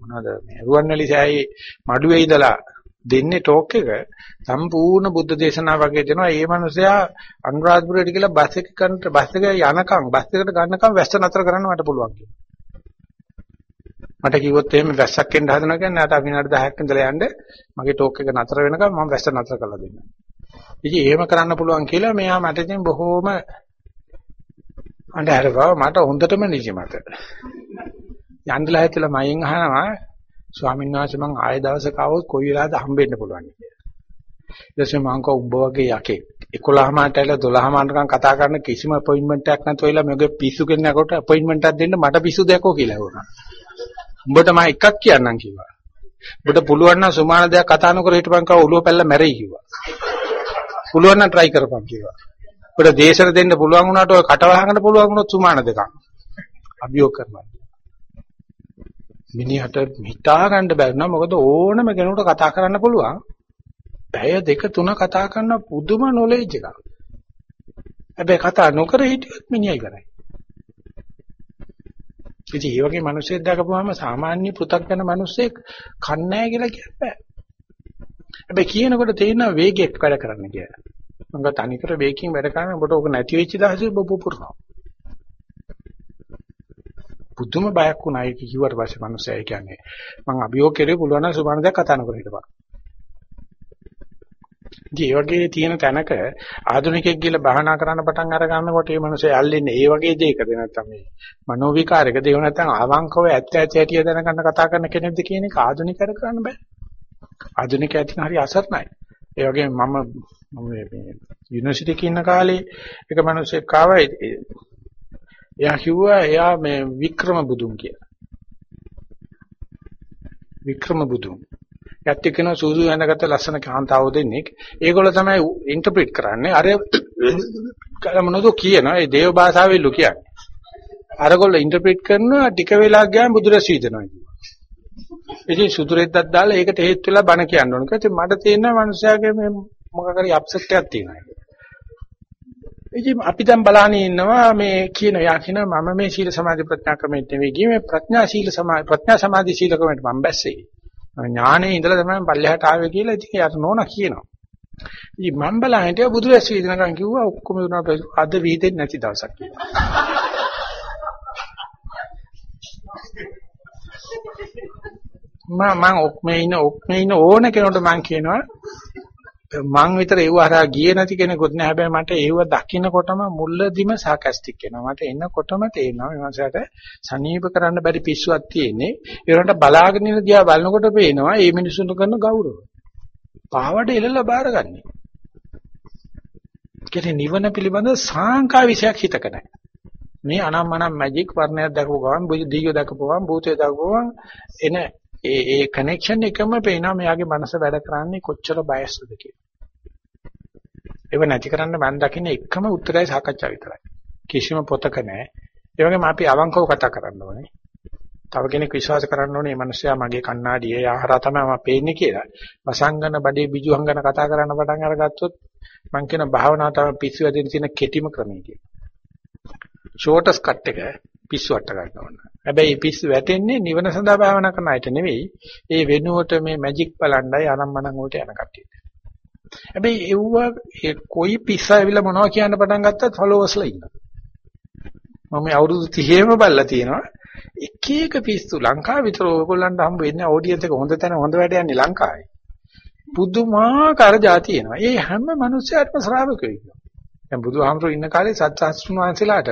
මොනවද මේ රුවන්වැලි සෑයේ මඩුවේ ඉඳලා දෙන්නේ ටෝක් එක සම්පූර්ණ බුද්ධ දේශනාව වගේ දෙනවා. ඒ මනුස්සයා අනුරාධපුරයට ගිහලා බස් එක කරනට බස් එක යනකම් බස් එකට ගන්නකම් වැස්ස නතර කරන්න මට පුළුවන් මට කිව්වොත් එහෙම වැස්සක් එන්න හදනවා කියන්නේ නැත්නම් අපි විනාඩි 10ක් ඉඳලා යන්න මගේ ටෝක් එක නතර වෙනකම් මම වැස්ස නතර කරලා දෙන්නම්. ඉතින් එහෙම කරන්න පුළුවන් කියලා මෙයා මට ඉතින් බොහෝම අඬහැරවා මට හොඳටම නිදිමත. යන්නලා හිටලා මයෙන් අහනවා ස්වාමීන් වහන්සේ මං ආයෙ දවසක ආවොත් කොයි වෙලාවද හම්බෙන්න පුළුවන් කියලා. ඊට පස්සේ මං කව උඹ වගේ යකේ 11 මාට ඇවිල්ලා 12 මාටකම් කතා කරන කිසිම අපොයින්ට්මන්ට් එකක් නැතුව ඉලා මගේ පිස්සු කෙනෙකුට අපොයින්ට්මන්ට් එකක් දෙන්න මට පිස්සු දෙකෝ කියලා වුණා. උඹට මම එකක් කියන්නම් කිව්වා. උඹට පුළුවන් නම් සුමාන දෙයක් කතා නොකර හිටපන් කව ඔළුව පැල්ල මැරෙයි කිව්වා. පුළුවන් නම් try කරපන් කිව්වා. උඹට දේශන දෙන්න පුළුවන් වුණාට ඔය කටවහකට පුළුවන් වුණොත් සුමාන දෙකක්. අභියෝග කරනවා. මිනිහට හිතා ගන්න බැරි නම් මොකද ඕනම කෙනෙකුට කතා කරන්න පුළුවන්. පැය දෙක තුන කතා කරන පුදුම නොලෙජ් එකක්. හැබැයි කතා නොකර හිටියොත් මිනිහා ඉවරයි. ඉතින් මේ වගේ මිනිස්සෙක් දැකපුවාම සාමාන්‍ය පෘථග්ජන මිනිස්සෙක් කන්නේ නැහැ කියලා කියන්න බෑ. හැබැයි කියනකොට තේරෙනවා වේගයක් වැඩ කරන්න කියලා. මම තනිකර වේගකින් වැඩ කරන ඔබට ඕක නැති වෙච්ච දවසේ ඔබ පුපුරනවා. පුදුම බයක් වුණා ඒක කිව්වට පස්සේ මිනිස්සයා කියන්නේ මම අභියෝග කරේ පුළුවන් නම් සුබාන දෙයක් කතා නොකර හිටපන්. ඉතින් ඒ වගේ තියෙන තැනක ආධුනිකයෙක් ගිහලා භාවනා කරන්න පටන් අර ගන්නකොට මේ මිනිස්සු ඇල්ලෙන්නේ ඒ වගේ දෙයකද නැත්නම් මේ මනෝ විකාරයකද ඒව නැත්නම් ආවංකව ඇත්ත ඇත්ත ඇටිය දැනගන්න කතා කරන කෙනෙක්ද කියන එක ආධුනිකයර කරන්න බෑ. ආධුනිකයා ඉතින් හරි අසරණයි. ඒ වගේම මම මම මේ යුනිවර්සිටි එකේ ඉන්න කාලේ එක මිනිහෙක් ආවා එයා කිව්වා එයා මේ වික්‍රම බුදුන් කියලා. වික්‍රම බුදුන්. යත් එක්කන සූසු ඇඳගත්ත ලස්සන කාන්තාවෝ දෙන්නෙක්. ඒගොල්ලෝ තමයි ඉන්ටර්ප්‍රිට් කරන්නේ. අර මොනවද කියනවා? ඒ දේව භාෂාවෙල්ලු කියන්නේ. අරගොල්ලෝ ඉන්ටර්ප්‍රිට් කරනවා ටික වෙලා ගියාම බුදුරස් වීදනවා කියනවා. ඉතින් සුදුරෙද්දක් දාලා ඒකට හේතු වෙලා බණ කියන්න ඕන. ඒකත් මට තේරෙනවා මනුස්සයාගේ මේ මොකක් හරි අප්සෙට් එකක් තියෙනවා. ඉතින් අපි දැන් බලන්නේ ඉන්නවා මේ කියන යා කියන මම මේ සීල සමාධි ප්‍රඥා ක්‍රමයට නෙවෙයි ගියේ මේ ප්‍රඥා සීල සමාධි ප්‍රඥා සමාධි සීල ක්‍රමයට මම බැස්සේ. ඥානේ ඉඳලා තමයි පල්ලෙහාට ආවේ කියලා ඉතින් යාට නෝනා කියනවා. ඉතින් මම බලහිටිය බුදු ඇස් වීදනකම් කිව්වා ඔක්කොම දුනා අද වීදෙන්නේ නැති දවසක් කියලා. මම මම ඔක්මේ ඉන්න ඔක්මේ ඉන්න ඕන කෙනෙකුට මම කියනවා මං විතර ඒව හරහා ගියේ නැති කෙනෙකුත් නෑ. හැබැයි මට ඒව දකින්නකොටම මුල්ලදිම සාකස්ටික් වෙනවා. මට එනකොටම තේරෙනවා මේ මාසයට සනීප කරන්න බැරි පිස්සුවක් තියෙන්නේ. ඒකට බලාගෙන ඉන්න දිහා බලනකොට පේනවා මේ මිනිසුන්ට කරන ගෞරවය. පාවඩ එලලා බාරගන්නේ. කියන්නේ නිවන පිළිබඳ සාංකා විශයක් හිතක නැහැ මේ අනම්මනම් මැජික් වර්ණයක් දැකපු ගමන් දීයෝ දැකපු ගමන් භූතය දැකපු ගමන් එන ඒ ඒ කනෙක්ෂන් එකම පේනවා මෙයාගේ මනස වැඩ කරන්නේ කොච්චර බයස්ද කියලා. ඒව නැති කරන්න මම දකින්න එකම උත්තරය සාකච්ඡා විතරයි. කිසිම පොතක නැහැ. ඒ වගේම අපි අවංකව කතා කරන්න ඕනේ. තව කෙනෙක් විශ්වාස කරන්න ඕනේ මේ මිනිස්සයා මගේ කණ්ණාඩියේ ආහාර තමයි මම පේන්නේ කියලා. වසංගන බඩේ බිජු හංගන කතා කරන්න පටන් අරගත්තොත් මම කියන භාවනාව තමයි පිස්සු වැදෙන තියෙන කෙටිම ක්‍රමය කියලා. ෂෝටස් කට් එක පිස්සු වට ගන්න ඕන. හැබැයි මේ පිස්සු වැටෙන්නේ නිවන සඳහා භාවනා කරන අයට නෙවෙයි. ඒ වෙනුවට මේ මැජික් බලන්නයි අනම්මනම් වලට යන කට්ටියට. හැබැයි එව්ව ඒ කොයි පිස්සා ඇවිල්ලා මොනවා කියන්න පටන් ගත්තත් ෆලෝවර්ස්ලා ඉන්නවා. මම අවුරුදු 30ෙම බලලා තියෙනවා. එක එක පිස්සු ලංකාව විතර ඕගොල්ලන්ට හම්බ වෙන්නේ ඔඩියන්ස් එක හොඳ තැන හොඳ වැඩ යන්නේ ලංකාවේ. පුදුමාකාර જાති එනවා. ඒ හැම මිනිස්සයාටම ශ්‍රාවකයෝ ඉන්නවා. දැන් බුදුහාමුදුරුවෝ ඉන්න කාලේ සත්‍යාස්ත්‍රුණ වහන්සේලාට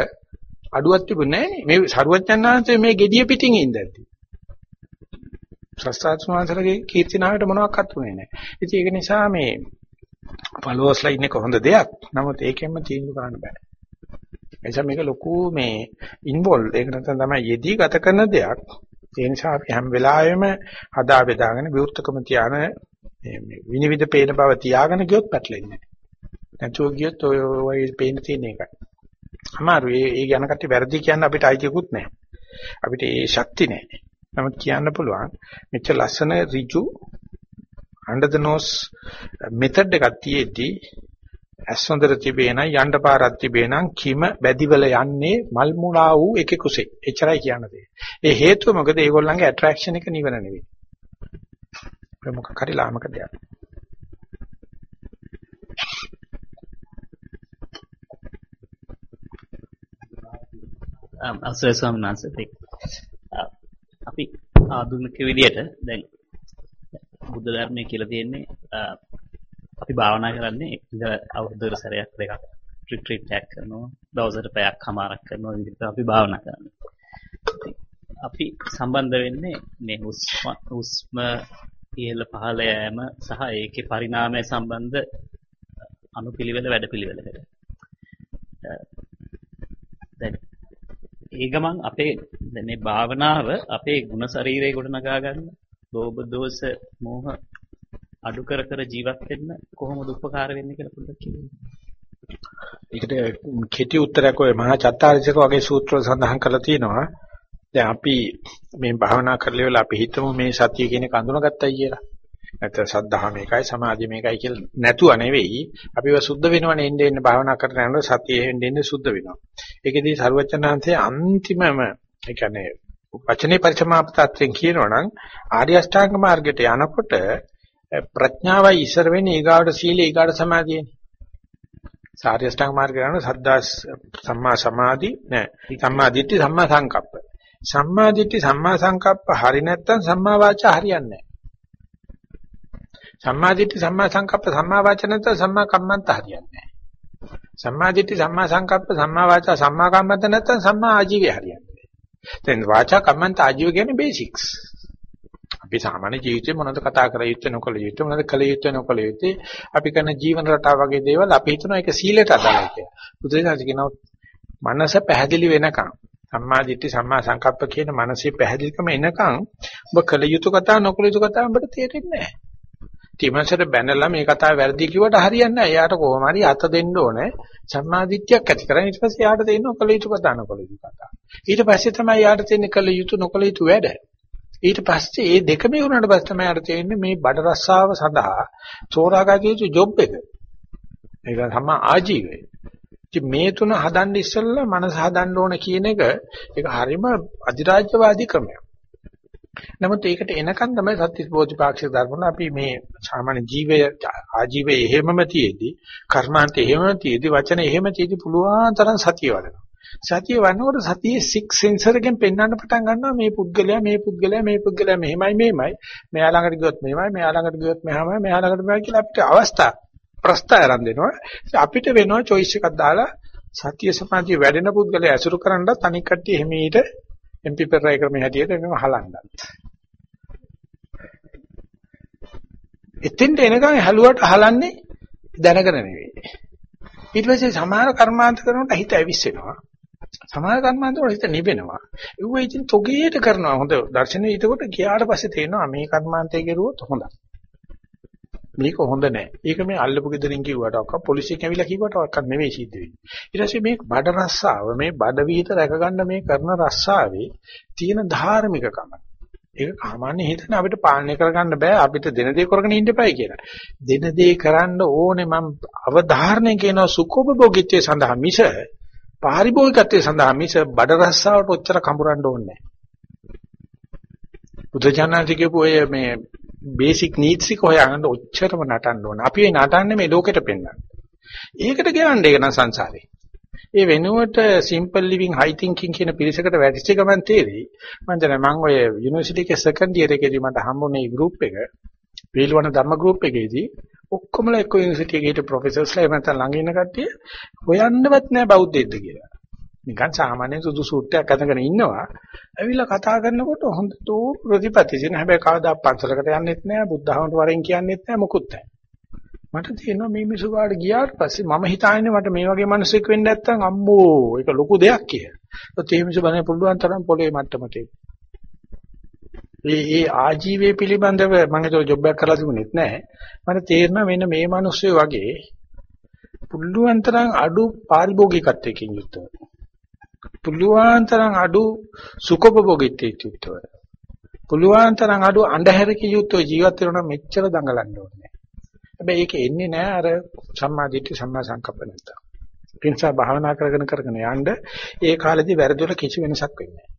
අඩුවක් තිබුණේ නැහැ මේ සරුවච්චන්හන්සේ මේ gediya පිටින් ඉඳද්දි. ශාස්ත්‍රඥාන්සලගේ කීර්තිනාවට මොනවත් උනේ නැහැ. ඉතින් ඒක නිසා මේ ෆලෝවර්ස්ලා ඉන්නේ කොහොඳ දෙයක්. නමුත් ඒකෙන්ම තීන්දුව කරන්න බෑ. එනිසා මේක ලොකු මේ ඉන්වෝල්ව් ඒක නැත්නම් තමයි යෙදී ගත කරන දෙයක්. ඒ නිසා අපි හැම වෙලාවෙම හදා බෙදාගෙන විවෘතකම තියාන මේ විනිවිද පේන බව තියාගෙන ගියොත් පැටලෙන්නේ නැහැ. නැතුව ගියොත් ඔය ඔය පේන තියෙන එකයි. අමාරු ඒ ඒ යන කට්ටිය වැරදි කියන්න අපිට අයිතියකුත් නැහැ. අපිට ඒ ශක්තිය නැහැ. නමුත් කියන්න පුළුවන් මෙච්ච ලස්සන ඍජු under the nose method එකක් තියෙද්දි ඇස්වඳර තිබේන යන්න පාරක් තිබේනම් කිම බැදිවල යන්නේ මල් මුලා වූ එකෙකුසේ. එච්චරයි කියන්න දෙන්නේ. ඒ හේතුව මොකද? ඒගොල්ලන්ගේ ඇට්‍රැක්ෂන් එක නිවන නෙවෙයි. මොකක් හරි ලාමක දෙයක්. Um, අසරේ ස්වාමීන් වහන්සේ uh, අපි ආධුනික විදියට දැන් බුද්ධ ධර්මයේ කියලා තියෙන්නේ uh, අපි භාවනා කරන්නේ ඉඳ අවුරුද්දකට සැරයක් දෙකක් රිට්‍රීට් එකක් කරනවා දවසට පැයක් හමාරක් කරනවා විදිහට අපි භාවනා කරනවා. අපි සම්බන්ධ වෙන්නේ මේ හුස්ම හුස්ම ඉහළ පහළ යෑම සහ ඒකේ පරිණාමය සම්බන්ධ අනුපිළිවෙල වැඩපිළිවෙලකට. Uh, දැන් ඒ ගමන් අපේ මේ භාවනාව අපේ ಗುಣ ශරීරය ගොඩනගා ගන්න ලෝභ දෝෂ මෝහ අඩු කර කර ජීවත් වෙන්න කොහොමද උපකාර වෙන්නේ කියලා පොඩ්ඩක් කියන්න. ඒකට කෙටි උත්තරයක් ඔය මහා චත්තාරිසක වගේ සූත්‍රවල සඳහන් කරලා තියෙනවා. දැන් අපි මේ භාවනා කරලා ඉවරලා අපි හිතමු මේ සතිය කියන එක අඳුනගත්තයි කියලා. නැත්නම් සද්ධා මේකයි සමාධිය මේකයි කියලා නැතුව නෙවෙයි අපිව සුද්ධ වෙනවනේ එන්නේ එන්නේ භාවනා කරන යනකොට සතිය එන්නේ එන්නේ සුද්ධ වෙනවා. ඒකෙදී ਸਰවචනාංශයේ අන්තිමම ඒ කියන්නේ වචනේ පරිසමාප්තත්වයෙන් කියනවනම් ආර්ය අෂ්ටාංග මාර්ගයට යනකොට ප්‍රඥාවයි ඉස්සර වෙන්නේ ඊගාවට සීලය ඊගාවට සමාධියනේ. සාර්ය අෂ්ටාංග මාර්ගය යන සද්දා සම්මා සමාධි නෑ සම්මා දිට්ඨි සම්මා සංකප්ප. සම්මා දිට්ඨි සම්මා සංකප්ප හරි නැත්නම් සම්මා වාචා හරියන්නේ නෑ. සම්මා දිට්ඨි සම්මා සංකප්ප සම්මා වාචා නැත්නම් සම්මා කම්මන්ත හරියන්නේ නෑ. සම්මා දිට්ඨි සම්මා සංකප්ප සම්මා වාචා සම්මා කම්මන්ත නැත්නම් සම්මා ආජීවය හරියන්නේ නෑ. දැන් වාචා කම්මන්ත ආජීව කියන්නේ බේසික්ස්. අපි සාමාන්‍ය ජීවිතේ මොනවද කතා කර යුත්තේ නොකළ යුත්තේ මොනවද කළ යුත්තේ නොකළ යුත්තේ අපි කරන ජීවන රටාව වගේ දේවල් අපි හිතනවා ඒක සීලයට අදාළයි කියලා. බුදුරජාණන් කියනවා මනස පැහැදිලි වෙනකන් සම්මා දිට්ඨි සම්මා සංකප්ප කියන මනසේ පැහැදිලිකම එනකන් ඔබ කළ යුතු කතා නොකළ යුතු කතා ඔබට තේරෙන්නේ නැහැ. ඊමණසට බැනලා මේ කතාව වැරදි කිව්වට හරියන්නේ නැහැ. එයාට කොහොම හරි අත දෙන්න ඕනේ. සම්මා දිට්ඨියක් ඇති කරගෙන ඊට පස්සේ එයාට දෙන්න කළ යුතු කතා නොකළ යුතු කතා. ඊට පස්සේ තමයි එයාට දෙන්නේ කළ යුතු නොකළ යුතු වැඩ. ඊට පස්සේ මේ දෙකම වුණාට පස්සේ තමයි අර තේරෙන්නේ මේ බඩ රස්සාව සඳහා තෝරාගත යුතු ජොබ් එක. ඒක තමයි ආජීවය. ඉතින් මේ තුන හදන්න ඉස්සෙල්ලා මනස හදන්න ඕන කියන එක ඒක හරීම අධිරාජ්‍යවාදී ක්‍රමයක්. නමුත් ඒකට එනකන් තමයි සත්‍විස් බෝධිපාක්ෂික ධර්මන අපි මේ සාමාන්‍ය ජීවය ආජීවය එහෙමම තියේදී කර්මාන්තය එහෙමම තියේදී වචන එහෙම තියේදී පුළුවන් තරම් සතිය වඩනවා. සතිය වන්නකොට සතියේ සික් සෙන්සර් එකෙන් පෙන්වන්න පටන් ගන්නවා. මේ පුද්ගලයා මේ පුද්ගලයා මේ පුද්ගලයා මෙහෙමයි මෙහෙමයි. මෙයා ළඟට ගියොත් මෙහෙමයි මෙයා ළඟට ගියොත් මෙහෙමයි මෙයා ළඟට මෙහෙමයි කියලා අපිට අවස්ථා ප්‍රස්තාව ආරම්භ වෙනවා අපිට වෙනවා choice එකක් දාලා සතිය සමාධිය වැඩෙන පුද්ගලයා ඇසුරු කරන්න තනි කට්ටිය එහිමීට MP පෙරයි ක්‍රමයේ හැටියට මෙව හලන්න. එතෙන්ට එනකන් හැලුවට හලන්නේ දැනගෙන නෙවෙයි. ඊට පස්සේ සමහර කර්මාන්ත කරනකොට හිත ඇවිස්සෙනවා. සමාන කර්මාන්ත වල හිත නිවෙනවා. ඒව ඉතින් තොගේට කරනවා. හොඳ දර්ශනේ ඊටකොට ගියාට පස්සේ තේරෙනවා මේ කර්මාන්තය කෙරුවොත් හොඳයි. මේක හොඳ නැහැ. ඒක මේ අල්ලපු ගෙදරින් කිව්වට ඔක්ක පොලිසියෙන් ඇවිල්ලා කිව්වට ඔක්ක නෙවෙයි සිද්ධ වෙන්නේ. ඊට පස්සේ මේ බඩ රස්සාව මේ බඩ විහිත රැකගන්න මේ කරන රස්සාවේ තියෙන ධාර්මිකකම. ඒක සාමාන්‍ය හිතන අපිට පාලනය කරගන්න බෑ අපිට දෙන දේ කරගෙන ඉන්න එපායි කියලා. දෙන දේ කරන්න ඕනේ මම අවධාරණය කියන සුඛෝපභෝගීත්වයේ සඳහා මිස පාරිභෝගිකත්වයේ සඳහා මිස බඩ රස්සාවට ඔච්චර කඹරන්න ඕනේ නැහැ. බුදුචානන්ති කියපු ඔය මේ බේසික් නීඩ්ස් එක හොයාගන්න ඔච්චරම නටන්න ඕන. අපි මේ නටන්නේ මේ ලෝකෙට පෙන්වන්න. ඒකට ගියන්නේ ඒක නම් සංසාරේ. ඒ වෙනුවට simple living high thinking කියන පිරිසකට වැටිච්ච ගමන් තේරෙයි. මම දැන් මම ඔය යුනිවර්සිටි එකේ සෙකන්ඩ් ඉයර් එකේදී මට හම්බුනේ ගෲප් එක. වේලවන ධම්ම ගෲප් එකේදී ඔක්කොමලා එක්ක යුනිවර්සිටි එකේ හිට ප්‍රොෆෙසර්ස්ලා එහෙම නැත්නම් ළඟ ඉන්න කට්ටිය හොයන්නවත් නැහැ බෞද්ධයෙක්ද කියලා. නිකන් සාමාන්‍ය සුදු සූට්ටයක් අතගෙන ඉන්නවා. ඇවිල්ලා කතා කරනකොට හොඳට ප්‍රතිපත්ති දින හැබැයි කවදා පන්සලකට යන්නෙත් නැහැ, බුද්ධහමට වරෙන් කියන්නෙත් නැහැ, මොකුත් නැහැ. මට තේරෙනවා මේ මිසු කාට ගියාට පස්සේ මම හිතාන්නේ මට මේ වගේ මිනිසෙක් වෙන්න නැත්තම් අම්මෝ ඒක ලොකු දෙයක් කියලා. ඒත් මේ මිසු බනේ පුළුවන් තරම් පොළේ මට්ටමට ඒ ඒ ආජීවයේ පිළිබඳව මම ඒක ජොබ් එකක් කරලා තිබුණෙත් නැහැ. මට තේරෙනවා මෙන්න මේ මිනිස්සු වගේ පුළුවන් තරම් අඩු පාරිභෝගිකත්වයකින් යුක්තව. පුළුවන් තරම් අඩු සුඛෝපභෝගීත්වයකින් යුක්තව. පුළුවන් තරම් අඩු අන්ධහැරකින් යුක්තව ජීවත් වෙනවා නම් මෙච්චර දඟලන්න ඕනේ. හැබැයි ඒක එන්නේ නැහැ අර සම්මා දිට්ඨි සම්මා සංකප්ප නැත්තම්. ඒ නිසා භාවනා කරගෙන කරගෙන යන්න ඒ කාලෙදි වැරදිවල කිසි වෙනසක් වෙන්නේ නැහැ.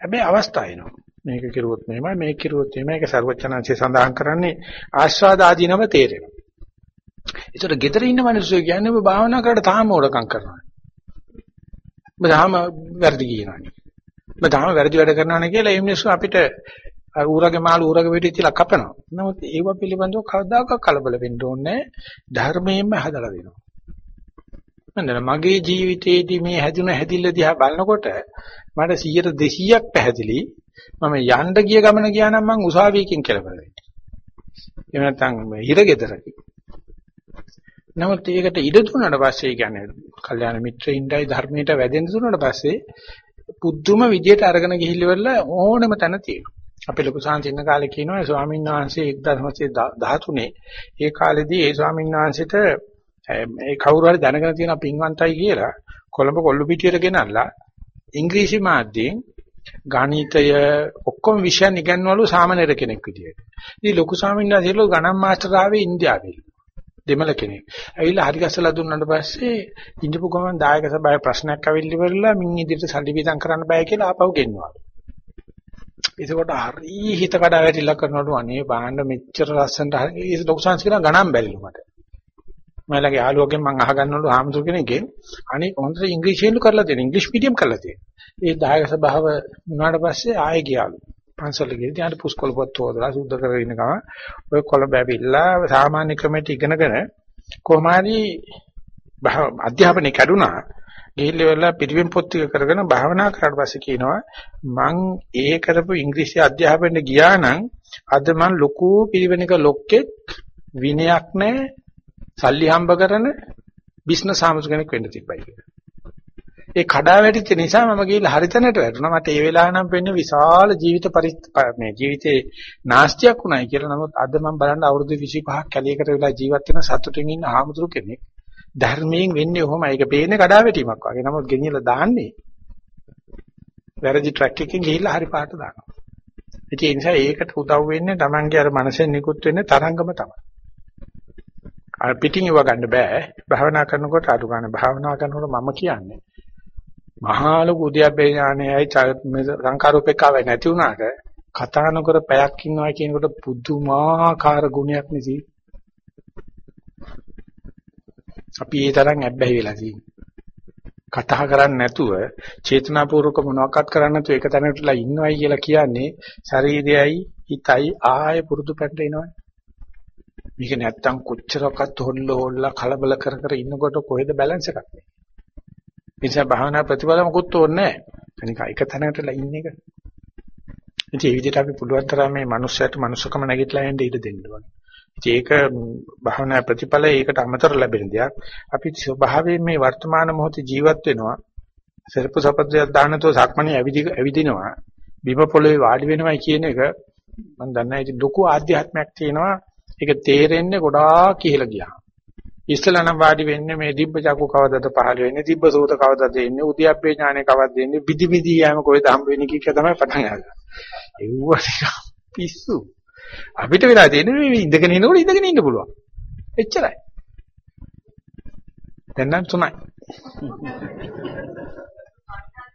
හැබැයි අවස්ථා එනවා. මේක කිරුවොත් මෙහෙමයි මේක කිරුවොත් එහෙමයි ඒක ਸਰවචනංශය සඳහන් කරන්නේ ආස්වාද ආදීනව තේරෙනවා. ඒතර ගෙදර ඉන්න මිනිස්සු කියන්නේ ඔබ භාවනා කරලා තාම ඕඩකම් කරනවා. ඔබ තාම වැරදි කියනවානේ. මම තාම වැරදි වැඩ කරනවා නේ කියලා ඒ මිනිස්සු අපිට අර ඌරගේ මාළු ඌරගේ පිටි තියලා කපනවා. නමුත් ඒව පිළිබඳව කවදාකවත් කලබල වෙන්න ඕනේ ධර්මයෙන්ම හදලා දෙනවා. මන්දර මගේ ජීවිතේදී මේ හැදුන හැදිල්ල දිහා බලනකොට මට 100 200ක් පැහැදිලි මම යන්න ගිය ගමන ගියා නම් මං උසාවියකින් කෙලවර වෙන්නේ. එහෙම නැත්නම් හිරගෙදරකින්. නමුත් ඒකට ඉඩ දුන්නාට පස්සේ කියන්නේ කල්යාණ මිත්‍රයින්දයි ධර්මයට වැදෙන්න දුන්නාට පස්සේ පුදුම විදියට අරගෙන ගිහිල්ලා ඕනෙම තැන තියෙනවා. අපේ ලොකු සාන්තින්න කාලේ කියනවා ස්වාමීන් වහන්සේ 1913 ඒ කාලෙදී ඒ ස්වාමීන් වහන්සේට ඒ කවුරු හරි දැනගෙන තියෙන පින්වන්තයි කියලා කොළඹ කොල්ලු පිටියට ගෙනල්ලා ඉංග්‍රීසි මාධ්‍යයෙන් ගණිතය ඔක්කොම විෂයන් ඉගෙනවලු සාමාන්‍යර කෙනෙක් විදියට. ඉතින් ලොකු ස්වාමීන් වහන්සේලෝ ගණන් මාස්ටර් ආවේ ඉන්දියාවේ. දෙමළ කෙනෙක්. ඇවිල්ලා හරි ගස්සලා දුන්නාට පස්සේ ඉඳපු ගමන් දායක සභාවේ ප්‍රශ්නයක් අවිල්ලි වෙරලා මින් ඉදිරියට සල්ලි විදන් කරන්න බෑ කියලා ආපහු ගෙන්නවා. ඒකකොට හරි හිත කඩා වැටිලා කරනවලු අනේ බාන්න මෙච්චර ලස්සනට හරි ඒ ලොකු සංස් කියන ගණන් බැරිලු මට. මලගේ යාළුවගෙන් මම අහගන්නවලු ආමතුරු කෙනෙක්ගෙන් අනේ හොඳට ඉංග්‍රීසියෙන්ලු කරලා තියෙන ඉංග්‍රීසි මීඩියම් කරලා තියෙන. ඒ දායක සභාව වුණාට පස්සේ ආයෙ ගියාලු. පන්සල ගිහින් ඊට පුස්කොළ පොත් හොදලා සුද්ධ කරගෙන ඉන්න ගම ඔය කොළඹ ඇවිල්ලා සාමාන්‍ය ක්‍රමයට ඉගෙනගෙන කොහොමහරි අධ්‍යාපනය කැඩුනා ගිහිල්ලා පිරිවෙන් පොත් ටික කරගෙන භාවනා කරාට පස්සේ කියනවා මං ඒ කරපු ඉංග්‍රීසි අධ්‍යාපනයට ගියා නම් අද මං ලොකු පිරිවෙනක ලොක්කෙක් විනයක් නැහැ සල්ලි හම්බ කරන බිස්නස් ආමතු කෙනෙක් වෙන්න තිබ්බයි කියලා. ඒ කඩා වැටිච්ච නිසා මම ගිහිල්ලා හරිතැනට වැටුණා. මට ඒ වෙලාව නම් වෙන්නේ විශාල ජීවිත මේ ජීවිතේ නාස්තියක් උනායි කියලා. නමුත් අද මම බලන්න අවුරුදු 25ක් කැලියකට වෙලා ජීවත් වෙන සතුටින් ඉන්න ආමතුරු කෙනෙක්. ධර්මයෙන් වෙන්නේ ඔහොම. ඒක පේන්නේ කඩා වැටීමක් වගේ. නමුත් ගෙනියලා දාන්නේ වැරදි ට්‍රැක් එකකින් ගිහිල්ලා හරි පාට දානවා. ඒ නිසා ඒකට උදව් වෙන්නේ Tamange අර මනසෙන් නිකුත් වෙන්නේ තරංගම තමයි. අර පිටින් ඉව ගන්න බෑ. භාවනා කරනකොට අඩු ගන්න භාවනා කරනකොට මම කියන්නේ මහා ලොකු උද්‍යප්පේ ඥානයයි සංකාරූපේකාවයි නැති වුණාට කතා නොකර පැයක් ඉන්නවා කියනකොට පුදුමාකාර ගුණයක් නෙසි. අපි ඒ තරම් ඇබ්බැහි වෙලා තියෙනවා. කතා කරන්නේ නැතුව චේතනාපූර්වක මොනවක්වත් කරන්නේ නැතුව එක තැනකටලා ඉන්නවයි කියලා කියන්නේ ශරීරයයි හිතයි ආය පුරුදු පැන්න එනවනේ. මේක නැත්තම් කොච්චරක්වත් හොල්ල හොල්ලා කලබල කර කර ඉන්නකොට කොහෙද බැලන්ස් එකක් මේ. නිසා භාවනා ප්‍රතිඵල මොකුත් ඕනේ නැහැ. අනික එක තැනකටලා ඉන්න එක. ඉතින් මේ විදිහට අපි පුළුවන් තරම් මේ මනුස්සයට මනුස්සකම නැගිටලා යන්න ඉඩ දෙන්න ඕනේ. ඒක භාවනා ප්‍රතිඵල ඒකට අමතර ලැබෙන දෙයක්. අපි ස්වභාවයෙන් මේ වර්තමාන මොහොතේ ජීවත් වෙනවා. සර්ප සපද්දයක් දානතෝ සක්මණේ ඇවිදි ඇවිදිනවා. බිම පොළවේ වාඩි වෙනවා කියන එක මම දන්නා ඉතින් ලොකු ආධ්‍යාත්මයක් තියෙනවා. ඒක තේරෙන්නේ ගොඩාක් කියලා ගියා. ඉස්සලා නම් වාඩි වෙන්නේ මේ දිබ්බ චක්කු කවදද පහළ වෙන්නේ දිබ්බ සෝත කවදද එන්නේ උද්‍යප්පේ ඥානෙ කවදද එන්නේ විදි විදි යෑම කොහෙද හම්බ වෙන්නේ කික තමයි පටන් ගන්නේ. ඒව පිස්සු. අපිට වෙලා තියෙන්නේ මේ ඉඳගෙන ඉන්නකොට ඉඳගෙන ඉන්න පුළුවන්. එච්චරයි. දැන් නම් තුනයි.